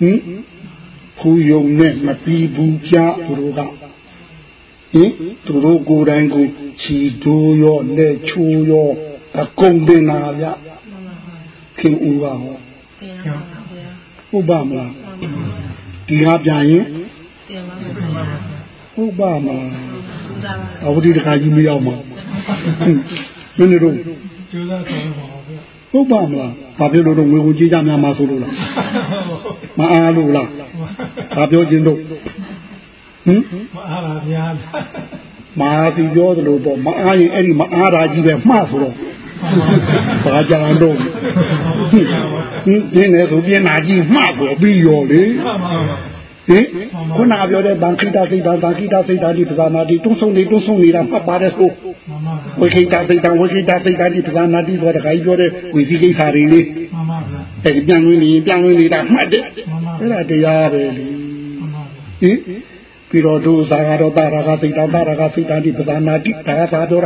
ဟင်ခူယုံနဲ့မပြီးဘူးကြသူတို့ကဟင်သူတို့ကိုယ်တိုင်ကိုခြီဒိုးရောလက်ချိုးရောအကုန်တင်လာဗျခင်ဦးကဟောဟုတ်ပါမလားဒီဟာပြန်ရင်ဟုတ်ပါမလားအဝတိတခါကြီးမရောက်မှာမင်းတို့ကျိုးစားဆောင်ပါဗျာ ဟုတ်ပါမလားဘာဖြစ်လို့တော့ငွေကိုကြေးကြများမှာဆိုလို့လားမအားလို့လားဘာပြောခြင်းတို့ဟင်မအားပါဗျာမအားပြီးပြောသလိုပေါ့မအားရင်အဲ့ဒီမအားတာကြီးပဲမှားဆိုတော့ဘာကြံတော့ဟင်ဒီနေ့ဆိုပြင်းနာကြီးမှားဆိုပြီးရောလေ ဟင်ခုနပြောတဲ့ဗန်ခိတာစိတ်ဗန်ခိတာစိတ်ဓာတ်ဒီပဇာနာတိတွန်းဆုံးနေတွန်းဆုံးနေတာမှတ်ပါတယ်ဆိုဝိခိတာစိတ်ဓာတ်ဝိခိတာစိတ်ဓာတ်ဒီပဇာနာတိဆိုတာခိုင်းပြောတဲ့ဝိသိကိစ္စတွေလေမှန်ပါဗျာအဲ့ဒီပြန်ဝင်နေပြန်ဝင်နေတာမှတ်တယ်အဲ့ဒါတရားပဲလေဟင်ပြီးတော့ဒုစာကတော့တာရာကစိတ်တာတာရာကစိတ်ဓာတ်ဒီပဇာနာတိဒါကသာတော့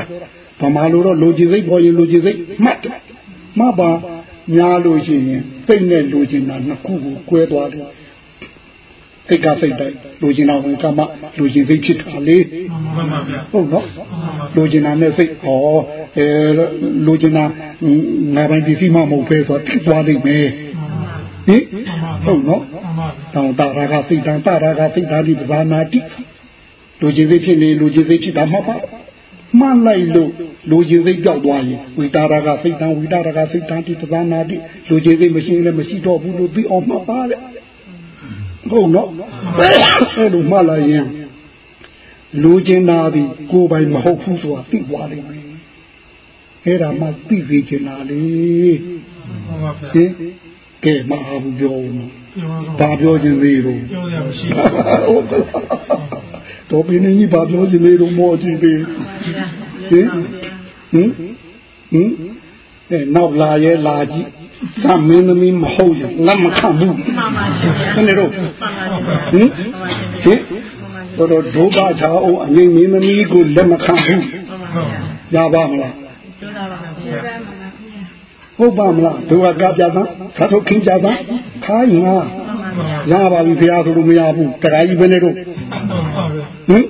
ဗမာလိုတော့လူကြီးစိတ်ပေါ်ရင်လူကြီးစိတ်မှတ်တယ်မှတ်ပါများလို့ရှိရင်စိတ်နဲ့လူကြီးနာနှစ်ခုကို꿰သွားတယ် စိတ်ကစိတ်တိုင်းလူကျင်တော်ကမှလူကျင်စိတ်ဖြစ်တာလေဟမှန်ပါဗျာဟုတ်နော်လိုချင်တာနဲ့စိတ်ဟောအဲလိုချင်တာငါပိုင်းပစ္စည်းမှမဟုတ်ပဲဆိုတော့တိသွားနိုင်မယ်ဟင်ဟုတ်နော်မှန်ပါတောင်တာရာကစိတ်တန်တာရာကစိတ်တန်ဒီပဇာနာတိလူချင်းစိတ်ဖြစ်နေလူချင်းစိတ်ဖြစ်တာမှတ်ပါမှန်လိုက်လို့လူချင်းစိတ်ကြောက်သွားရင်ဝိတာရာကစိတ်တန်ဝိတာရာကစိတ်တန်ဒီပဇာနာတိလူချင်းစိတ်မရှိရင်လည်းမရှိတော့ဘူးလို့ပြီးအောင်မှတ်ပါလေ ဟုတ်နော်အဲ့လိုမှတ်လိုက်ရင်လူချင်းနာသည်ကိုယ်ပိုင်မဟုတ်ဘူးဆိုတာသိသွားလိမ့်မယ်အဲ့ဒါမှသိစေချင်တာလေမှန်ပါဗျာဟင်ကဲမအားဘူးပြောဦးနော်ပြောပါဘာပြောခြင်းသေးတော့ပြောရမရှိဟုတ်ကဲ့တော့ဘင်းနေကြီးဘာပြောခြင်းသေးတော့မောကြည့်သေးဟင်ဟင်ဟင်အဲနောက်လာရဲလာကြည့် သမင်းသမီးမဟုတ်ရင်လက်မခံဘူးမှန်ပါရှင်ဗျာဘယ်နေတော့မှန်ပါရှင်ဟင်ဟင်တော့တော့ဒုက္ခချအောင်အငိမ့်မင်းသမီးကိုလက်မခံဘူးမှန်ပါဗျာရပါမလားကျိုးသားပါဗျာကျေးဇူးပါပါဗျာဟုတ်ပါမလားဒုက္ခကကြပါသာထုတ်ခင်းကြပါခိုင်းငါမှန်ပါဗျာရပါပြီဖះဆိုလို့မရဘူးတခါကြီးပဲနေတော့မှန်ပါဗျာဟင်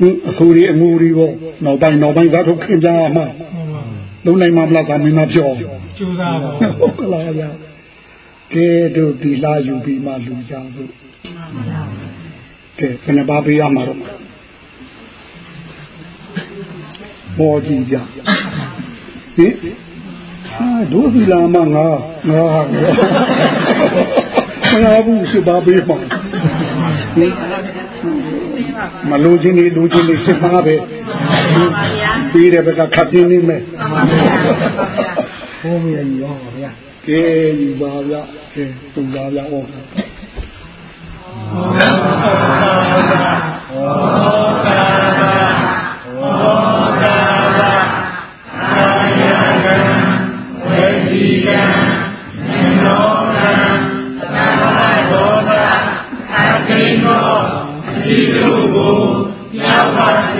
ဟင်အဆိုးရီအငူရီပေါ့နောက်ပိုင်းနောက်ပိုင်းသာထုတ်ခင်းကြမှာမှန်ပါလုံးနိုင်မှာမလားသာမင်းမပြော ကျိုးစားပါဟုတ်ကလားဗျာကဲတို့ဒီလာယူပြီးမှလူကြဖို့မှန်ပါဗျာကဲဘယ်နှပါပေးရမှာတော့ပေါ်ကြည့်ကြဟင်ဟာတို့ဒီလာမငါငါဟာငါဘူးစပါပေးမှာဟင်မလို့ချင်းနေလူချင်းနေစစ်ပါပဲမှန်ပါဗျာပြီးတဲ့ဘက်ကခပ်ပြင်းနေမယ် မှန်ပါဗျာမှန်ပါဗျာဟောမရကြီးရောပါဗျာကဲဒီပါဗျာကဲသူပါဗျာဟောဒီ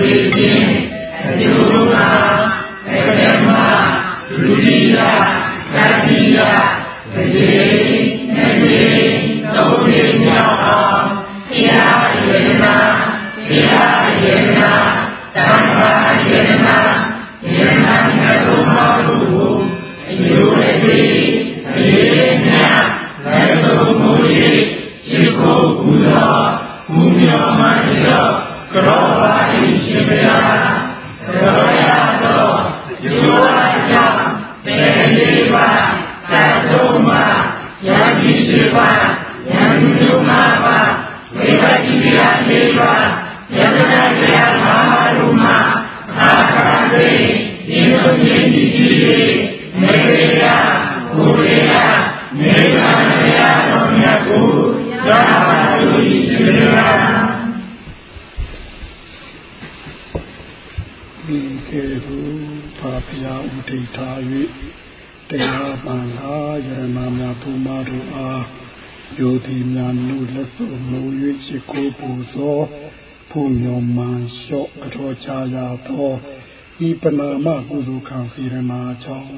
ပနာမကုသိုလ်ခံစီရနာကြောင့်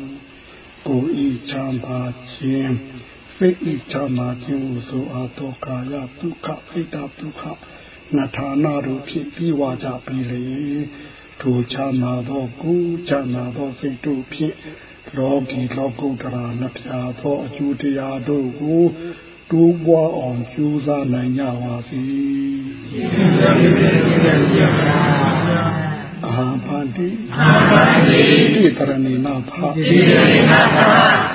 ကိုဤချမ်းသာခြင်းစိတ်ဤချမ်းသာခြင်းဟုဆိုအပ်သောကာယဒုက္ခဣဒဒုက္ခနထာနာတို့ဖြင့်ပြီးဝါကြပြီလေထိုချမ်းသာသောကုချမ်းသာသောစိတ်တို့ဖြင့်လောကီလောကုတ္တရာနှဖျားသောအကျိုးတရားတို့ကိုတိုးပွားအောင်ကြိုးစားနိုင်ကြပါစေအာပန္တိ အာပန္တိတိတရဏိနာဖတိတရဏိနာဖ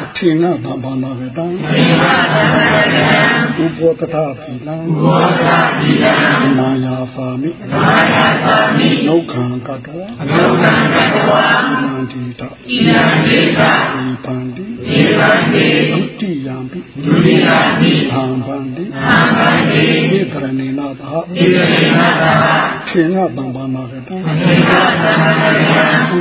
အထင်နာသဗ္ဗနာဝေတံအထင်နာသဗ္ဗနာဝေတံဥပောတထသီလံဥပောတထသီလံနာယာသာမိနာယာသာမိဒုက္ခံကတဝဒုက္ခံကတဝဣနန္တိတဣနန္တိတဤပန္တိဤပန္တိဒုတိယံပိဒုတိယံပိသံပန္တိသံပန္တိဣတရဏိနာသဣတရဏိနာသထင်နာသဗ္ဗနာဝေတံထင်နာသ ဥ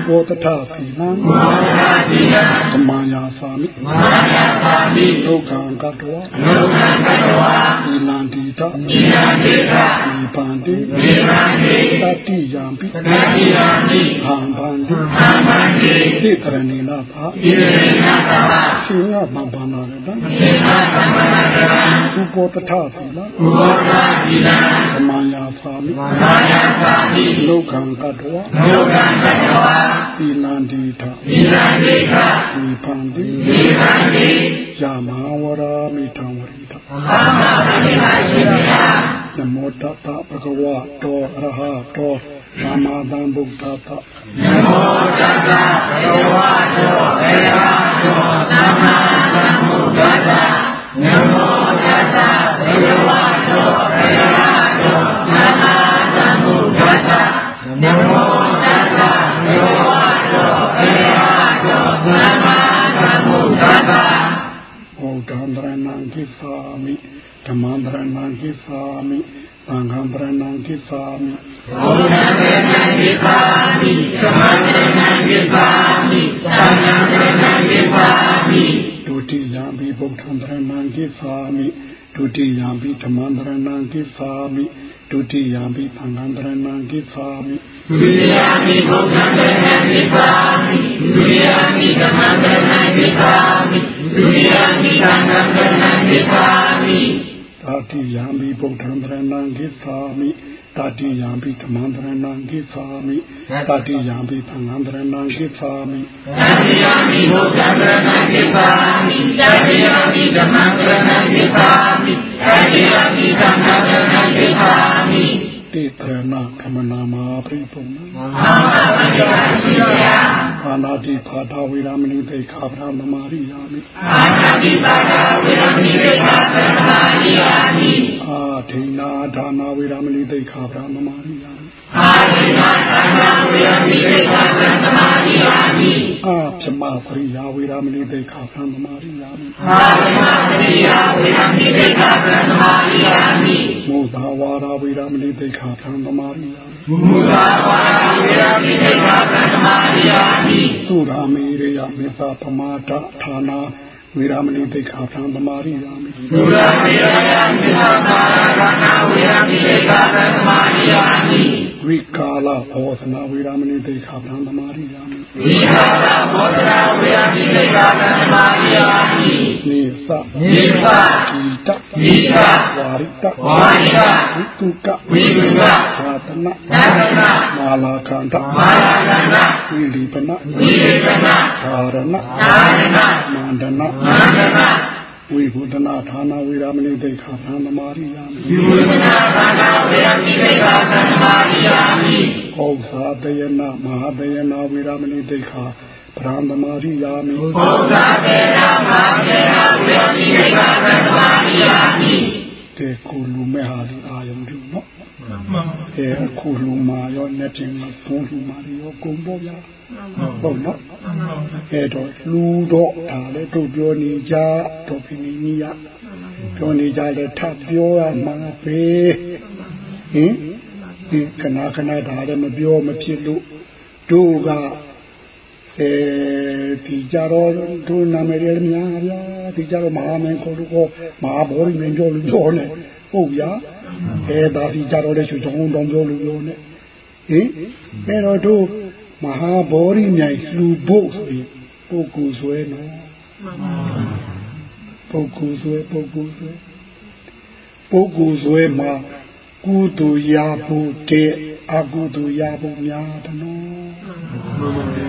ပောတထသီလံဥပောတထသီလံဓမ္မယာသာမိဓမ္မယာသာမိဒုက္ခံကတဝဒုက္ခံကတဝသီလံတိတသီလံတိတနိဗ္ဗာန်တိနိဗ္ဗာန်တိတတိယံပိတတိယံပိဟံဗန္တိဟံဗန္တိသိတရဏိနာသာသိတရဏိနာသာရှင်ငါဗန္ဗနာရတရှင်ငါဗန္ဗနာရတဥပောတထသီလံဥပောတထသီလံဓမ္မယာသာမိဓမ္မယာသာမိဒုက္ခံကတဝဒုက္ခံကတဝသီလံတိတသီလံတိတနိဗ္ဗာန်တိနိဗ္ဗာန်တိယမဝရာမိထံဝရိတသမ္မာပฏิပါရှိမြာနမောတတဗဂဝတောအရဟတောသမ္မာသမ္ဗုဒ္ဓတနမောတတဗဂဝတောအရဟတောသမ္မာသမ္ဗုဒ္ဓတနမောတတဗဂဝတောအရဟ နမောတတဗဂဝတောအရဟတောသမ္မာသမ္ဗုဒ္ဓတဩဒံတရဏံကိသာမိဓမ္မံတရဏံကိသာမိသံဃံတရဏံကိသာမိဩဒံတရဏံကိသာမိဓမ္မံတရဏံကိသာမိသံဃံတရဏံကိသာမိဒုတိယံဘိဗုဒ္ဓံတရဏံကိသာမိဒုတိယံဘိဓမ္မံတရဏံကိသာမိ ဒုတိယံဘိသံဃံတရဏံကိသာမိဒုတိယံဘိဗုဒ္ဓံတရဏံကိသာမိဒုတိယံဘိဓမ္မံတရဏံကိသာမိဒုတိယံဘိသံဃံတရဏံကိသာမိတတိယံဘိဗုဒ္ဓံတရဏံကိသာမိတတိယံဘိဓမ္မံတရဏံကိသာမိတတိယံဘိသံဃံတရဏံကိသာမိတတိယံဘိဗုဒ္ဓံတရဏံကိသာမိတတိယံဘိဓမ္မံတရဏံကိသာမိ တတိယံဘိသံဃံတရဏံကိသာမိတေတရဏကမနာမာပရိပုံနာအာမပရိပါရှိယအာနာတိဖာတာဝေရမဏိတေခာဗရမမာရိယာမိအာနာတိဖာတာဝေရမဏိတေခာဗရမမာရိယာမိအာထိနာဒါနာဝေရမဏိတေခာဗရမမာရိယာမိ အာထိနာဒါနာဝေရမဏိတေခာဗရမမာရိယာမိအာပြမပရိယာဝေရမဏိတေခာဗရမမာရိယာမိအာပြမပရိယာဝေရမဏိတေခာဗရမမာရိယာမိမုသာဝါဒဝေရမဏိတေခာဗရမမာရိယာမိမုသာဝါဒဝေရမဏိတေခာဗရမမာရိယာမိသုရာမေရိယမေသာပမာဒဌာနာဝေရမဏိတိခာသံသမารိယာမိသုရာမေရိယမေသာပမာဒဌာနာဝေရမဏိတိခာသံသမ วิกาลโภสนาเวรามณีเตขาพรามธมาริยามิวิกาลโภสนาเวรามณีเตขาพรามธมาริยามินิสะนิสะกีตะกีตะวาริตะวาริตะวิตุกะวิตุกะธาตนะธาตนะมาลาคันตะมาลาคันตะวิริปนะวิริปนะธารณะธารณะมานดนะมานดนะ ဝိဘုဒနာဌာနဝေရမဏိတိခာသံသမာရိယာမိဝိဘုဒနာဌာနဝေရမဏိတိခာသံသမာရိယာမိဩဇာတယနာမဟာတယနာဝေရမဏိတိခာဗရံသမာရိယာမိဩဇာတယနာမဟာတယနာဝေရမဏိတိခာဗရံသမာရိယာမိတေကုလူမေဟာဒီအာယုံပြုနော်အဲအခုလူမာရောနဲ့တင်မသုံးလူမာရောကုံပေါ်ဗျာ ဟုတ်နော်အဲတော့လူတော့ဒါလည်းတို့ပြောနေကြတော့ဖိနေကြီးရပြောနေကြလဲထပ်ပြောရမှာပဲဟင်ဒီခဏခဏဒါလည်းမပြောမဖြစ်လို့တို့ကအဲဒီကြတော့တို့နာမည်ရများဗျာဒီကြတော့မဟာမင်းကိုတို့ကမဟာဘောရီမင်းပြောလို့ပြောနေဟုတ်ဗျာအဲဒါဒီကြတော့လည်းချွချောင်းတောင်ပြောလို့ပြောနေဟင်အဲတော့တို့ မဟာဘောရီမြိုင်လှူဖို့ဆိုပြီးပုဂ္ဂိုလ်ဆွဲနော်ပုဂ္ဂိုလ်ဆွဲပုဂ္ဂိုလ်ဆွဲပုဂ္ဂိုလ်ဆွဲမှာကုသိုလ်ရဖို့တဲ့အကုသိုလ်ရဖို့များတယ်နော်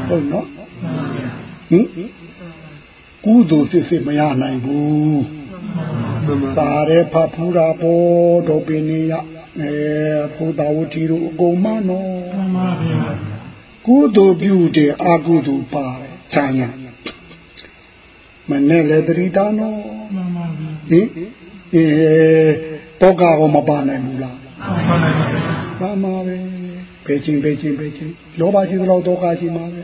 ဟုတ်နော်ဟင်ကုသိုလ်စစ်စစ်မရနိုင်ဘူးသာရဲဖဖူးတာပေါ်တော့ပင်နေရအဲဘုဒ္ဓဝတိတို့အကုန်မနော် ကုသိုလ်ပြုတဲ့အကုသိုလ်ပါတယ်ခြံရမနဲ့လေတတိတာနော်ဟင်အဲတော့ကောမပါနိုင်ဘူးလားပါမှာပဲဘယ်ချင်းဘယ်ချင်းဘယ်ချင်းလောဘရှိသလောက်ဒုက္ခရှိမှာပဲ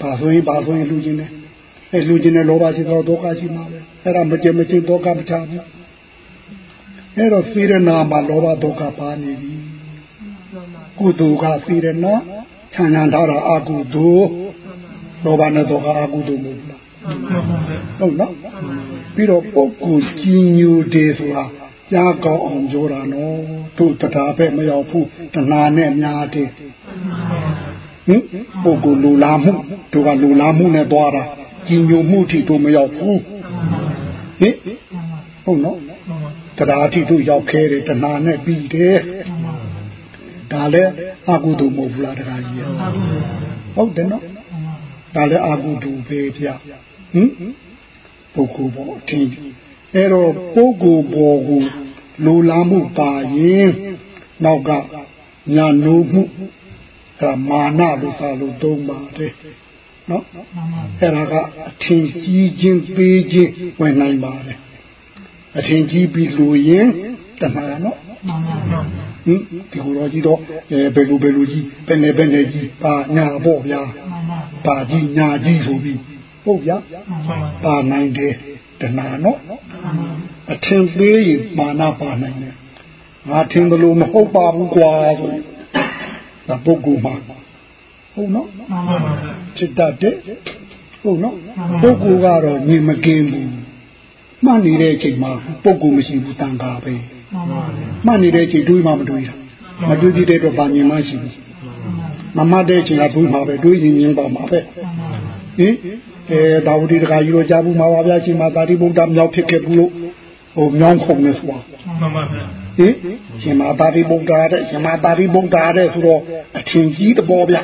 ဘာဆိုရင်ဘာဆိုရင်လူချင်းတယ်အဲလူချင်းနဲ့လောဘရှိသလောက်ဒုက္ခရှိမှာပဲအဲ့ဒါမကြင်မချင်းဒုက္ခမချဘူးအဲ့တော့စေရနာမှာလောဘဒုက္ခပါနေပြီကုသိုလ်ကစေရနာ ခြံရန်ထားတာအာကုသို့လောဘနဲ့တော့အာကုသို့မဟုတ်ဘူးလားဟုတ်နော်ပြီးတော့ပုဂ္ဂိုလ်ကြီးညိုတယ်ဆိုတာကြားကောင်းအောင်ပြောတာနော်တို့တရားပဲမရောက်ဘူးတဏှာနဲ့များတယ်ဟင်ပုဂ္ဂိုလ်လူလာမှုတို့ကလူလာမှုနဲ့သွားတာကြီးညိုမှုထိတို့မရောက်ဘူးဟင်ဟုတ်နော်တရားထိတို့ရောက်ခဲတယ်တဏှာနဲ့ပြီးတယ် ဒါလည်းအကုသိုလ်မဟုတ်ဘူးလားတရားကြီးဟုတ်တယ်နော်ဒါလည်းအကုသိုလ်ပဲဗျဟင်ပုဂ္ဂိုလ်ပေါ်အထင်အဲ့တော့ပုဂ္ဂိုလ်ပေါ်ကိုလိုလားမှုပါရင်နောက်ကညာနိုးမှုအဲ့ဒါမာနလို့ဆိုလို့သုံးပါတယ်နော်အဲ့ဒါကအထင်ကြီးခြင်းပေးခြင်းဝင်နိုင်ပါတယ်အထင်ကြီးပြီးလို့ရင်တဏှာနော် ဟင်ဒီကိုယ်တော်ကြီးတော့အဲဘယ်လိုဘယ်လိုကြီးဘယ်နဲ့ဘယ်နဲ့ကြီးပါညာပေါ့ဗျာပါကြီးညာကြီးဆိုပြီးဟုတ်ဗျာပါနိုင်တယ်တဏှာနော်အထင်သေးရင်မာနပါနိုင်တယ်ငါထင်ဘလို့မဟုတ်ပါဘူးကွာဆိုရင်ဒါပုဂ္ဂိုလ်မှာဟုတ်နော်จิตတတ်တယ်ဟုတ်နော်ပုဂ္ဂိုလ်ကတော့ညင်မကင်းဘူးမှတ်နေတဲ့အချိန်မှာပုဂ္ဂိုလ်မရှိဘူးတန်ခါပဲ မှတ်နေတဲ့အချိန်တွေးမှမတွေးတာမတွေးကြည့်တဲ့အတွက်ဗာညင်မရှိဘူးမမှတ်တဲ့အချိန်ကတွေးမှာပဲတွေးရင်ညင်ပါမှာပဲဟင်အဲဒါဝတိတခါယူလို့ကြားဘူးမှာပါဗျာရှင်မသာတိဗုဒ္ဓမြောက်ဖြစ်ခဲ့ဘူးလို့ဟိုမြောင်းခုံနေဆိုတာမှန်ပါဗျာဟင်ရှင်မသာတိဗုဒ္ဓတဲ့ရှင်မသာတိဗုဒ္ဓတဲ့ဆိုတော့အထင်ကြီးတဘောဗျာ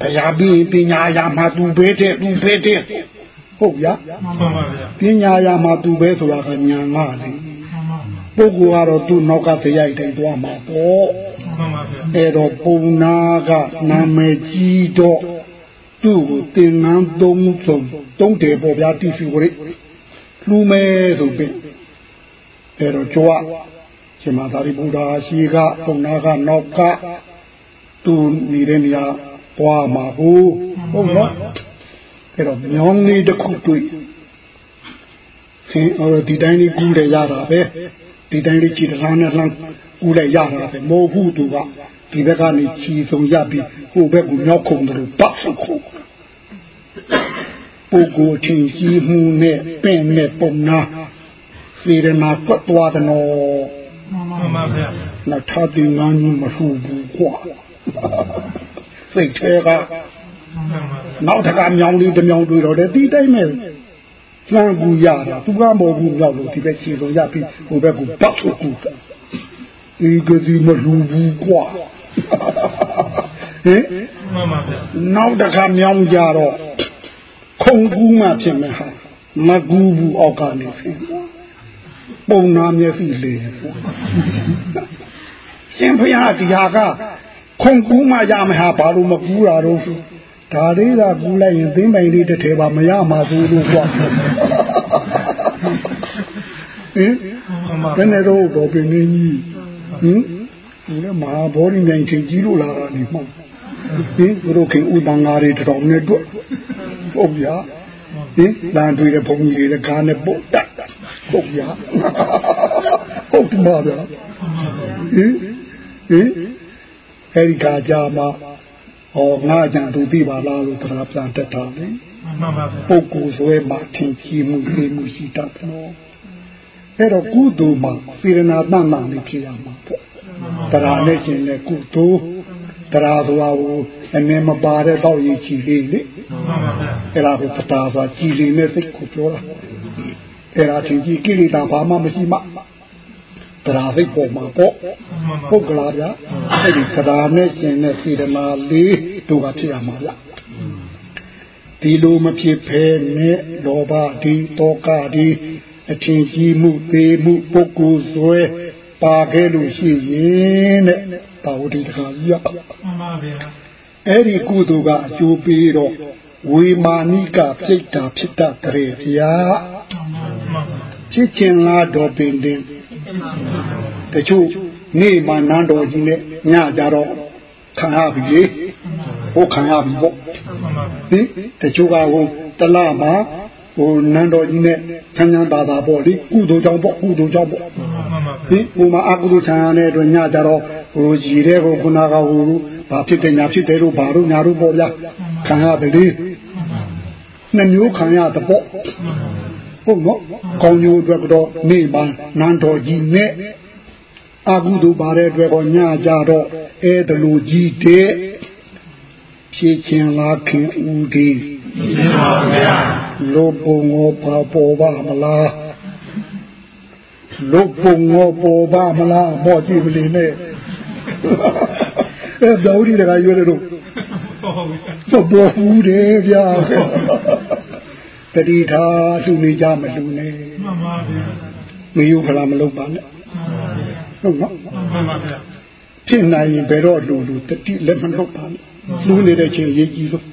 ဘုရားပြီးပညာရာမှာသူပဲတဲ့သူပဲတဲ့ဟုတ်ဗျာမှန်ပါဗျာပညာရာမှာသူပဲဆိုတာကညာငါလေ ပုဂ္ဂိုလ်ကတော့သူ့နောက်ကစရိုက်တိုင်းသွားမှာပေါ့မှန်ပါဗျာအဲ့တော့ပုံနာကနာမည်ကြီးတော့သူ့ကိုတင်နန်းသုံးဆုံးသုံးတယ်ပေါ့ဗျာတိစီဝရိလူမဲဆိုပြီးအဲ့တော့ကြွားရှင်မသာရိပုတ္တရာရှိကပုံနာကနောက်ကသူနေတဲ့နေရာပွားမှာဟုတ်ဟုတ်နော်အဲ့တော့မြောင်းလေးတစ်ခုတွေ့ဆင်းအော်ဒီတိုင်းလေးကူးတယ်ရတာပဲ ဒီတိုင်းလေးခြေတလားနဲ့လှမ်းကူးလိုက်ရတာပဲမဟုတ်ဘူးသူကဒီဘက်ကနေခြေဆုံးရပြီးဟိုဘက်ကမြောက်ခုံတယ်ပတ်စုခုပုဂ္ဂိုလ်ချင်းကြီးမှုနဲ့ပင့်နဲ့ပုံနာစေရနာကွက်သွားတယ်နော်မှန်ပါဗျာနောက်ထပ်ဒီငန်းကြီးမထူဘူးကွာစိတ်ထဲကနောက်တကမြောင်လေးတစ်မြောင်တွေ့တော့တယ်ဒီတိုင်းမဲ့ လှမ်းကူရတာသူကမဟုတ်ဘူးမြောက်လို့ဒီဘက်ခြေဆုံးရပြီးဟိုဘက်ကိုပတ်ဖို့ကူဒီကဒီမလူဘူးကွာဟင်မှန်ပါဗျာနောက်တခါမြောင်းကြတော့ခုံကူးမှဖြစ်မယ်ဟာမကူးဘူးအောက်ကနေဖြစ်ပုံနာမျက်စိလေရှင်ဖျားဒီဟာကခုံကူးမှရမယ်ဟာဘာလို့မကူးတာတော့ ဒါလေးကကူးလိုက်ရင်သိမ့်ပိုင်လေးတစ်ထဲပါမရမှာသူလို့ကွာဟင်ဘယ်နဲ့တော့တော့ပြင်းနေကြီးဟင်ဒီလေမဟာဘောဓိမြိုင်ချင်းကြီးလို့လာတာနေမှဟင်ဘုရောခင်ဥပန်ငါတွေတောင်နဲ့တွေ့ဟုတ်ဗျာဟင်လမ်းတွေ့တဲ့ဘုံကြီးတွေကားနဲ့ပုတ်တက်ဟုတ်ဗျာဟုတ်တယ်ပါဗျာဟင်ဟင်အဲဒီကကြာမှာ ဟောငါကြံသူသိပါလားလို့တရားပြန်တက်တာလေမှန်ပါဗျာပုဂ္ဂိုလ်ဆွဲမှာထင်ကြီးမှုသိမှုရှိတတ်တယ်အဲ့တော့ကုသိုလ်မှာစေရနာတန်တန်လေးဖြစ်ရမှာပေါ့တရားနဲ့ရှင်နဲ့ကုသိုလ်တရားဆိုတာကိုအနေမပါတဲ့တော့ရည်ချီလေးလေအဲ့ဒါကိုတရားဆိုတာကြည်လင်တဲ့စိတ်ကိုပြောတာအဲ့ဒါချင်းကြီးကိလေသာဘာမှမရှိမှ တရားစိတ်ပေါ်မှာပေါ့ပုတ်ကလာဗျာအဲ့ဒီတရားနဲ့ရှင်တဲ့စေတနာလေးတို့ကဖြစ်ရမှာဗျာဒီလိုမဖြစ်ဖဲနဲ့လောဘဒီတောကဒီအထင်ကြီးမှုသေးမှုပုဂ္ဂိုလ်ဆွဲပါခဲ့လို့ရှိရင်တဲ့တာဝတိတခါကြီးရမှန်ပါဗျာအဲ့ဒီကုသိုလ်ကအကျိုးပေးတော့ဝေမာနိကပြိတ္တာဖြစ်တတ်တယ်ဗျာချစ်ချင်းလားတော်ပင်တင် တချို့နေ့မှနန်းတော်ကြီးနဲ့ညကြတော့ခံရပြီလေဟိုခံရပြီပေါ့ဟင်တချို့ကဟိုတလမှာဟိုနန်းတော်ကြီးနဲ့ချမ်းချမ်းသာသာပေါ့လေကုသိုလ်ကြောင့်ပေါ့ကုသိုလ်ကြောင့်ပေါ့ဟင်ဟိုမှာအကုသိုလ်ချမ်းရတဲ့အတွက်ညကြတော့ဟိုရည်တဲ့ဟိုခုနကဟိုဘာဖြစ်တယ်ညာဖြစ်တယ်လို့ဘာလို့ညာလို့ပေါ့ဗျာခံရတယ်လေနှမျိုးခံရတဲ့ပေါ့ ဟုတ်နော်ကောင်းကျိုးအတွက်တော့နေပါနန်းတော်ကြီးနဲ့အကုသိုလ်ပါတဲ့အတွက်တော့ညကြတော့အဲတလူကြီးတဲ့ဖြည့်ချင်းလာခင်ဦးဒီရှင်ပါဗျာလောပုံငေါပါပေါ်ပါမလားလောပုံငေါပေါ်ပါမလားမော့ကြည့်မနေနဲ့အဲဒေါဒီတကရွေးတယ်တော့တော့ပေါ်ဘူးတယ်ဗျာ တတိထားလူနေကြမလူနေမှန်ပါဗျာမယူခလာမလုပ်ပါနဲ့ဟုတ်နော်မှန်ပါဗျာဖြစ်နိုင်ရင်ဘယ်တော့လူလူတတိလက်မလုပ်ပါနဲ့လူနေတဲ့ချင်းရေးကြည့်လို့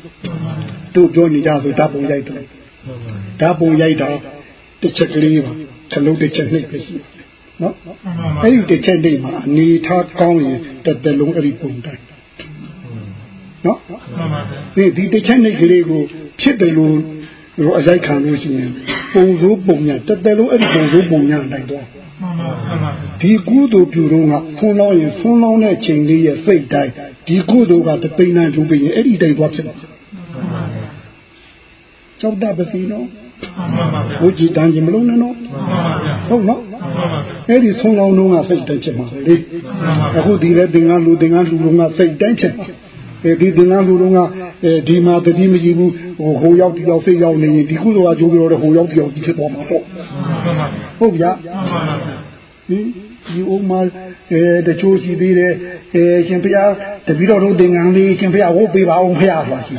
တို့ပြောနေကြဆိုဓာတ်ပုံရိုက်တယ်ဓာတ်ပုံရိုက်တာတစ်ချက်ကလေးပါခလုံးတစ်ချက်နှိပ်ပဲရှိနော်အဲ့ဒီတစ်ချက်နှိပ်မှာအနေထားကောင်းရင်တစ်တလုံးအဲ့ဒီပုံတိုင်းနော်ဒီဒီတစ်ချက်နှိပ်ကလေးကိုဖြစ်တယ်လို့ အရိုက်ခံလို့ရှိရင်ပုံစိုးပုံညာတစ်တလုံးအဲ့ဒီပုံစိုးပုံညာတိုင်းတော့ဒီကုသိုလ်ပြုတော့ကဆွန်းလောင်းရင်ဆွန်းလောင်းတဲ့ချိန်လေးရဲ့စိတ်တိုင်းဒီကုသိုလ်ကတပိန်နိုင်လူပိရင်အဲ့ဒီတိုင်းသွားဖြစ်တယ်ကြောက်တတ်ပါစီနော်ဘုကြည်တန်းကြီးမလုံးနဲ့နော်ဟုတ်နော်အဲ့ဒီဆွန်းလောင်းတော့ကစိတ်တိုင်းဖြစ်မှာလေအခုဒီလေသင်္ကန်းလူသင်္ကန်းလူလုံးကစိတ်တိုင်းဖြစ်အဲ ဒီသင်္ကန်းလူလုံးကအဲဒီမှာတတိမကြည့်ဘူးဟိုဟိုရောက်ဒီရောက်စိတ်ရောက်နေရင်ဒီကုသိုလ်ကကြိုးပြီးတော့ဟိုရောက်ဒီရောက်ဖြစ်သွားမှာပေါ့ဟုတ်ဗျာဟင်ဒီဥမာအဲတချို့ရှိသေးတယ်အဲရှင်ဖျားတပည့်တော်တို့သင်္ကန်းလေးရှင်ဖျားဟုတ်ပေးပါအောင်ဖျားပါရှိ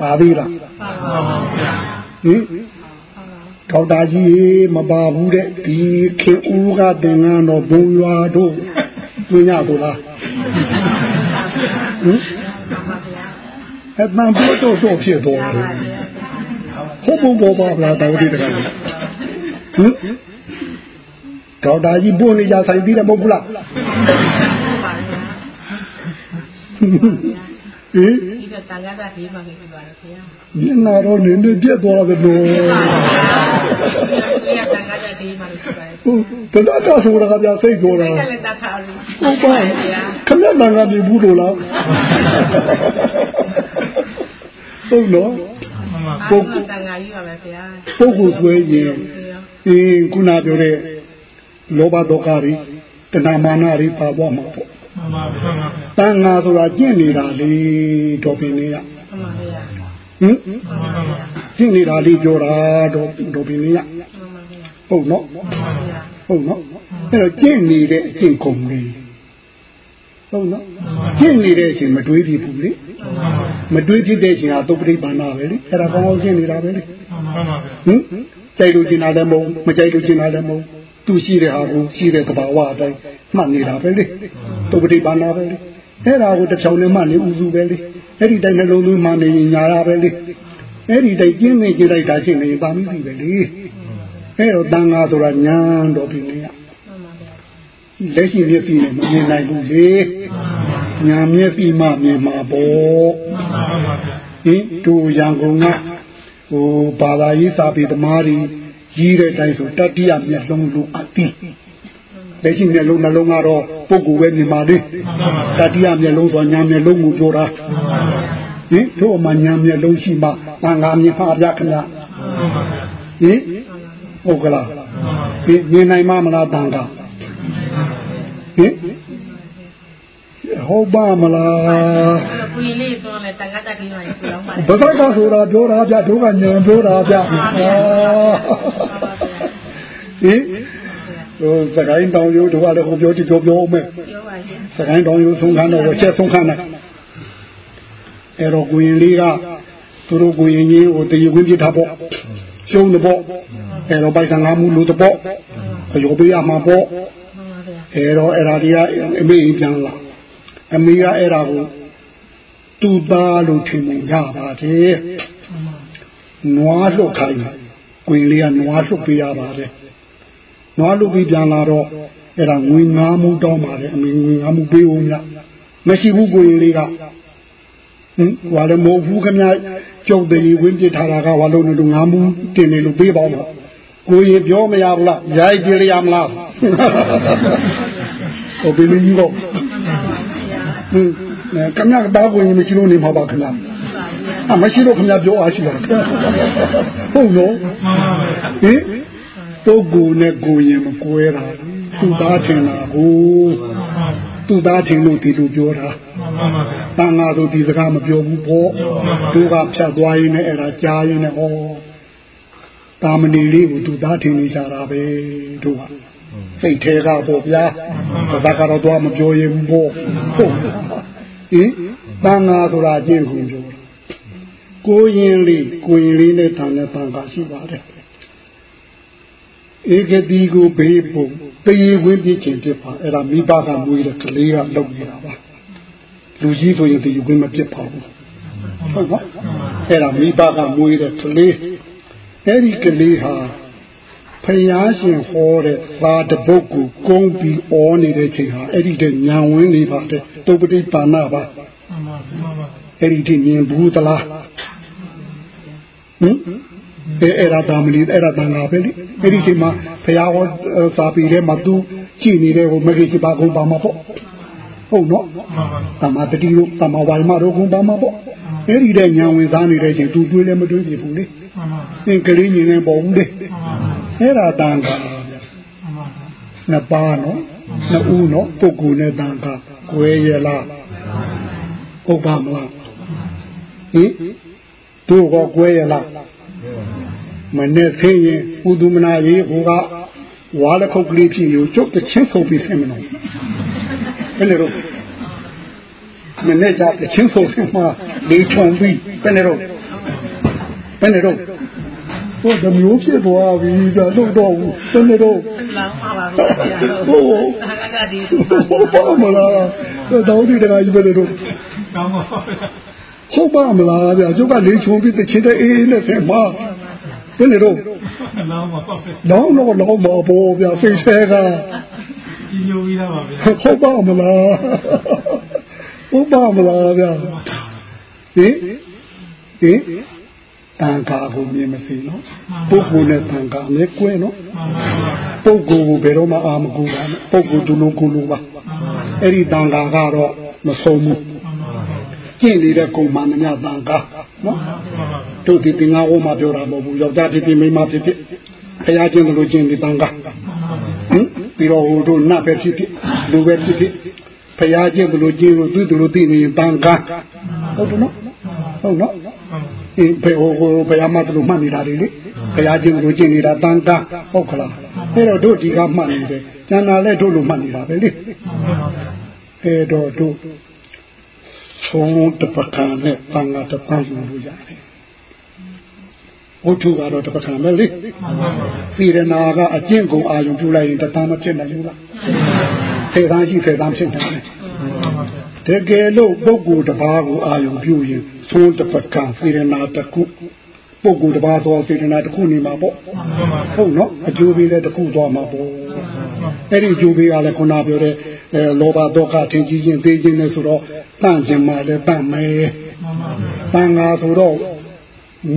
ပါသေးလားပါပါဗျာဟင်ဒေါက်တာကြီးမပါဘူးတဲ့ဒီခေဦးကသင်္ကန်းတော်ဘုံရွာတို့ပြညဆိုလား ဟင်အမှန်ပေါ်တော့တော့ဖြစ်သွားတယ်ဟုတ်ဘုံပေါ်ပါလားတော်ဒီတကယ်ဟင်ဒေါက်တာကြီးပို့နေကြဆိုင်ပြီးတယ်မဟုတ်ဘူးလားဟင်ဒီကတန်ခါတာဒီမှာဖြစ်ပါတယ်ခင်ဗျာမျက်နာတော့နေနေပြတ်သွားတယ်လို့ဒီကတန်ခါတာဒီမှာဖြစ်ပါ တယ်ဟုတ်တရားကဆိုတာကပြစိတ်ကြောတာကလည်းတခါလို့ဟုတ်ပါခမက်တန်ကနေဘူးလို့လားဟုတ်နော်ပုဂ္ဂိုလ်တန်ခါကြီးပါပဲခင်ဗျာပုဂ္ဂိုလ်ဆွဲရင်အင်းခုနပြောတဲ့လောဘဒေါကတွေတဏမာနတွေပါသွားမှာပေါ့မှန်ပါဗျာတန်ငါဆိုတာကျင့်နေတာလေတော်ပင်လေးကမှန်ပါဗျာဟင်ကျင့်နေတာလေးပြောတာတော့တော်ပင်လေးက ဟုတ်နော်ဟုတ်နော်အဲ့တော့ကျင့်နေတဲ့အကျင့်ကုန်လေးဟုတ်နော်ကျင့်နေတဲ့အချိန်မတွေးပြဘူးလေမတွေးဖြစ်တဲ့အချိန်ဟာသုပ္ပတိပါဏပဲလေအဲ့ဒါကောင်းအောင်ကျင့်နေတာပဲလေဟင်ကြိုက်လို့ကျင်တာလည်းမဟုတ်မကြိုက်လို့ကျင်တာလည်းမဟုတ်သူရှိတဲ့ဟာကိုရှိတဲ့သဘာဝအတိုင်းမှတ်နေတာပဲလေသုပ္ပတိပါဏပဲလေအဲ့ဒါကိုတစ်ချောင်းနဲ့မှတ်နေဥစုပဲလေအဲ့ဒီတိုင်းနှလုံးသွင်းမှနေရင်ညာရပဲလေအဲ့ဒီတိုင်းကျင်းနေကြလိုက်တာချင်းနေပါမိပြီပဲလေ အဲ့တော့တန်ဃာဆိုတာညာတော်ပြီလေလက်ရှိမျက်စိနဲ့မမြင်နိုင်ဘူးလေညာမျက်စိမှမြင်မှာပေါ့ဟင်တို့ရန်ကုန်ကဟိုဘာသာရေးစာပေသမားတွေကြီးတဲ့တိုင်းဆိုတတိယမျက်လုံးလိုအပ်ပြီးလက်ရှိမျက်လုံးနှလုံးကတော့ပုဂ္ဂိုလ်ပဲမြင်ပါလေတတိယမျက်လုံးဆိုညာမျက်လုံးကိုပြောတာဟင်တို့မှညာမျက်လုံးရှိမှငါငါမြင်ပါဗျာခင်ဗျာဟင် ဟုတ်ကလားဒီမြင်နိုင်မှမလားတန်တာဟင်ဟုတ်ပါမလားကိုရင်လေးဆိုလဲတန်ခါတက်ပြီးမှပြောင်းပါဘဂကဆိုတာပြောတာဗျတို့ကညံပြောတာဗျဟင်ဟိုစကိုင်းတောင်ရိုးတို့ကလည်းဟိုပြောတိပြောပြောအောင်မယ်ပြောပါရှင်စကိုင်းတောင်ရိုးဆုံးခန်းတော့ချက်ဆုံးခန်းတယ်အဲ့တော့ကိုရင်လေးကသူတို့ကိုရင်ကြီးဟိုတည်ခွင့်ပြထားပေါ့ ရှုံးတဲ့ပေါ့အဲ့တော့ပိုက်ဆံငါမှုလို့တဲ့ပေါ့အယောပေးရမှာပေါ့အဲ့တော့အဲ့ဒါဒီကအမေပြန်လာအမေကအဲ့ဒါကိုသူ့သားလို့ထင်နေကြပါတယ်နွားလွတ်ခိုင်းကိုင်လေးကနွားလွတ်ပေးရပါတယ်နွားလွတ်ပြီးပြန်လာတော့အဲ့ဒါငွေငါးမှုတောင်းပါတယ်အမေငွေငါးမှုပေးဦးမြမရှိဘူးကိုင်လေးက ဟင်ဟွာလည်းမဟုတ်ဘူးခမကျုပ်တည်းဝင်းပြထားတာကဟွာလုံးလို့ငါးမှုတင်နေလို့ပေးပါဦးကိုရင်ပြောမရဘူးလားရိုက်ကြရမလားဟိုဘယ်လိုကြီးတော့ဟင်အဲခမရတာကိုရင်မရှိလို့နေမှာပါခင်ဗျာအမရှိလို့ခင်ဗျာပြောအားရှိတာဟုတ်နော်မှန်ပါဗျာဟင်ပုဂ္ဂိုလ်နဲ့ကိုယ်ရင်မကွဲတာသူသားထင်တာကိုမှန်ပါသူသားထင်လို့ဒီလိုပြောတာ မှန်ပါဗျာတန်ဃာဆိုဒီစကားမပြောဘူးပေါ့သူကဖြတ်သွားရင်းနဲ့အဲ့ဒါကြားရင်းနဲ့ဟောတာမဏီလေးကိုသူသားထင်နေကြတာပဲတို့ကစိတ်ထဲကပေါ့ဗျာဒါကတော့တော့မပြောရဘူးပေါ့ဟုတ်ဟင်တန်ဃာဆိုတာအကျင့်ကိုပြောတာကိုရင်လေးကိုရင်လေးနဲ့တန်တဲ့တန်ဃာရှိပါတယ်ဧကတိကိုဘေးပုံတရေခွင်းပြည့်ခြင်းဖြစ်ပါအဲ့ဒါမိဘကမွေးတဲ့ကလေးကလုပ်နေတာပါ လူကြီးဆိုရင်တရေခွင်းမပြစ်ပါဘူးဟုတ်ပါအဲ့ဒါမိဘကမွေးတဲ့ကလေးအဲ့ဒီကလေးဟာဖယားရှင်ဟောတဲ့သာတပုတ်ကိုကုန်းပြီးဩနေတဲ့ချိန်ဟာအဲ့ဒီတဲ့ညာဝင်းနေပါတယ်တုပ္ပတိပါဏပါမှန်ပါမှန်ပါအဲ့ဒီထိမြင်ဘူးသလားဟင်အဲအဲ့ဒါတာမလီအဲ့ဒါတန်ခါပဲလေအဲ့ဒီချိန်မှာဖယားဟောစာပေထဲမှာသူကြည်နေတဲ့ဟိုမဂ္ဂင်ရှိပါကုန်ပါမှာပေါ့ ဟုတ်နော်မှန်ပါတမတတိတို့တမဝိုင်မတို့ကုန်ပါမှာပေါ့အဲ့ဒီတဲ့ညာဝင်သားနေတဲ့ချိန်သူတွေးလည်းမတွေးပြဘူးလေမှန်ပါသင်ကလေးညီနေပေါ်ဘူးလေမှန်ပါအဲ့ဒါတန်ခါဗျမှန်ပါနှစ်ပါးနော်နှစ်ဦးနော်ပုဂ္ဂိုလ်နဲ့တန်ခါကွဲရလားဟုတ်ပါမလားဟင်တို့ကကွဲရလားမနဲ့ဆင်းရင်ဥဒုမနာရေးဟိုကဝါလခုတ်ကလေးဖြစ်ယူကျုပ်တစ်ချင်းဆုံးပြီးဆင်းမလို့ ဘယ်လိုတော့မနဲ့ကြတစ်ချင်းဆုံးဆင်းမှလေးချုံပြီးဘယ်လိုတော့ဘယ်လိုတော့ဟိုဓမျိုးဖြစ်သွားပြီဒါလို့တော့ဘူးဘယ်လိုတော့လောင်းပါပါဗျာဟုတ်ဟုတ်ဒါကတည်းဟုတ်ပါမလားတောင်းတကကြီးပဲလို့ကောင်းပါဗျာဟုတ်ပါမလားဗျာကျုပ်ကလေးချုံပြီးတချင်းတဲ့အေးအေးနဲ့ဆင်မဘယ်လိုတော့လောင်းပါဗျာလောင်းတော့လောင်းမှာပေါ့ဗျာစိတ်แท้က ကြီးညိုပြီးသားပါဗျာဟုတ်ပါမလားဟုတ်ပါမလားဗျာဟင်ဟင်တန်ခါကိုမြင်မသိနော်ပုဂ္ဂိုလ်နဲ့တန်ခါနဲ့ကွဲနော်မှန်ပါဗျာပုဂ္ဂိုလ်ကိုဘယ်တော့မှအာမကူပါနဲ့ပုဂ္ဂိုလ်သူလိုကိုလိုပါအဲ့ဒီတန်ခါကတော့မဆုံးဘူးမှန်ပါဗျာကျင့်နေတဲ့ကုံမှန်မြတ်တန်ခါနော်မှန်ပါဗျာတို့ဒီတင်ငါဟောမှာပြောတာမဟုတ်ဘူးယောက်ျားဖြစ်ဖြစ်မိန်းမဖြစ်ဖြစ်ခရချင်းတို့လိုကျင့်နေတန်ခါဟင် ပြီးတော့ဟိုတို့နတ်ပဲဖြစ်ဖြစ်လူပဲဖြစ်ဖြစ်ဖရာချင်းတို့လိုကျင့်လို့သူတို့လိုသိနေရင်တန်ခါဟုတ်တယ်နော်ဟုတ်နော်အင်းဖေဟိုဟိုဘုရားမတို့မှတ်နေတာလေလေဘုရားချင်းတို့ကျင့်နေတာတန်ခါဟုတ်ခလားအဲ့တော့တို့ဒီကမှတ်နေတယ်ကျန်တာလည်းတို့လိုမှတ်နေတာပဲလေအဲ့တော့တို့ဆုံးတပကံနဲ့တန်ခါတစ်ပန်းယူလို့ရတယ် ဝတ္ထုကတော့တပကံပဲလေသီရနာကအကျင့်ကိုအာရုံပြုလိုက်ရင်တသမ်းမဖြစ်နိုင်ဘူးလားသေသားရှိသေသားဖြစ်နိုင်တယ်တကယ်လို့ပုဂ္ဂိုလ်တစ်ပါးကိုအာရုံပြုရင်သုံးတပကံသီရနာတစ်ခုပုဂ္ဂိုလ်တစ်ပါးသောသီရနာတစ်ခုနေမှာပေါ့ဟုတ်နော်အကျိုးပေးလည်းတစ်ခုသွားမှာပေါ့အဲ့ဒီအကျိုးပေးကလည်းခုနပြောတဲ့အဲလောဘဒေါကထင်ကြီးခြင်းသိခြင်းနဲ့ဆိုတော့တန့်ခြင်းမှလည်းတန့်မယ်တန်ဃာဆိုတော့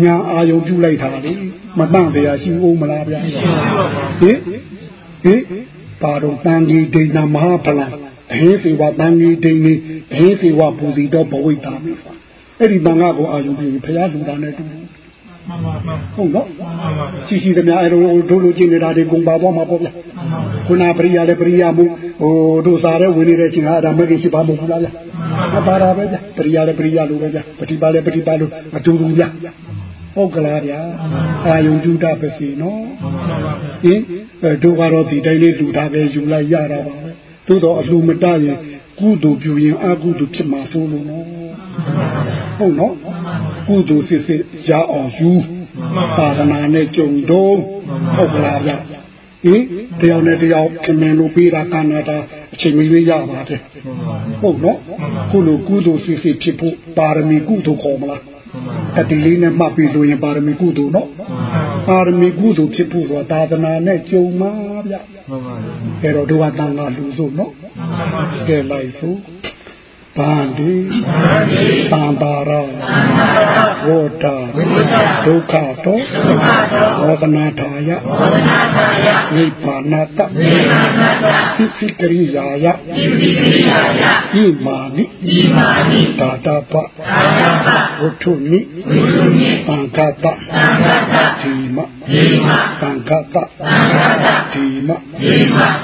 ညာအာယုံပြုလိုက်တာလေမတန့်တရားရှိဦးမလားဗျာဟင်ဟင်ပါတော့တန်ကြီးဒိဏမဟာဖလံအဟိသေဝတန်ကြီးဒိဏိအဟိသေဝပူဇီတော်ဘဝိတာမိပါအဲ့ဒီတန်ဃာကိုအာယုံပြုဘုရားလူတာနဲ့တူ မှန်ပါဗျာဟုတ်နော်မှန်ပါဗျာရှိရှိသမျှအဲ့လိုတို့လိုကျင့်နေတာတွေကုန်ပါသွားမှာပေါ့ဗျာခုနပရိယာလည်းပရိယာမှုဟိုတို့စားတဲ့ဝင်နေတဲ့ချင်းဟာဒါမဂ္ဂင်ရှိပါမဟုတ်ဘူးလားဗျာအပါတာပဲဗျာပရိယာလည်းပရိယာလိုပဲဗျာပฏิပါလည်းပฏิပါလိုအတူတူဗျာဟုတ်ကလားဗျာအာယုံကျူတာပဲစီနော်ဟင်အဲတို့ကတော့ဒီတိုင်းလေးလူတာပဲယူလိုက်ရတာပါပဲသို့တော့အလှမတရင်ကုသိုလ်ပြုရင်အကုသိုလ်ဖြစ်မှာဆိုလို့နော် ဟုတ်နော်ကုသိုလ်စစ်စစ်ရအောင်ယူသာသနာနဲ့ကြုံတော့ဟုတ်ကလားဗျာဟင်တယောက်နဲ့တယောက်ခင်မင်လို့ပေးတာကနာတာအချိန်မရွေးရပါတယ်ဟုတ်နော်ခုလိုကုသိုလ်စစ်စစ်ဖြစ်ဖို့ပါရမီကုသိုလ်ခေါ်မလားတတိလေးနဲ့မှတ်ပြီးလို့ရင်ပါရမီကုသိုလ်နော်ပါရမီကုသိုလ်ဖြစ်ဖို့ဆိုတာသာသနာနဲ့ကြုံမှာဗျအဲ့တော့တို့ကတန်ခါလူစို့နော်ကဲလိုက်စို့ ဗန္ဒီဗန္ဒီတန်ပါရဝေါတာဒုက္ခတောဝေဒနာထာယနိဗ္ဗာနတသစ္စကရိယာယဣမာနိတာတပဝုထုနိသံဃတဒီမသံဃတဒီမ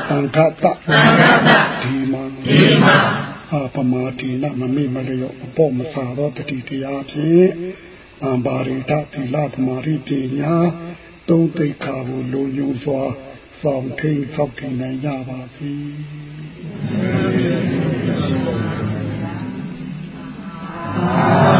သံဃတဒီမ အာပမာတိနမမေမလျော့အပေါ်မစာသောတတိတရားဖြင့်အံပါရိတသီလသမာရိပညာသုံးသိက္ခာကိုလိုယူစွာဆောင်ထိန်ဆောက်တည်နိုင်ကြပါစေ။အာ